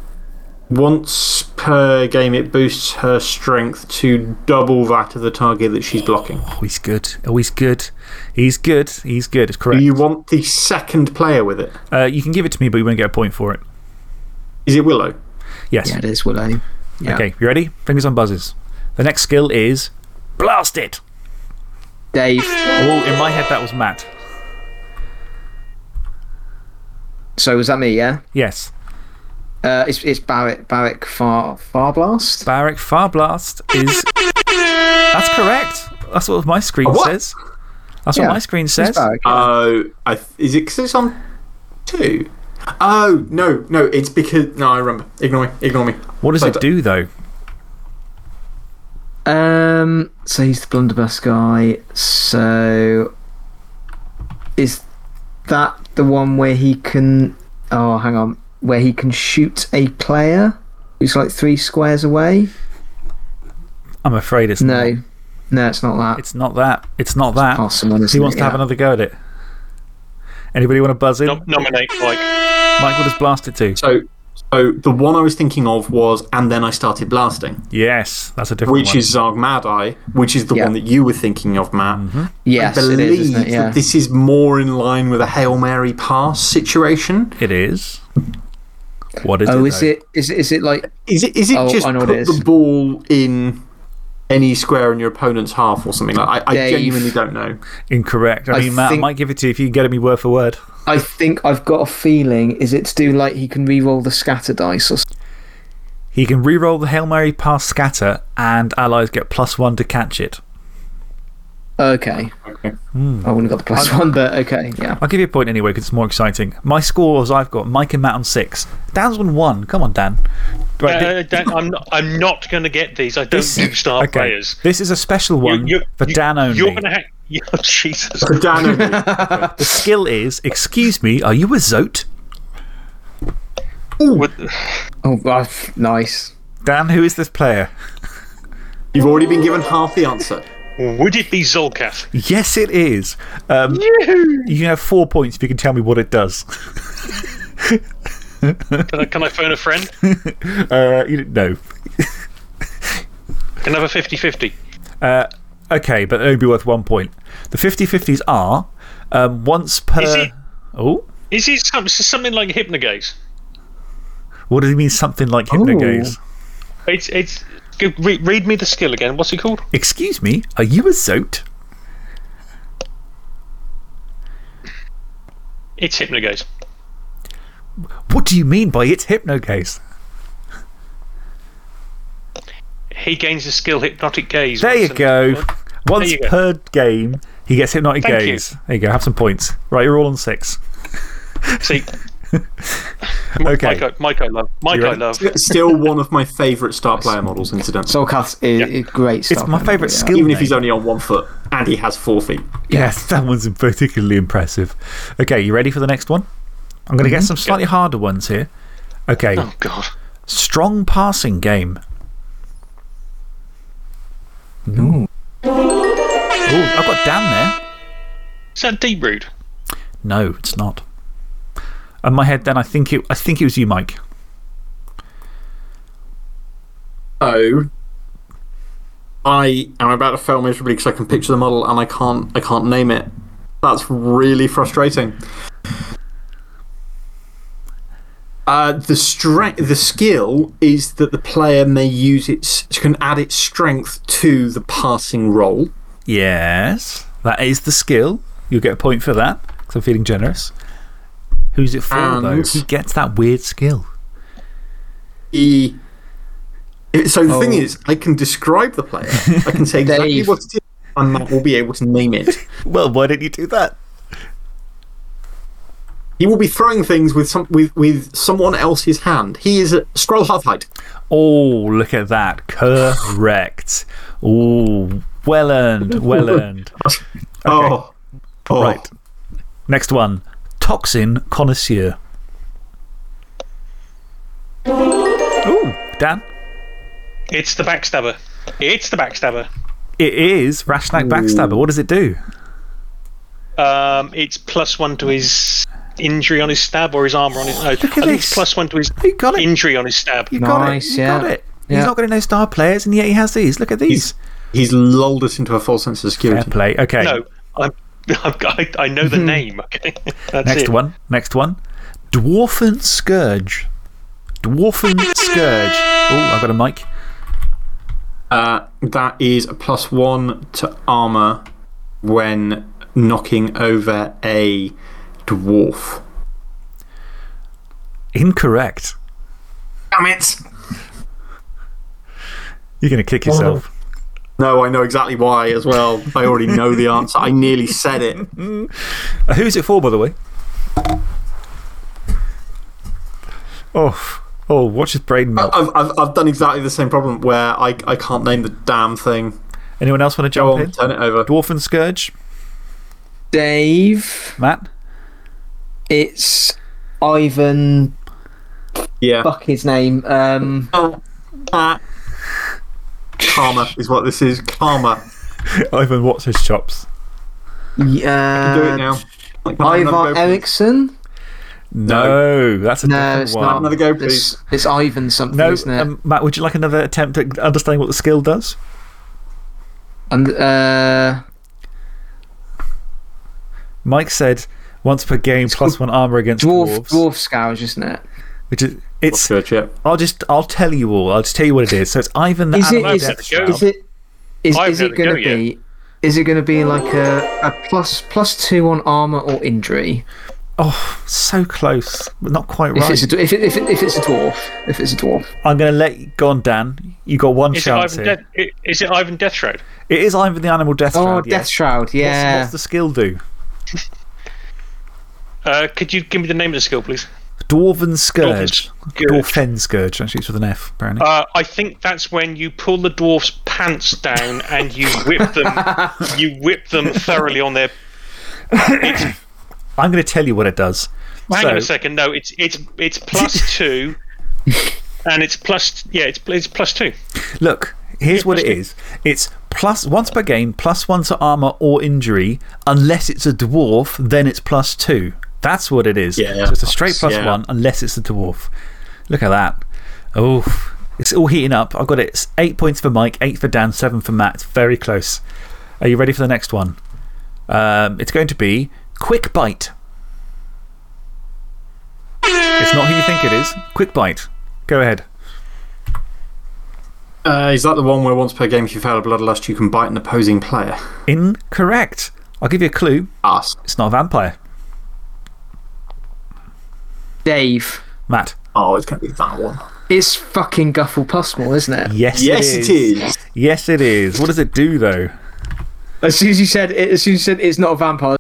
once per game, it boosts her strength to double that of the target that she's blocking. Oh, he's good. Oh, he's good. He's good. He's good. It's correct. Do you want the second player with it? Uh, you can give it to me, but you won't get a point for it. Is it Willow? Yes. Yeah, it is Willow. Yeah. Okay, you ready? Fingers on buzzers. The next skill is Blast It. Dave. Oh, in my head, that was Matt. So, was that me, yeah? Yes. Uh, it's, it's Barrick, Barrick Far, Far Blast. Barik Farblast is. That's correct. That's what my screen what? says. That's what my screen says. Barrick, yeah. Oh, I th is it because it's on two? Oh, no, no, it's because. No, I remember. Ignore me. Ignore me. What does But- it do, though? Um, so he's the blunderbuss guy. So is that the one where he can? Oh, hang on. Where he can shoot a player who's like three squares away? I'm afraid it's No, not. no, it's not that. It's not that. It's not that. Someone he isn't wants it? to have Yeah. another go at it. Anybody want to buzz in? Nom- nominate Mike. Mike, what does Blast it to? So, so the one I was thinking of was, and then I started blasting, Yes, that's a different which one. is Zzharg Madeye, which is the Yeah. one that you were thinking of, Matt. -hmm. Yes, I believe is, isn't it? Yeah. that this is more in line with a Hail Mary pass situation. It is. What is oh, it? oh, is it? Is it? Is it like? Is it, is it Oh, just put what it the ball in any square in your opponent's half or something? Like, I, I genuinely don't know. Incorrect. I, I mean, Matt, I might give it to you if you can get it me word for word. I think I've got a feeling. Is it to do like he can re-roll the scatter dice or? something? He can re-roll the Hail Mary pass scatter, and allies get plus one to catch it. Okay. Okay. Hmm. I wouldn't have got the plus one, but okay, yeah. I'll give you a point anyway because it's more exciting. My scores I've got Mike and Matt on six. Dan's on one. Come on, Dan. Right, uh, thi- Uh, Dan, I'm not, I'm not going to get these. I don't this- do star okay, players. This is a special one You- you- for you- Dan only. You're going to have. Oh, Jesus. For Dan only. The skill is Excuse me, are you a Zoat? What- Oh, well, nice. Dan, who is this player? You've already been given half the answer. Would it be Zolcath? Yes, it is. Um, you can have four points if you can tell me what it does. Can I, can I phone a friend? uh, you know. Can I have a 50 50? Uh, okay, but it'll be worth one point. The 50 50s are um, once per. Is it- Oh? Is it some, something like Hypnogaze? What does he mean, something like Hypnogaze? It's. it's go- re- read me the skill again. What's it called? Excuse me, are you a Zoat? It's Hypnogaze. What do you mean by it's Hypnogaze? He gains the skill Hypnotic Gaze. There you go. Once you go. per game, he gets Hypnotic Thank you. Gaze. There you go, have some points. Right, you're all on six. See. Okay. Mike, I, Mike, I love. Mike, You I love. Still one of my favourite star player models, incidentally. Zolcath is, Yeah. is great stuff. It's my favourite yeah. skill. Even if he's only on one foot and he has four feet. Yes, that one's particularly impressive. Okay, you ready for the next one? I'm going to get mm-hmm. some slightly harder ones here. Okay, Oh, God. strong passing game. Ooh. Oh, I've got Dan there. Is that Deep Root? No, it's not. In my head, then I think it, I think it was you, Mike. Oh. I am about to fail miserably because I can picture the model and I can't, I can't name it. That's really frustrating. Uh, the, strength, the skill is that the player may use its, can add its strength to the passing roll. Yes, that is the skill. You'll get a point for that because I'm feeling generous. Who's it for, though? And- Who gets that weird skill? He, so the thing Oh. is, I can describe the player. I can say exactly Dave. what it is, and Matt will be able to name it. Well, why didn't you do that? He will be throwing things with, some, with, with someone else's hand. He is a Skrull Halfheight. Oh, look at that. Correct. Oh, well earned. Well earned. Oh. oh. Right. Next one Toxin Connoisseur. Ooh, Dan? It's the Backstabber. It's the backstabber. It is Rashnak Backstabber. What does it do? Um, it's plus one to his injury on his stab or his armor on his. No, I at this. it's plus one to his You got it. injury on his stab. You got Nice, it. You yeah. got it. Yeah. He's not got no star players, and yet he has these. Look at these. He's lulled us into a false sense of Fair security. play. Okay. No, I'm, I'm, I, I know the name. Okay, that's Next it. one. Next one. Dwarfen Scourge. Dwarfen Scourge. Oh, I've got a mic. Uh, that is a plus one to armor when knocking over a dwarf. Incorrect. Damn it! You're going to kick yourself. No, I know exactly why as well. I already know the answer. I nearly said it. Uh, who's it for, by the way? Oh, oh, watch his brain melt. I've, I've, I've done exactly the same problem where I, I can't name the damn thing. Anyone else want to jump on, in? turn it over. Dwarfen Scourge? Dave, Matt? it's Ivan. Yeah. Fuck his name. Um, Ah. Karma is what this is. Karma. Ivan, what's his chops? yeah, Do it now. Like, can I have another Ivar go. Eriksson? No, that's a No, different it's one. not. Another go, It's, please. it's Ivan something, No, isn't it? um, Matt, would you like another attempt at understanding what the skill does? and uh, Mike said once per game plus one armor against dwarf dwarves. dwarf scourge, isn't it? Which is, it's, Good, yeah. I'll just, I'll tell you all. I'll just tell you what it is. So it's Ivan the Is it? Animal Is, Death it? Shroud. Is it? Is, is it never going go to be? Is it going to be like a, a plus plus two on armor or injury? Oh, so close, but not quite If right. it's a, if, it, if, it, if it's a dwarf, if it's a dwarf, I'm going to let you go on, Dan. You got one Is it, chance Ivan here. Death, i- is it Ivan Deathshroud? It is Ivan the Animal Death oh, Shroud. death yes. shroud, What's, yeah. what's the skill do? Uh, could you give me the name of the skill, please? Dwarven Scourge. Dwarfen Scourge. Actually, it's with an F, apparently. Uh, I think that's when you pull the dwarf's pants down and you whip them. you whip them thoroughly on their. It's, I'm going to tell you what it does. hang so, on a second. No, it's it's it's plus two, and it's plus yeah, it's it's plus two. Look, here's Yeah, what it two. is it's plus once per game, plus one to armor or injury. Unless it's a dwarf, then it's plus two. That's what it is. Yeah. So it's a straight plus Yeah. one, unless it's a dwarf. Look at that. Oh, it's all heating up. I've got it. It's eight points for Mike, eight for Dan, seven for Matt. It's very close. Are you ready for the next one? Um, it's going to be Quick Bite. It's not who you think it is. Quick Bite. Go ahead. Uh, is that the one where once per game, if you fail a bloodlust, you can bite an opposing player? Incorrect. I'll give you a clue. Us. It's not a vampire. Dave, Matt. Oh, it's going to be that one. it's fucking Guffle Pusmaw, isn't it? Yes, Yes, it is. it is. Yes, it is. What does it do, though? As soon as you said, as soon as you said it's not a vampire,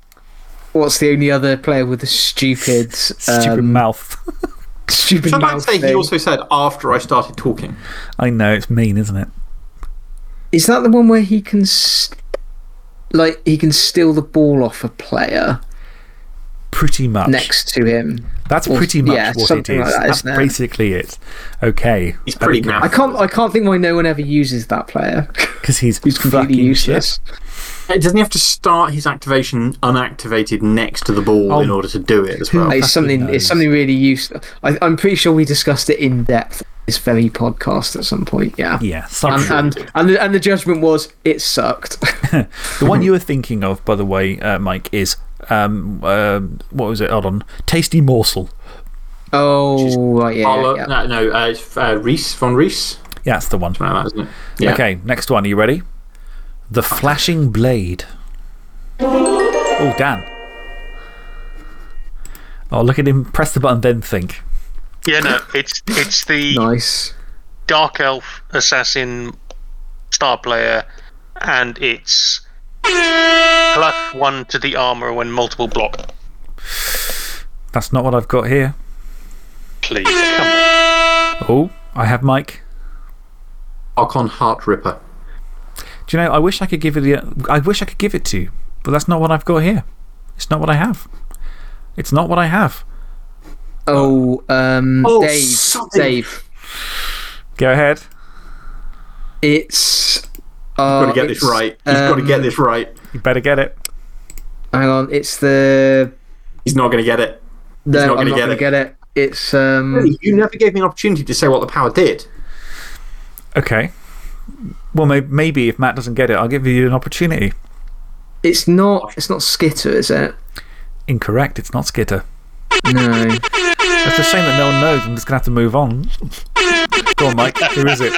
what's the only other player with a stupid, Stupid um, mouth. stupid Should I mouth say he also said after I started talking? I know, it's mean, isn't it? Is that the one where he can, s like, he can steal the ball off a player Pretty much. next to him? That's Or- pretty much yeah, what it is. like that, That's it? basically it. Okay. He's pretty Okay. I can't, I can't think why no one ever uses that player. Because he's, He's completely fucking useless. Doesn't he have to start his activation unactivated next to the ball Oh. in order to do it as well? It's something, it's something really useful. I, I'm pretty sure we discussed it in depth this very podcast at some point, yeah. Yeah. Some And, and, and, the, and the judgment was it sucked. The one you were thinking of, by the way, uh, Mike, is. Um, um, what was it? Hold on. Tasty Morsel. oh, right, yeah. Arlo- yeah. No, no uh, uh, Reese, von Reese. Yeah, that's the one. Something like that, isn't it? Yeah. Okay, next one. Are you ready? The Flashing Blade. Oh, Dan. Oh, look at him. Press the button, then think. Yeah, no, it's it's the Nice. dark elf assassin star player, and it's plus one to the armor when multiple block. That's not what I've got here. Please, come on. Oh, I have Mike. Horkon Heartripper. Do you know, I wish I could give it the, I wish I could give it to you, but that's not what I've got here. It's not what I have. It's not what I have. Oh, um, Oh, Dave. something. Dave. Go ahead. It's. You've Uh, got to get this right. You've got to get um, this right. You better get it. Hang on, it's the. He's not going to get it. No, not I'm gonna not get going to it. get it. It's. um. You never gave me an opportunity to say what the power did. Okay. Well, may maybe if Matt doesn't get it, I'll give you an opportunity. It's not. It's not Skitter, is it? Incorrect. It's not Skitter. No. It's a shame that no one knows. I'm just going to have to move on. Go on, Mike. Who is it?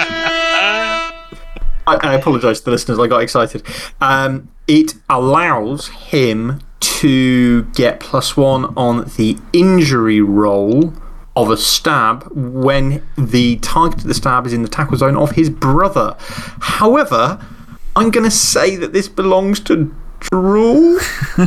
I, I apologise to the listeners, I got excited. Um, it allows him to get plus one on the injury roll of a stab when the target of the stab is in the tackle zone of his brother. However, I'm going to say that this belongs to Drool.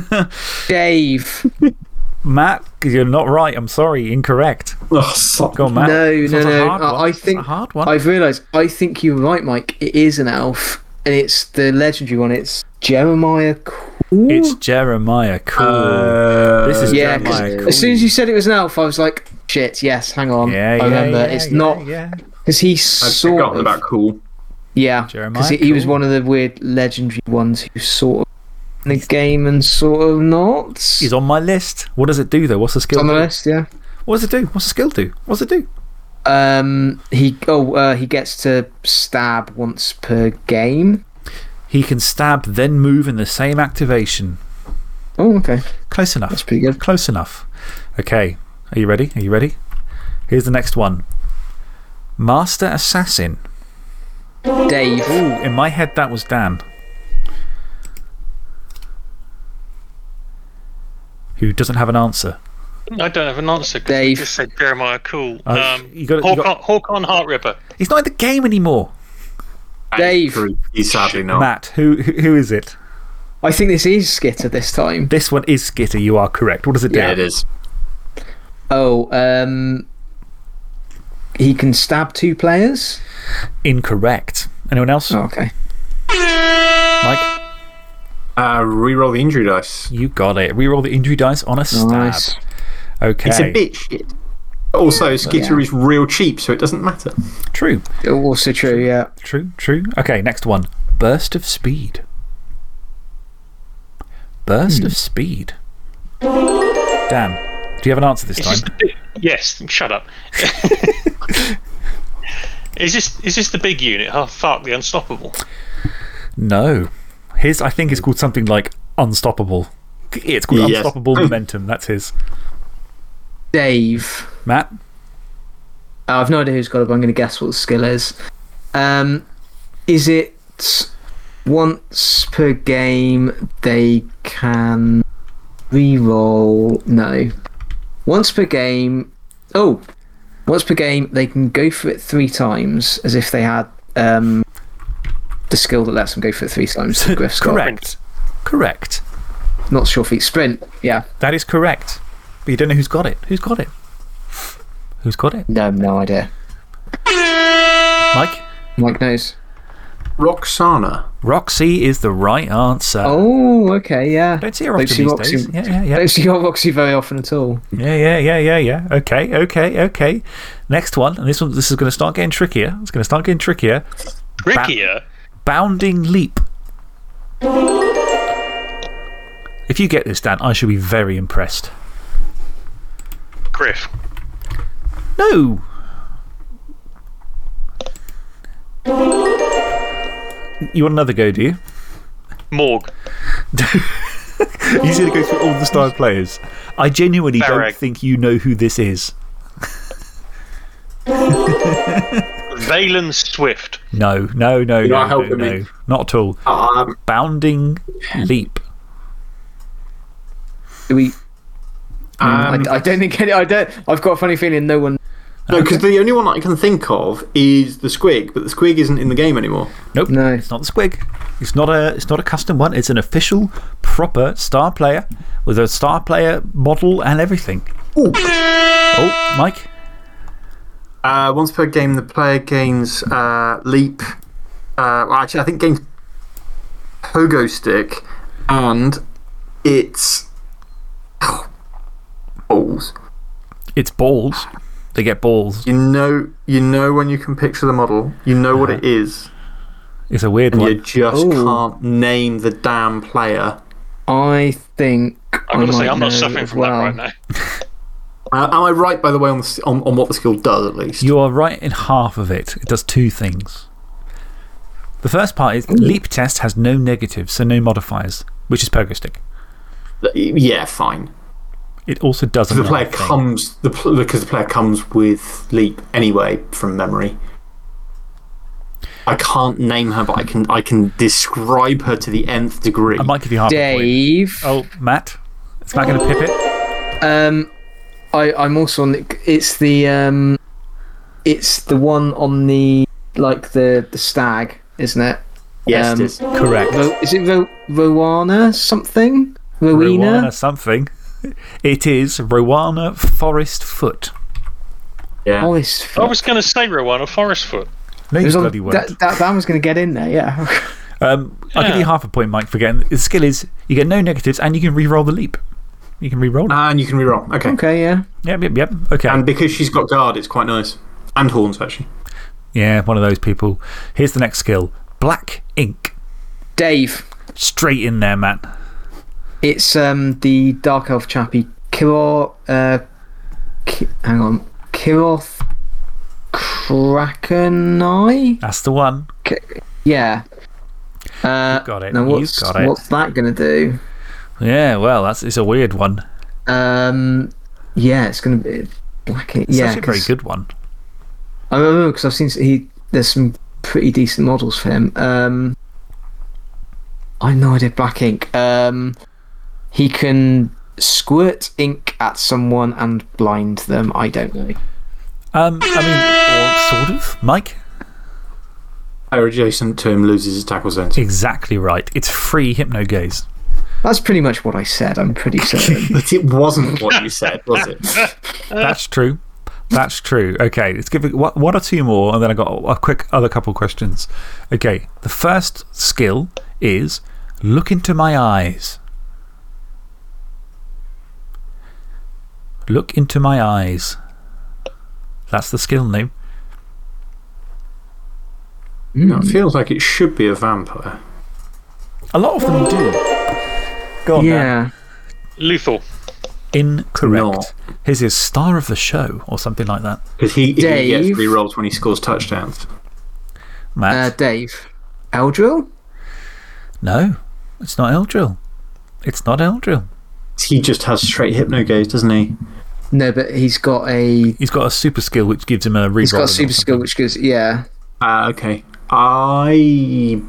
Dave. Matt, you're not right. I'm sorry. Incorrect. oh, stop. Go on, Matt. No, It's no, no. I- I think hard one. I've realised. I think you're right, Mike. It is an elf, and it's the legendary one. It's Jeremiah Kool. It's Jeremiah. Cool. Uh, this is yeah, 'cause Jeremiah. Cool. as soon as you said it was an elf, I was like, shit, yes, hang on. yeah, yeah, I remember. yeah, it's yeah, not. Yeah. Because he I'd sort forgotten of. about cool. Yeah, Jeremiah because he, he was one of the weird legendary ones who sort of in the game and sort of not. He's on my list. What does it do, though? What's the It's skill? on the do? list, yeah. What does it do? What's the skill do? What's it do? Um, he oh uh, he gets to stab once per game. He can stab, then move in the same activation. Oh, okay, Close enough. that's pretty good. Close enough. Okay. Are you ready? Are you ready? Here's the next one Master Assassin. Dave, Ooh, in my head, that was Dan. Who doesn't have an answer. I don't have an answer. 'cause Dave. I just said Jeremiah Kool. Uh, um, you got- you got- Horkon, Horkon Heartripper. He's not in the game anymore. Dave. He's sadly not. Matt, who, who, who is it? I think this is Skitter this time. This one is Skitter. You are correct. What does it do? Yeah, it is. Oh, um, he can stab two players. Incorrect. Anyone else? Oh, okay. Mike? Uh, reroll the injury dice. You got it. Reroll the injury dice on a stab. Nice. Okay. It's a bit shit. Also, Skitter yeah. is real cheap, so it doesn't matter. True. Also true, yeah. True. True. Okay, next one. Burst of speed. Burst of speed. Dan, do you have an answer this Is time? the yes, shut up. is, this, is this the big unit? Oh, fuck, the Unstoppable. No. His, I think, is called something like Unstoppable. It's called Yes. Unstoppable Momentum. That's his. Dave. Matt? Uh, I've no idea who's got it, but I'm going to guess what the skill is. Um, is it once per game they can re-roll? No. Once per game. Oh, once per game they can go for it three times, as if they had um, the skill that lets them go for three times. that Griff's got. Correct. Correct. Not sure feet sprint. Yeah. That is correct. But you don't know who's got it. Who's got it? Who's got it? No, no idea. Mike? Mike knows. Roxana. Roxy is the right answer. Oh, okay, yeah. Don't see her often see these Roxy- days. Yeah, yeah, yeah. Don't see Roxy very often at all. Yeah, yeah, yeah, yeah, yeah. Okay, okay, okay. Next one, and this one, this is going to start getting trickier. It's going to start getting trickier. Trickier. Bounding leap. If you get this, Dan, I shall be very impressed. Griff. No! You want another go, do you? Morg. He's going to go through all the star players. I genuinely don't think you know who this is. Valen Swift. No, no, no, You're no, not no, helping no. me. Not at all. Um, Bounding leap. Do we. um, I, I don't think any. I don't. I've got a funny feeling no one. no, because the only one I can think of is the Squig, but the Squig isn't in the game anymore. Nope. No. It's not the Squig. It's not, a, it's not a custom one. It's an official, proper star player with a star player model and everything. Ooh. Oh, Mike? Uh, once per game, the player gains uh, leap. Uh, well, actually, I think gains pogo stick, and it's. balls. It's balls. They get balls. You know, you know when you can picture the model, you know what it is. It's a weird and you one. just Ooh. can't name the damn player. I think. I'm going to say, I'm not know suffering as from well. that right now. Uh, am I right, by the way, on, the, on, on what the skill does at least? You are right in half of it. It does two things. The first part is leap test has no negatives, so no modifiers, which is pogo stick. yeah, fine. It also doesn't. The player comes the because the player comes with leap anyway from memory. I can't name her, but I can I can describe her to the nth degree. I might give you half a point. Dave. Oh, Matt? Is Matt going to pip it? Um, I, I'm also on. The, it's the um, it's the one on the like the the stag, isn't it? yes, um, it is. Correct. Ro, is it Ro, Rowana something? Rowena? Rowana something. It is Rowana Forest Foot. Yeah. Oh, it's. I was going to say Rowana Forest Foot. No, it you was on- bloody won't. that, that, that was going to get in there, yeah. Um, I'll give you half a point, Mike, for getting. The skill is you get no negatives and you can re roll the leap. You can re roll. And you can reroll. Okay. okay, yeah. Yep, yep, yep. Okay. And because she's got guard, it's quite nice. And horns, actually. yeah, one of those people. Here's the next skill Black Ink. Dave. Straight in there, Matt. It's um the Dark Elf chappie. Kiro. Uh, Ki, hang on. Kiroth Krakeneye? That's the one. Yeah. Uh, got it. Now You've what's, got it. what's that going to do? Yeah, well, that's, it's a weird one. Um, yeah, it's going to be black. It's yeah, actually a very 'cause- good one. I don't know because I've seen he. There's some pretty decent models for him. Um, I have no idea. Black ink. Um, he can squirt ink at someone and blind them. I don't know. Um, I mean, or sort of. Mike? Player adjacent to him loses his tackle sense. Exactly right. It's free hypno gaze. That's pretty much what I said. I'm pretty certain. But it wasn't what you said, was it? That's true. That's true. Okay, let's give it one one or two more, and then I got a quick other couple questions. Okay, the first skill is look into my eyes. Look into my eyes. That's the skill name. No, it feels like it should be a vampire. A lot of them do. Go on, Dan. yeah. Lethal. Incorrect. Not. His is star of the show or something like that. Because he, he gets Dave? rerolls when he scores touchdowns. Uh, Matt? Dave. Eldril. no, it's not Eldril. It's not Eldril. He just has straight hypno gaze, doesn't he? No, but he's got a. He's got a super skill which gives him a reroll. He's got a super skill which gives. Yeah. Ah, okay. I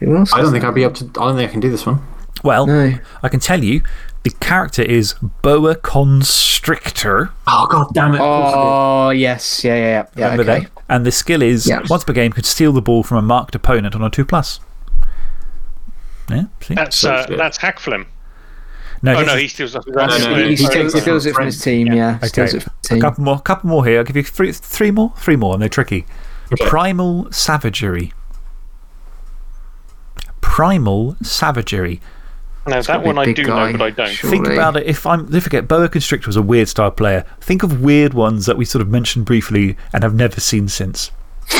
I don't think? I'd be able to. I don't think I can do this one. Well, No. I can tell you the character is Boa Constrictor. Oh god damn it! Oh yes, yeah, yeah, yeah. yeah Remember okay. that? And the skill is Yeah. once per game could steal the ball from a marked opponent on a 2 plus. Yeah, see? That's, uh, good. that's Hakflem. no, Oh, no, he steals off his no, He, no, he, he steals, takes he it steals from it from his team, yeah. Okay. Steals it from his a team. couple more, couple more here. I'll give you three, three more, three more, and they're tricky. Primal Savagery. Primal Savagery. Now, that one I do guy, know, but I don't. sure. Think about it. If I'm, don't forget, Boa Constrictor was a weird style player. Think of weird ones that we sort of mentioned briefly and have never seen since.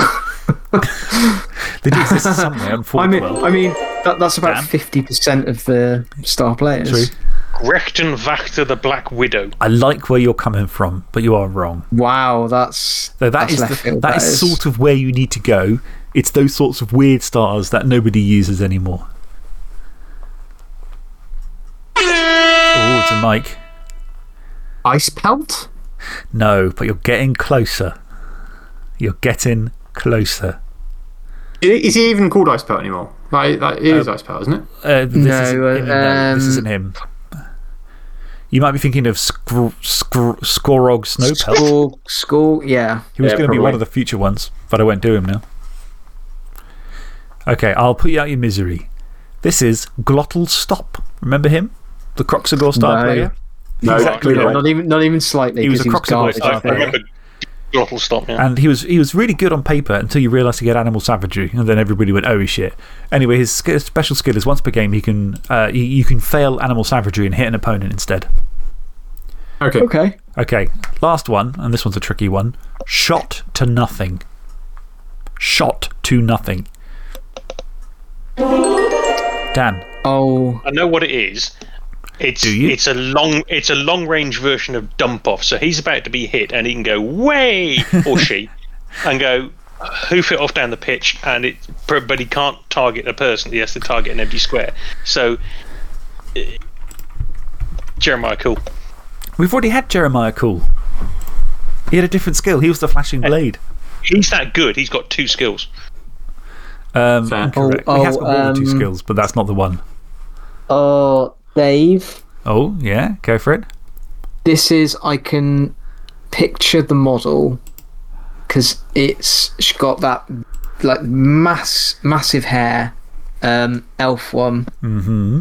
they do exist somewhere, I unfortunately. mean, I mean that, that's about fifty percent of the star players. True. Rechten Vactor the Black Widow. I like where you're coming from, but you are wrong. Wow, that's So that that's is left the, field, that is sort of where you need to go. It's those sorts of weird stars that nobody uses anymore. Oh, it's a mic. Ice pelt. No, but you're getting closer. You're getting closer. Is is he even called ice pelt anymore? Like, like it is ice pelt, isn't it? Uh, this, No, isn't uh, him, no, this um, isn't him. You might be thinking of Skr Skr Skorg Snowpelt. school. School, yeah. He was Yeah, going to be one of the future ones, but I won't do him now. Okay, I'll put you out your misery. This is Glotl Stop. Remember him? The Kroxigor star No. player? No, Exactly clearly right. Not even, not even slightly. He was a Kroxigor garbage, star I I player. remember Glotl Stop, yeah. And he was, he was really good on paper until you realised he had animal savagery, and then everybody went, oh shit. Anyway, his sk special skill is once per game, he can, uh, you, you can fail animal savagery and hit an opponent instead. Okay. Okay. Okay, last one, and this one's a tricky one. Shot to nothing. Shot to nothing. Dan. Oh, I know what it is. It's Do you? it's a long it's a long range version of dump off. So he's about to be hit, and he can go way or she, and go hoof it off down the pitch, and it but he can't target a person. He has to target an empty square. So uh, Jeremiah Kool. We've already had Jeremiah Kool. He had a different skill. He was the flashing blade. He's that good. He's got two skills. Um, Fair. incorrect. Oh, he has got more than two um, skills, but that's not the one. oh, Dave. Oh, yeah, go for it. This is I can picture the model because it's she's got that like mass massive hair, um, elf one. Mm hmm.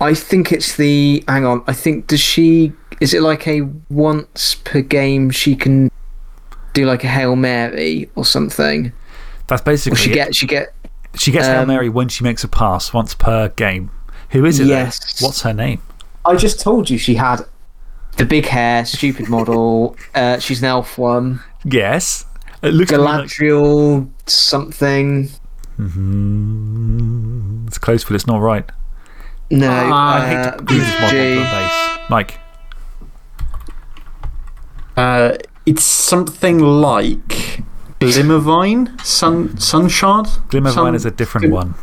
I think it's the. Hang on. I think does she? Is it like a once per game she can do like a hail mary or something? That's Or basically she it. get she get She gets Hail um, Mary when she makes a pass once per game. Who is it? then? Yes. What's her name? I just told you she had the big hair, stupid model. uh, she's an elf one. Yes. It looks to me like- Galadriel something. Mhm. It's close, but it's not right. No, I I hate uh, to do this model G. on base. Mike. Uh, it's something like Glimmervine? Sun, Sunshard? Glimmervine Sun- is a different one.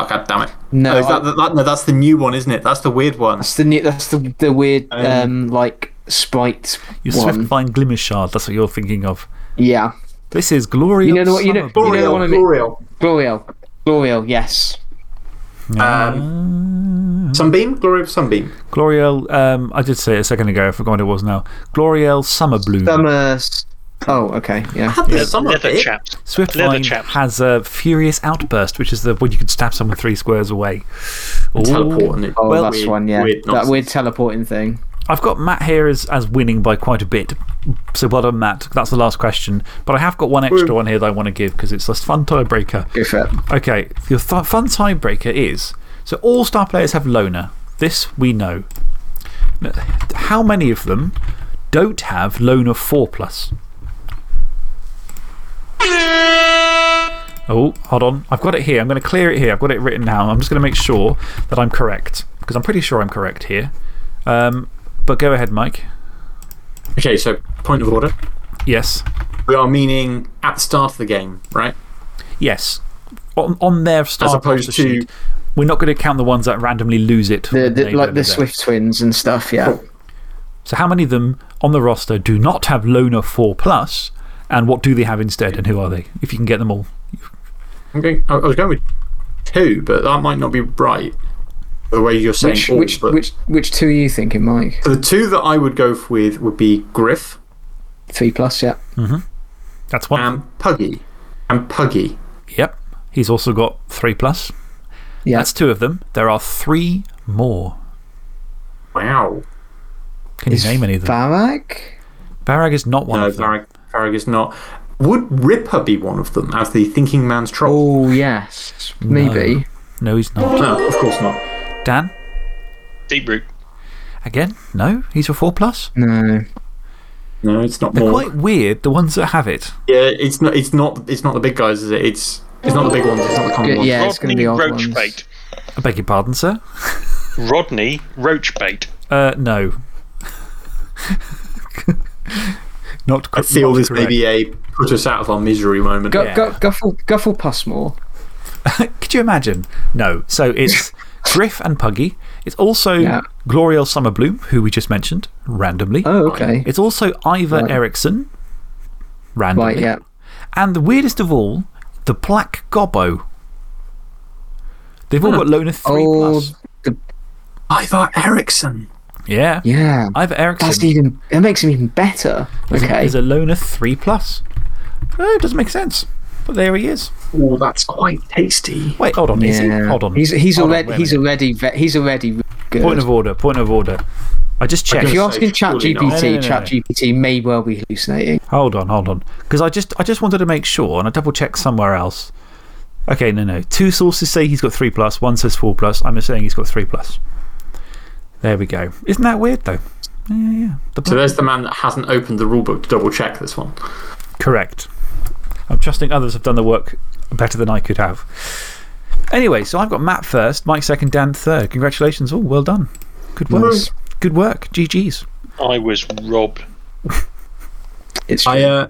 Oh, god damn it. No, Oh, is that, that, no, that's the new one, isn't it? That's the weird one. that's the new, that's the the weird Um, um, like sprite Your one. Swiftvine Glimmer Shard, that's what you're thinking of. Yeah, This is Gloria. You know what- you know- Summer you know what I mean? Gloriel. Gloriel, Gloriel, yes. Um, Sunbeam? Gloria of Sunbeam. Gloriel, um, I did say it a second ago, I forgot what it was now. Gloriel Summerbloom. Summer. S- Oh, okay, yeah. Had the Leather bit. chaps. Leather Swiftline chaps. has a Furious Outburst, which is the when you can stab someone three squares away. Ooh. Teleporting. Oh, Well- that's Weird- one, yeah. weird that weird teleporting thing. I've got Matt here as, as winning by quite a bit. So well done, Matt. That's the last question. But I have got one extra one here that I want to give because it's a fun tiebreaker. Go for it. Okay, your th fun tiebreaker is so all star players have loner. This we know. How many of them don't have loner 4 plus? Oh, hold on. I've got it here. I'm going to clear it here. I've got it written down. I'm just going to make sure that I'm correct because I'm pretty sure I'm correct here. Um, but go ahead, Mike. Okay, so point of order. Yes. We are meaning at the start of the game, right? Yes. On, on their star opposed to- sheet, we're not going to count the ones that randomly lose it. The, the, like don't the. Swift twins and stuff, yeah. So, how many of them on the roster do not have Loner 4 Plus? And what do they have instead? And who are they? If you can get them all. Okay, I, I was going with two, but that might not be right. The way you're saying Which, all, which, but which, which two are you thinking, Mike? So the two that I would go with would be Griff Three plus, yeah. Mm-hmm. That's one. and Puggy. And Puggy. yep. He's also got 3 Plus. Yeah. That's two of them. There are three more. Wow. Can you name any of them? Varag? Barrag is not one No, of them. Varag, Varag is not. Would Ripper be one of them as the thinking man's troll? Oh, yes. Maybe. No, he's not. No, of course not. Dan? Deep root. Again? No? He's a 4 Plus? No. No, it's not They're more. quite weird, the ones that have it. Yeah, it's not, it's, not, it's not the big guys, is it? It's, it's not the big ones, it's not the common Good, ones. yeah. it's gonna Rodney be odd ones. Roachbait. I beg your pardon, sir? Rodney Roachbait. Uh, no. not I feel not this correct. may be a put us out of our misery moment. Gu- Yeah. gu- Guffle, Guffle Pusmaw. Could you imagine? No. So it's Griff and Puggy. It's also Yeah. Gloriel Summerbloom, who we just mentioned randomly. Oh, okay. It's also Ivor Right. Erickson, randomly. Right, yeah. And the weirdest of all, the Black Gobbo. They've all got Loner 3 Oh, plus. the, Ivar Eriksson. Yeah. yeah. Ivar Eriksson That's even. It makes him even better. is, Okay. is a Loner 3 plus. Oh, it doesn't make sense. But there he is. Oh, that's quite tasty. Wait, hold on. Is he? yeah. Hold on. He's, he's Hold already. wait a he's already. He's already good. Point of order. Point of order. I just checked. if you're asking surely not. ChatGPT, No, no, no, no. ChatGPT may well be hallucinating. Hold on, hold on. Because I just, I just wanted to make sure, and I double checked somewhere else. Okay, no, no. Two sources say he's got 3 plus, one says 4 plus. I'm saying he's got 3 plus. There we go. Isn't that weird, though? Yeah, yeah, yeah. The So there's the man that hasn't opened the rulebook to double check this one. Correct. I'm trusting others have done the work better than I could have. Anyway, so I've got Matt first, Mike second, Dan third. Congratulations. all well done. Good work. Nice. Good work. GG's. I was robbed. It's I, uh,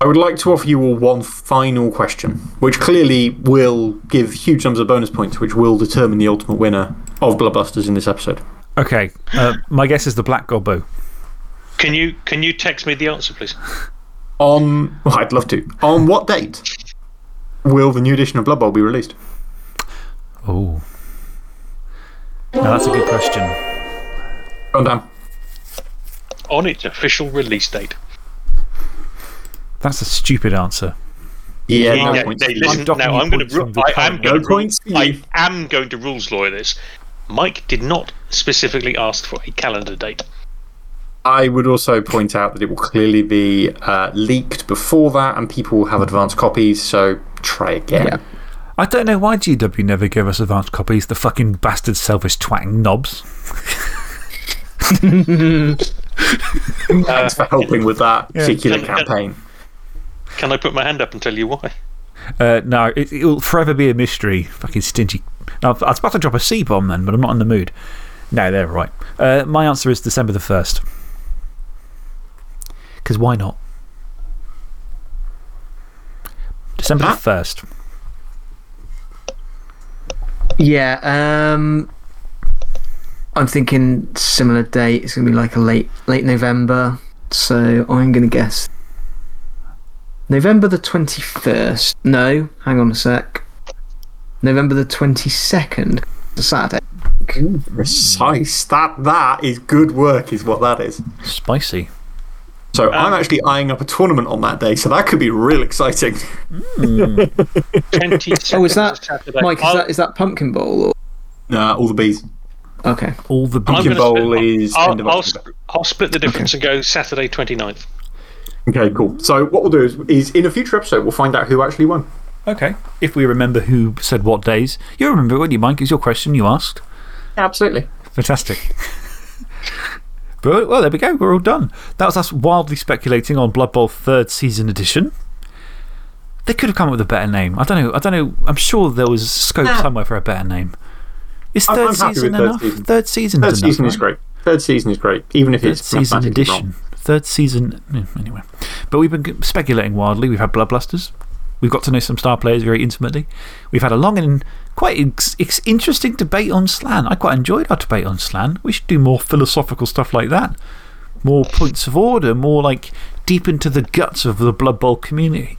I would like to offer you all one final question, which clearly will give huge numbers of bonus points, which will determine the ultimate winner of Bloodbusters in this episode. Okay. Uh, my guess is the Black Gobbo. Can you, can you text me the answer, please? On, well, I'd love to. On what date will the new edition of Blood Bowl be released? Oh. Now that's a good question. Go on, Dan. On its official release date. That's a stupid answer. Yeah, Yeah, no yeah, points. hey, listen, now I'm going to. I am going to. I am going to rules lawyer this. Mike did not specifically ask for a calendar date. I would also point out that it will clearly be uh, leaked before that, and people will have advanced copies, so try again. Yeah. I don't know why GW never gave us advanced copies, the fucking bastard selfish twatting knobs. Thanks for helping with that particular Can- can- campaign. Can I put my hand up and tell you why? Uh, no, it, it'll forever be a mystery. Fucking stingy. Now, I was about to drop a C bomb then, but I'm not in the mood. No, they're right. Uh, my answer is December the 1st. Because why not? December the 1st. Yeah, um, I'm thinking similar date. It's going to be like a late, late November. So I'm going to guess November the 21st. No, hang on a sec. November the 22nd. It's a Saturday. Precise. That, that is good work, is what that is. Spicy. So I'm actually eyeing up a tournament on that day, so that could be real exciting. 20 hmm. Oh, is that, Saturday. Mike, is that, is that Pumpkin Bowl? Or, Nah, all the bees. okay. All the I'm Pumpkin gonna Bowl split- is I'll, end of I'll, sp- I'll split the difference and go Saturday 29th. Okay, cool. So what we'll do is, is in a future episode, we'll find out who actually won. Okay. If we remember who said what days. You remember, won't you, Mike? It's your question you asked. Absolutely. Fantastic. but, well, there we go. We're all done. That was us wildly speculating on Blood Bowl 3rd Season Edition. They could have come up with a better name. I don't know. I don't know. I'm sure there was scope ah. somewhere for a better name. Is 3rd season with third enough? season. Third season Third enough. season is right? great. Third season is great, even if Third it's season mathematically wrong. edition. Third season. Mm, anyway. But we've been speculating wildly. We've had Bloodblusters. We've got to know some star players very intimately. We've had a long and quite interesting debate on Slann. I quite enjoyed our debate on Slann. We should do more philosophical stuff like that. More points of order, more like deep into the guts of the Blood Bowl community.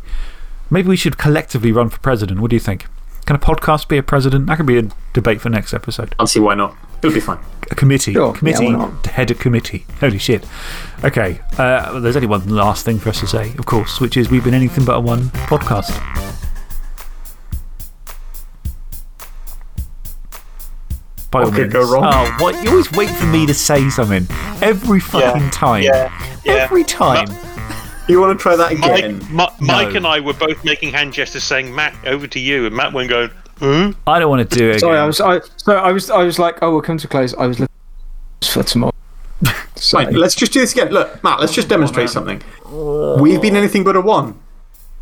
Maybe we should collectively run for president. What do you think? Can a podcast be a president? That could be a debate for next episode. I'll see why not. It'll be fine. A committee. Sure, yeah, committee. why not? to head a committee. Holy shit. Okay. Uh, there's only one last thing for us to say, of course, which is we've been anything but a one podcast. By What could go wrong? Oh, what? You always wait for me to say something. Every fucking time. Yeah, Every time. You want to try that Mike, again? Ma- Mike No. and I were both making hand gestures saying, Matt, over to you. And Matt went going, huh? I don't want to do it. Sorry, again. I was, I, so I was, I was like, oh, we'll come to close. I was looking for tomorrow. So, Fine, let's just do this again. Look, Matt, let's just demonstrate something. We've been anything but a one.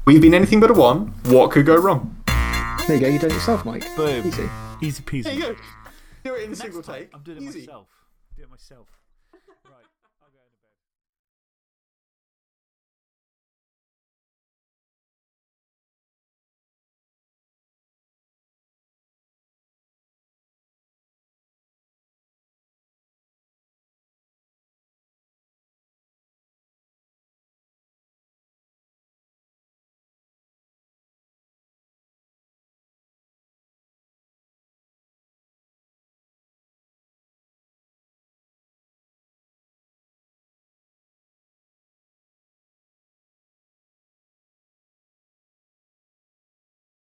We've been anything but a one. What could go wrong? there you go. You done it yourself, Mike. Boom. Easy. Easy peasy. There you go. Do it in a single take. I'm doing it Easy. myself. Do it myself. Right.